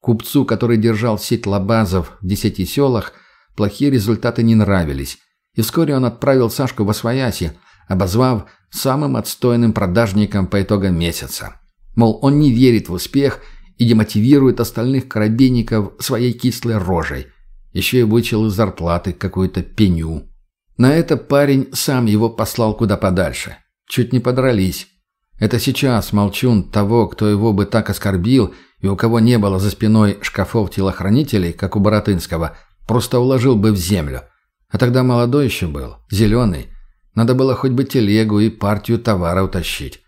Купцу, который держал сеть лабазов в десяти селах, плохие результаты не нравились, и вскоре он отправил Сашку в Освояси, обозвав самым отстойным продажником по итогам месяца. Мол, он не верит в успех и демотивирует остальных корабейников своей кислой рожей. Еще и вычел из зарплаты какую-то пеню. На это парень сам его послал куда подальше. Чуть не подрались. Это сейчас молчун того, кто его бы так оскорбил, и у кого не было за спиной шкафов-телохранителей, как у Боротынского, просто уложил бы в землю. А тогда молодой еще был, зеленый, надо было хоть бы телегу и партию товара утащить.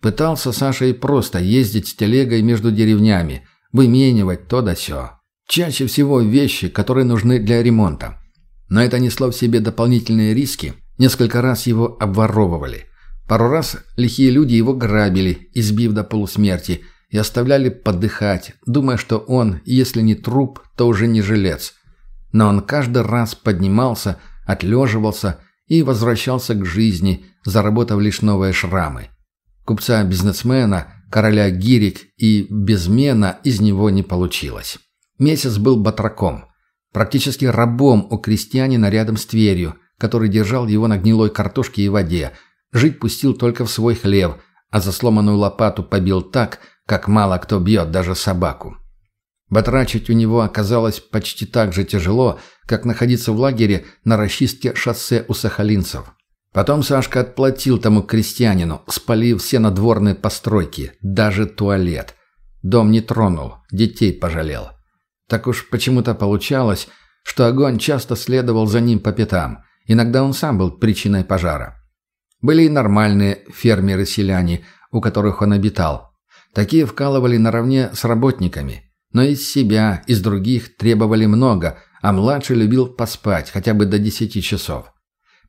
Пытался Саша и просто ездить с телегой между деревнями, выменивать то да сё. Чаще всего вещи, которые нужны для ремонта. Но это несло в себе дополнительные риски. Несколько раз его обворовывали. Пару раз лихие люди его грабили, избив до полусмерти, и оставляли подыхать, думая, что он, если не труп, то уже не жилец. Но он каждый раз поднимался, отлеживался и возвращался к жизни, заработав лишь новые шрамы. Купца-бизнесмена, короля гирик и безмена из него не получилось. Месяц был батраком, практически рабом у крестьянина рядом с Тверью, который держал его на гнилой картошке и воде, жить пустил только в свой хлев, а за сломанную лопату побил так, как мало кто бьет даже собаку. Батрачить у него оказалось почти так же тяжело, как находиться в лагере на расчистке шоссе у сахалинцев. Потом Сашка отплатил тому крестьянину, спалив все надворные постройки, даже туалет. Дом не тронул, детей пожалел. Так уж почему-то получалось, что огонь часто следовал за ним по пятам. Иногда он сам был причиной пожара. Были и нормальные фермеры-селяне, у которых он обитал. Такие вкалывали наравне с работниками – но из себя, из других требовали много, а младший любил поспать хотя бы до десяти часов.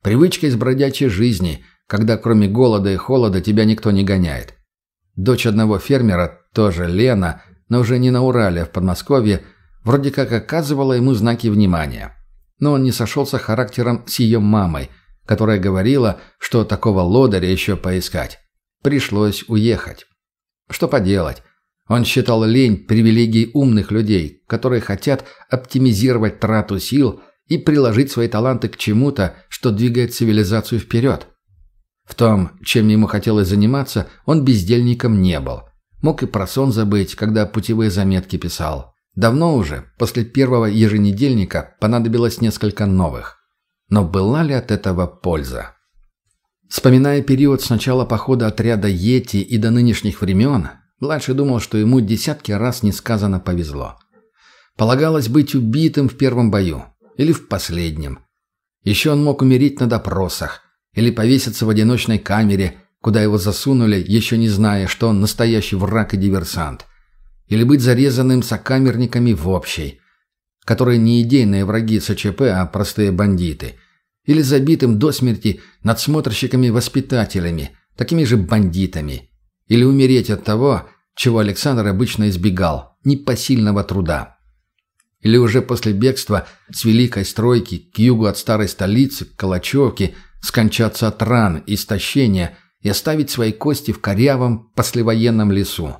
Привычка из бродячей жизни, когда кроме голода и холода тебя никто не гоняет. Дочь одного фермера, тоже Лена, но уже не на Урале, а в Подмосковье, вроде как оказывала ему знаки внимания. Но он не сошелся характером с ее мамой, которая говорила, что такого лодыря еще поискать. Пришлось уехать. Что поделать? Он считал лень привилегией умных людей, которые хотят оптимизировать трату сил и приложить свои таланты к чему-то, что двигает цивилизацию вперед. В том, чем ему хотелось заниматься, он бездельником не был. Мог и про сон забыть, когда путевые заметки писал. Давно уже, после первого еженедельника, понадобилось несколько новых. Но была ли от этого польза? Вспоминая период с начала похода отряда Йети и до нынешних времен, Младший думал, что ему десятки раз несказанно повезло. Полагалось быть убитым в первом бою. Или в последнем. Еще он мог умереть на допросах. Или повеситься в одиночной камере, куда его засунули, еще не зная, что он настоящий враг и диверсант. Или быть зарезанным сокамерниками в общей, которые не идейные враги СЧП, а простые бандиты. Или забитым до смерти надсмотрщиками-воспитателями, такими же бандитами. Или умереть от того, чего Александр обычно избегал – непосильного труда. Или уже после бегства с Великой Стройки к югу от старой столицы, к Калачевке, скончаться от ран истощения и оставить свои кости в корявом послевоенном лесу.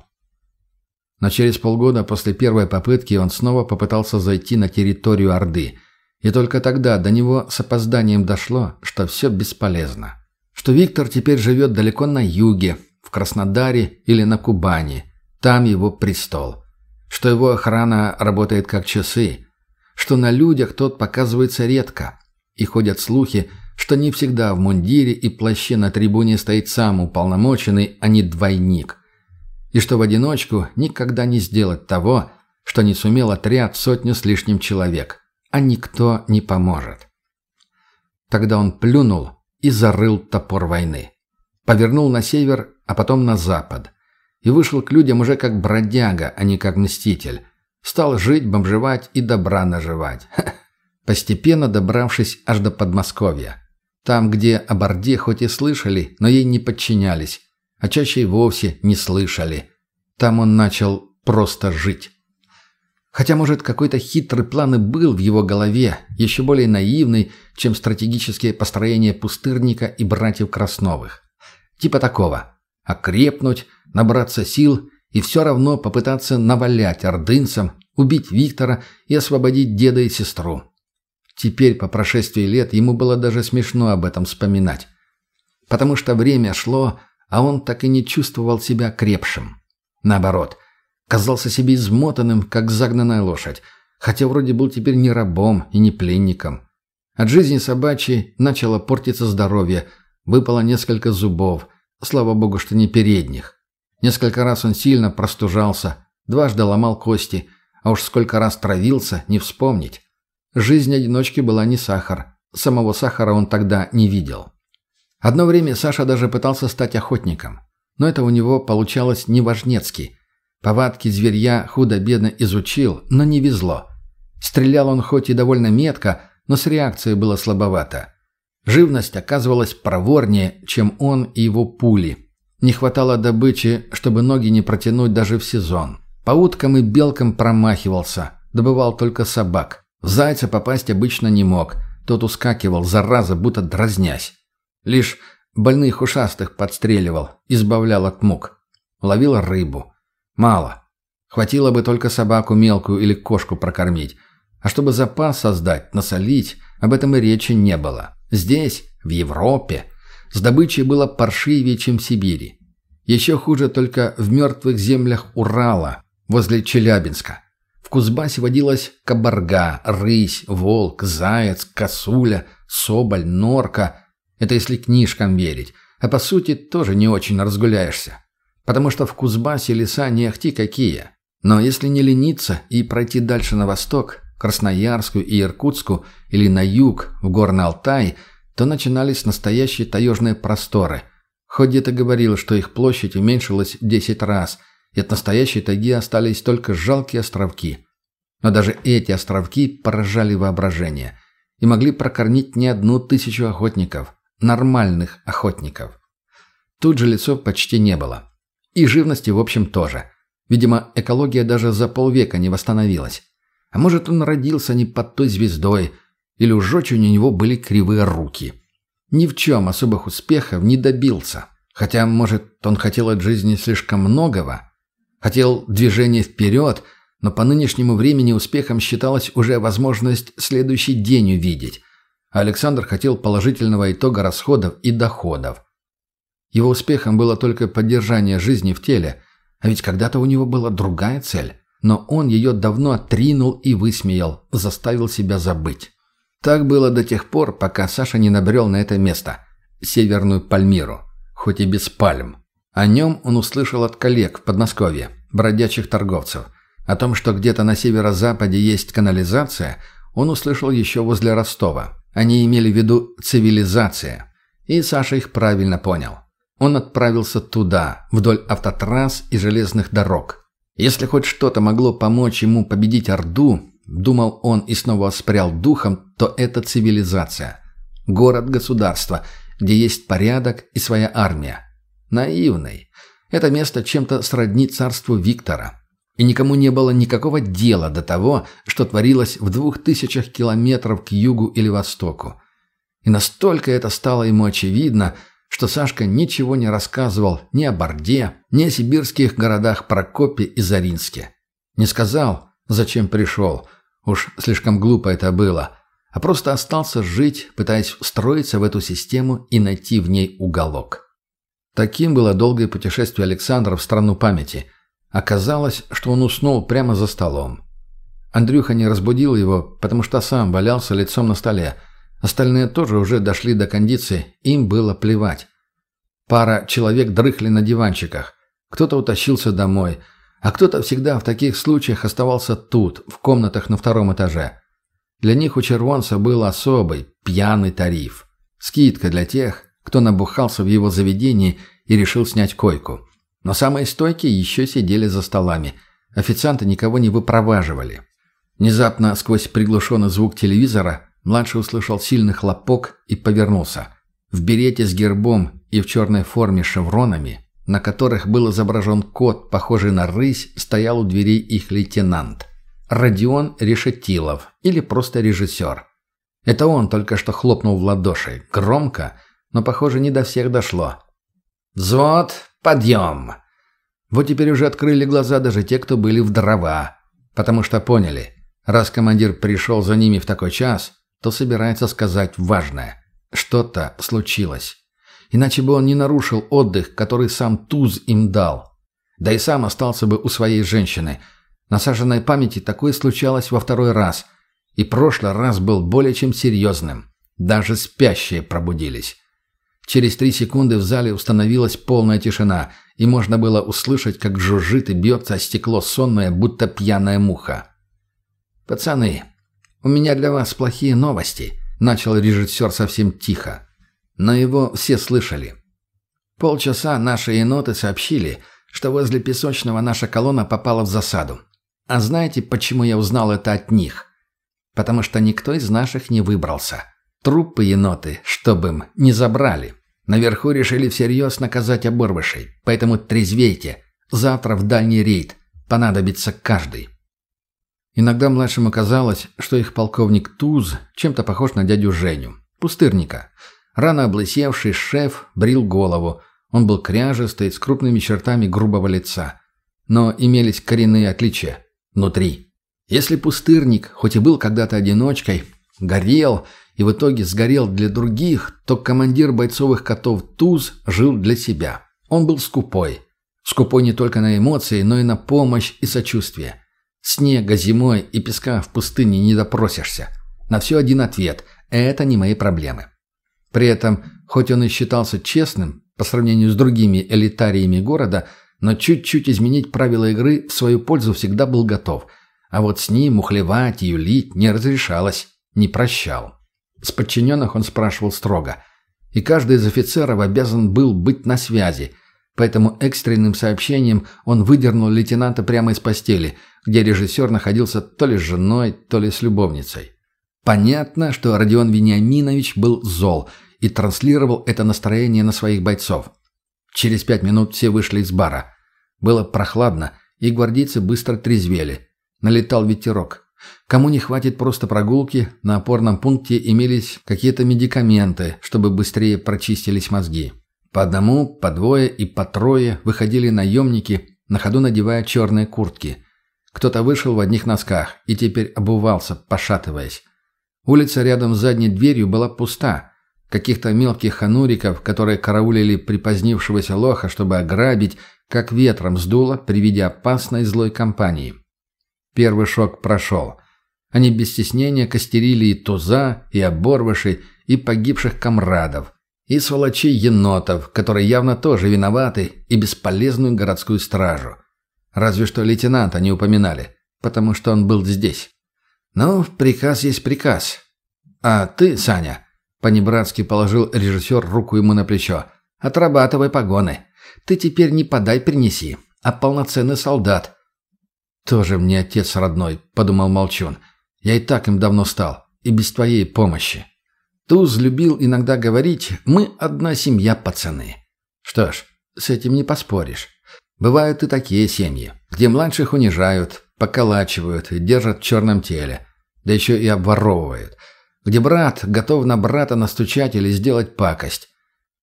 Но через полгода после первой попытки он снова попытался зайти на территорию Орды И только тогда до него с опозданием дошло, что все бесполезно. Что Виктор теперь живет далеко на юге, в Краснодаре или на Кубани. Там его престол. Что его охрана работает как часы. Что на людях тот показывается редко. И ходят слухи, что не всегда в мундире и плаще на трибуне стоит сам уполномоченный, а не двойник. И что в одиночку никогда не сделать того, что не сумел отряд сотню с лишним человек а никто не поможет. Тогда он плюнул и зарыл топор войны. Повернул на север, а потом на запад. И вышел к людям уже как бродяга, а не как мститель. Стал жить, бомжевать и добра наживать. (laughs) Постепенно добравшись аж до Подмосковья. Там, где о Борде хоть и слышали, но ей не подчинялись, а чаще и вовсе не слышали. Там он начал просто жить. Хотя, может, какой-то хитрый план и был в его голове, еще более наивный, чем стратегические построения пустырника и братьев Красновых. Типа такого. Окрепнуть, набраться сил и все равно попытаться навалять ордынцам, убить Виктора и освободить деда и сестру. Теперь, по прошествии лет, ему было даже смешно об этом вспоминать. Потому что время шло, а он так и не чувствовал себя крепшим. Наоборот – Казался себе измотанным, как загнанная лошадь, хотя вроде был теперь не рабом и не пленником. От жизни собачьей начало портиться здоровье, выпало несколько зубов, слава богу, что не передних. Несколько раз он сильно простужался, дважды ломал кости, а уж сколько раз травился, не вспомнить. Жизнь одиночки была не сахар, самого сахара он тогда не видел. Одно время Саша даже пытался стать охотником, но это у него получалось неважнецки – Повадки зверья худо-бедно изучил, но не везло. Стрелял он хоть и довольно метко, но с реакцией было слабовато. Живность оказывалась проворнее, чем он и его пули. Не хватало добычи, чтобы ноги не протянуть даже в сезон. По уткам и белкам промахивался, добывал только собак. В зайца попасть обычно не мог, тот ускакивал, зараза, будто дразнясь. Лишь больных ушастых подстреливал, избавлял от мук. Ловил рыбу. Мало. Хватило бы только собаку мелкую или кошку прокормить. А чтобы запас создать, насолить, об этом и речи не было. Здесь, в Европе, с добычей было паршивее, чем в Сибири. Еще хуже только в мертвых землях Урала, возле Челябинска. В Кузбассе водилась кабарга, рысь, волк, заяц, косуля, соболь, норка. Это если книжкам верить. А по сути тоже не очень разгуляешься потому что в Кузбассе леса не ахти какие. Но если не лениться и пройти дальше на восток, Красноярску и Иркутску или на юг, в Горный Алтай, то начинались настоящие таежные просторы. Хоть где-то говорил, что их площадь уменьшилась в 10 раз, и от настоящей тайги остались только жалкие островки. Но даже эти островки поражали воображение и могли прокормить не одну тысячу охотников, нормальных охотников. Тут же лесов почти не было. И живности, в общем, тоже. Видимо, экология даже за полвека не восстановилась. А может, он родился не под той звездой, или уж очень у него были кривые руки. Ни в чем особых успехов не добился. Хотя, может, он хотел от жизни слишком многого. Хотел движения вперед, но по нынешнему времени успехом считалась уже возможность следующий день увидеть. Александр хотел положительного итога расходов и доходов. Его успехом было только поддержание жизни в теле, а ведь когда-то у него была другая цель. Но он ее давно отринул и высмеял, заставил себя забыть. Так было до тех пор, пока Саша не набрел на это место – Северную Пальмиру, хоть и без пальм. О нем он услышал от коллег в Подмосковье, бродячих торговцев. О том, что где-то на северо-западе есть канализация, он услышал еще возле Ростова. Они имели в виду цивилизация. И Саша их правильно понял. Он отправился туда, вдоль автотрасс и железных дорог. Если хоть что-то могло помочь ему победить Орду, думал он и снова воспрял духом, то это цивилизация. Город-государство, где есть порядок и своя армия. Наивный. Это место чем-то сродни царству Виктора. И никому не было никакого дела до того, что творилось в двух тысячах километров к югу или востоку. И настолько это стало ему очевидно – что Сашка ничего не рассказывал ни о Борде, ни о сибирских городах Прокопе и Заринске. Не сказал, зачем пришел, уж слишком глупо это было, а просто остался жить, пытаясь встроиться в эту систему и найти в ней уголок. Таким было долгое путешествие Александра в страну памяти. Оказалось, что он уснул прямо за столом. Андрюха не разбудил его, потому что сам валялся лицом на столе. Остальные тоже уже дошли до кондиции, им было плевать. Пара человек дрыхли на диванчиках. Кто-то утащился домой, а кто-то всегда в таких случаях оставался тут, в комнатах на втором этаже. Для них у червонца был особый, пьяный тариф. Скидка для тех, кто набухался в его заведении и решил снять койку. Но самые стойкие еще сидели за столами. Официанты никого не выпроваживали. Внезапно, сквозь приглушенный звук телевизора, младший услышал сильный хлопок и повернулся. В берете с гербом и в черной форме с шевронами, на которых был изображен кот, похожий на рысь, стоял у дверей их лейтенант. Родион Решетилов, или просто режиссер. Это он только что хлопнул в ладоши, громко, но, похоже, не до всех дошло. «Взвод, подъем!» Вот теперь уже открыли глаза даже те, кто были в дрова, потому что поняли – Раз командир пришел за ними в такой час, то собирается сказать важное. Что-то случилось. Иначе бы он не нарушил отдых, который сам Туз им дал. Да и сам остался бы у своей женщины. На саженной памяти такое случалось во второй раз. И прошлый раз был более чем серьезным. Даже спящие пробудились. Через три секунды в зале установилась полная тишина, и можно было услышать, как жужжит и бьется о стекло сонное, будто пьяная муха. «Пацаны, у меня для вас плохие новости», — начал режиссер совсем тихо. Но его все слышали. Полчаса наши еноты сообщили, что возле Песочного наша колонна попала в засаду. А знаете, почему я узнал это от них? Потому что никто из наших не выбрался. Трупы еноты, чтобы им, не забрали. Наверху решили всерьез наказать оборвышей, поэтому трезвейте. Завтра в дальний рейд. Понадобится каждый. Иногда младшему казалось, что их полковник Туз чем-то похож на дядю Женю, пустырника. Рано облысевший шеф брил голову. Он был кряжестый, с крупными чертами грубого лица. Но имелись коренные отличия. Внутри. Если пустырник, хоть и был когда-то одиночкой, горел и в итоге сгорел для других, то командир бойцовых котов Туз жил для себя. Он был скупой. Скупой не только на эмоции, но и на помощь и сочувствие. Снега зимой и песка в пустыне не допросишься. На все один ответ – это не мои проблемы. При этом, хоть он и считался честным по сравнению с другими элитариями города, но чуть-чуть изменить правила игры в свою пользу всегда был готов. А вот с ним мухлевать и юлить не разрешалось, не прощал. С подчиненных он спрашивал строго. И каждый из офицеров обязан был быть на связи – Поэтому экстренным сообщением он выдернул лейтенанта прямо из постели, где режиссер находился то ли с женой, то ли с любовницей. Понятно, что Родион Вениаминович был зол и транслировал это настроение на своих бойцов. Через пять минут все вышли из бара. Было прохладно, и гвардейцы быстро трезвели. Налетал ветерок. Кому не хватит просто прогулки, на опорном пункте имелись какие-то медикаменты, чтобы быстрее прочистились мозги. По одному, по двое и по трое выходили наемники, на ходу надевая черные куртки. Кто-то вышел в одних носках и теперь обувался, пошатываясь. Улица рядом с задней дверью была пуста. Каких-то мелких хануриков, которые караулили припозднившегося лоха, чтобы ограбить, как ветром сдуло при виде опасной злой компании. Первый шок прошел. Они без стеснения костерили и туза, и оборвышей, и погибших комрадов и сволочей енотов, которые явно тоже виноваты, и бесполезную городскую стражу. Разве что лейтенанта не упоминали, потому что он был здесь. Ну, приказ есть приказ. А ты, Саня, понебратски положил режиссер руку ему на плечо, отрабатывай погоны. Ты теперь не подай принеси, а полноценный солдат. Тоже мне отец родной, подумал Молчун. Я и так им давно стал, и без твоей помощи. Туз любил иногда говорить «мы одна семья, пацаны». Что ж, с этим не поспоришь. Бывают и такие семьи, где младших унижают, поколачивают держат в черном теле, да еще и обворовывают, где брат готов на брата настучать или сделать пакость.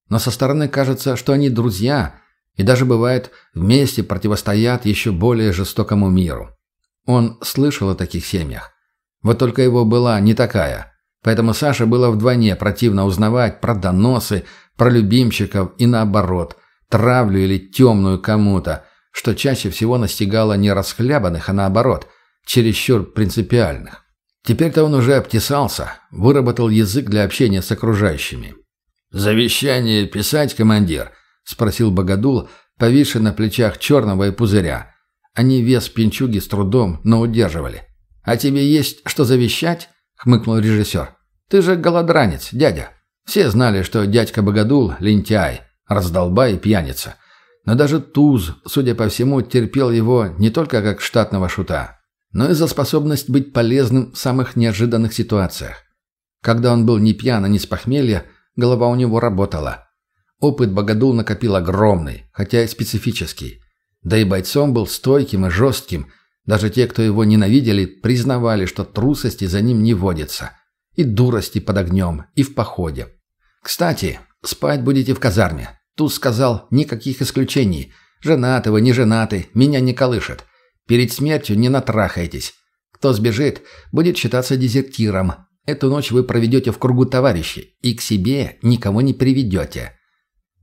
Но со стороны кажется, что они друзья, и даже бывает вместе противостоят еще более жестокому миру. Он слышал о таких семьях. Вот только его была не такая – Поэтому Саше было вдвойне противно узнавать про доносы, про любимчиков и наоборот, травлю или темную кому-то, что чаще всего настигало не расхлябанных, а наоборот, чересчур принципиальных. Теперь-то он уже обтесался, выработал язык для общения с окружающими. «Завещание писать, командир?» — спросил Богодул, повисший на плечах черного и пузыря. Они вес пинчуги с трудом, но удерживали. «А тебе есть что завещать?» — хмыкнул режиссер. «Ты же голодранец, дядя. Все знали, что дядька Богодул — лентяй, раздолбай и пьяница. Но даже Туз, судя по всему, терпел его не только как штатного шута, но и за способность быть полезным в самых неожиданных ситуациях. Когда он был не пьян, а не с похмелья, голова у него работала. Опыт Богодул накопил огромный, хотя и специфический. Да и бойцом был стойким и жестким. Даже те, кто его ненавидели, признавали, что трусости за ним не водится. И дурости под огнем, и в походе. «Кстати, спать будете в казарме. Туз сказал, никаких исключений. Женаты вы, не женаты, меня не колышет. Перед смертью не натрахайтесь. Кто сбежит, будет считаться дезертиром. Эту ночь вы проведете в кругу товарищей и к себе никого не приведете».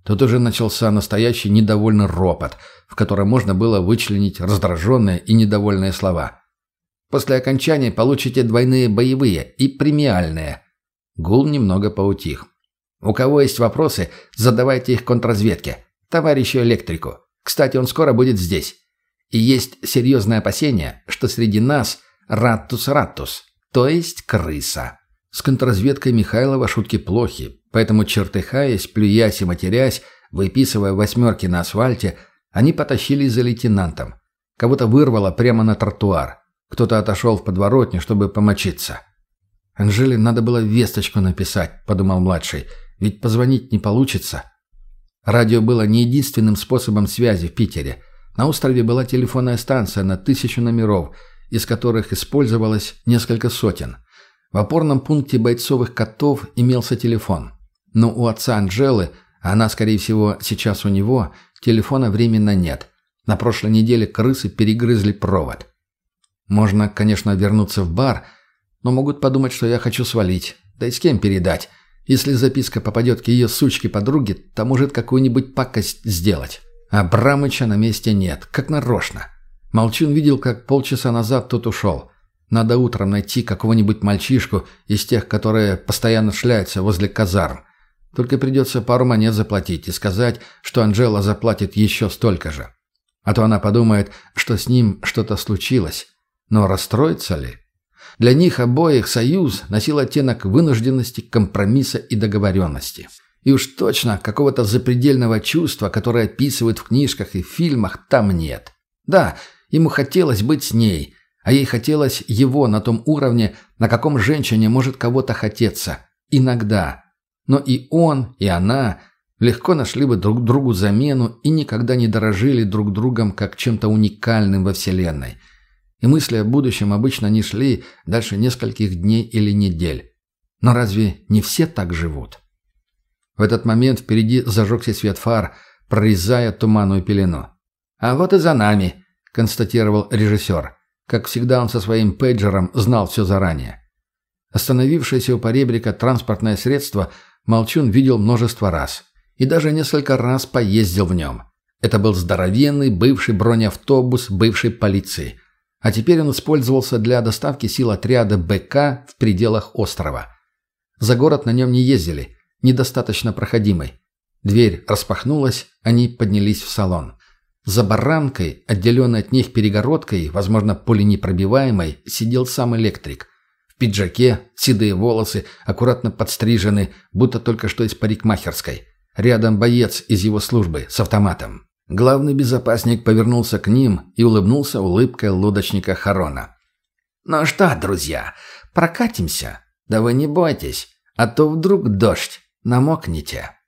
Тут уже начался настоящий недовольный ропот, в котором можно было вычленить раздраженные и недовольные слова. «После окончания получите двойные боевые и премиальные». Гул немного поутих. «У кого есть вопросы, задавайте их контрразведке. Товарищу электрику. Кстати, он скоро будет здесь. И есть серьезное опасение, что среди нас раттус-раттус, то есть крыса». С контрразведкой Михайлова шутки плохи, поэтому, чертыхаясь, плюясь и матерясь, выписывая восьмерки на асфальте, они потащились за лейтенантом. Кого-то вырвало прямо на тротуар. Кто-то отошел в подворотню, чтобы помочиться. «Анжеле надо было весточку написать», — подумал младший, — «ведь позвонить не получится». Радио было не единственным способом связи в Питере. На острове была телефонная станция на тысячу номеров, из которых использовалось несколько сотен — в опорном пункте бойцовых котов имелся телефон. Но у отца Анжелы, она, скорее всего, сейчас у него, телефона временно нет. На прошлой неделе крысы перегрызли провод. Можно, конечно, вернуться в бар, но могут подумать, что я хочу свалить. Да и с кем передать? Если записка попадет к ее сучке-подруге, то может какую-нибудь пакость сделать. А Брамыча на месте нет, как нарочно. Молчун видел, как полчаса назад тот ушел. Надо утром найти какого-нибудь мальчишку из тех, которые постоянно шляются возле казарм. Только придется пару монет заплатить и сказать, что Анжела заплатит еще столько же. А то она подумает, что с ним что-то случилось. Но расстроится ли? Для них обоих союз носил оттенок вынужденности, компромисса и договоренности. И уж точно какого-то запредельного чувства, которое описывают в книжках и фильмах, там нет. Да, ему хотелось быть с ней – а ей хотелось его на том уровне, на каком женщине может кого-то хотеться. Иногда. Но и он, и она легко нашли бы друг другу замену и никогда не дорожили друг другом как чем-то уникальным во Вселенной. И мысли о будущем обычно не шли дальше нескольких дней или недель. Но разве не все так живут? В этот момент впереди зажегся свет фар, прорезая туманную пелену. «А вот и за нами», — констатировал режиссер. Как всегда, он со своим пейджером знал все заранее. Остановившееся у поребрика транспортное средство Молчун видел множество раз. И даже несколько раз поездил в нем. Это был здоровенный бывший бронеавтобус бывшей полиции. А теперь он использовался для доставки сил отряда БК в пределах острова. За город на нем не ездили, недостаточно проходимый. Дверь распахнулась, они поднялись в салон. За баранкой, отделенной от них перегородкой, возможно, пуленепробиваемой, сидел сам электрик. Пиджаке, седые волосы, аккуратно подстрижены, будто только что из парикмахерской. Рядом боец из его службы с автоматом. Главный безопасник повернулся к ним и улыбнулся улыбкой лодочника Харона. «Ну что, друзья, прокатимся? Да вы не бойтесь, а то вдруг дождь, намокнете».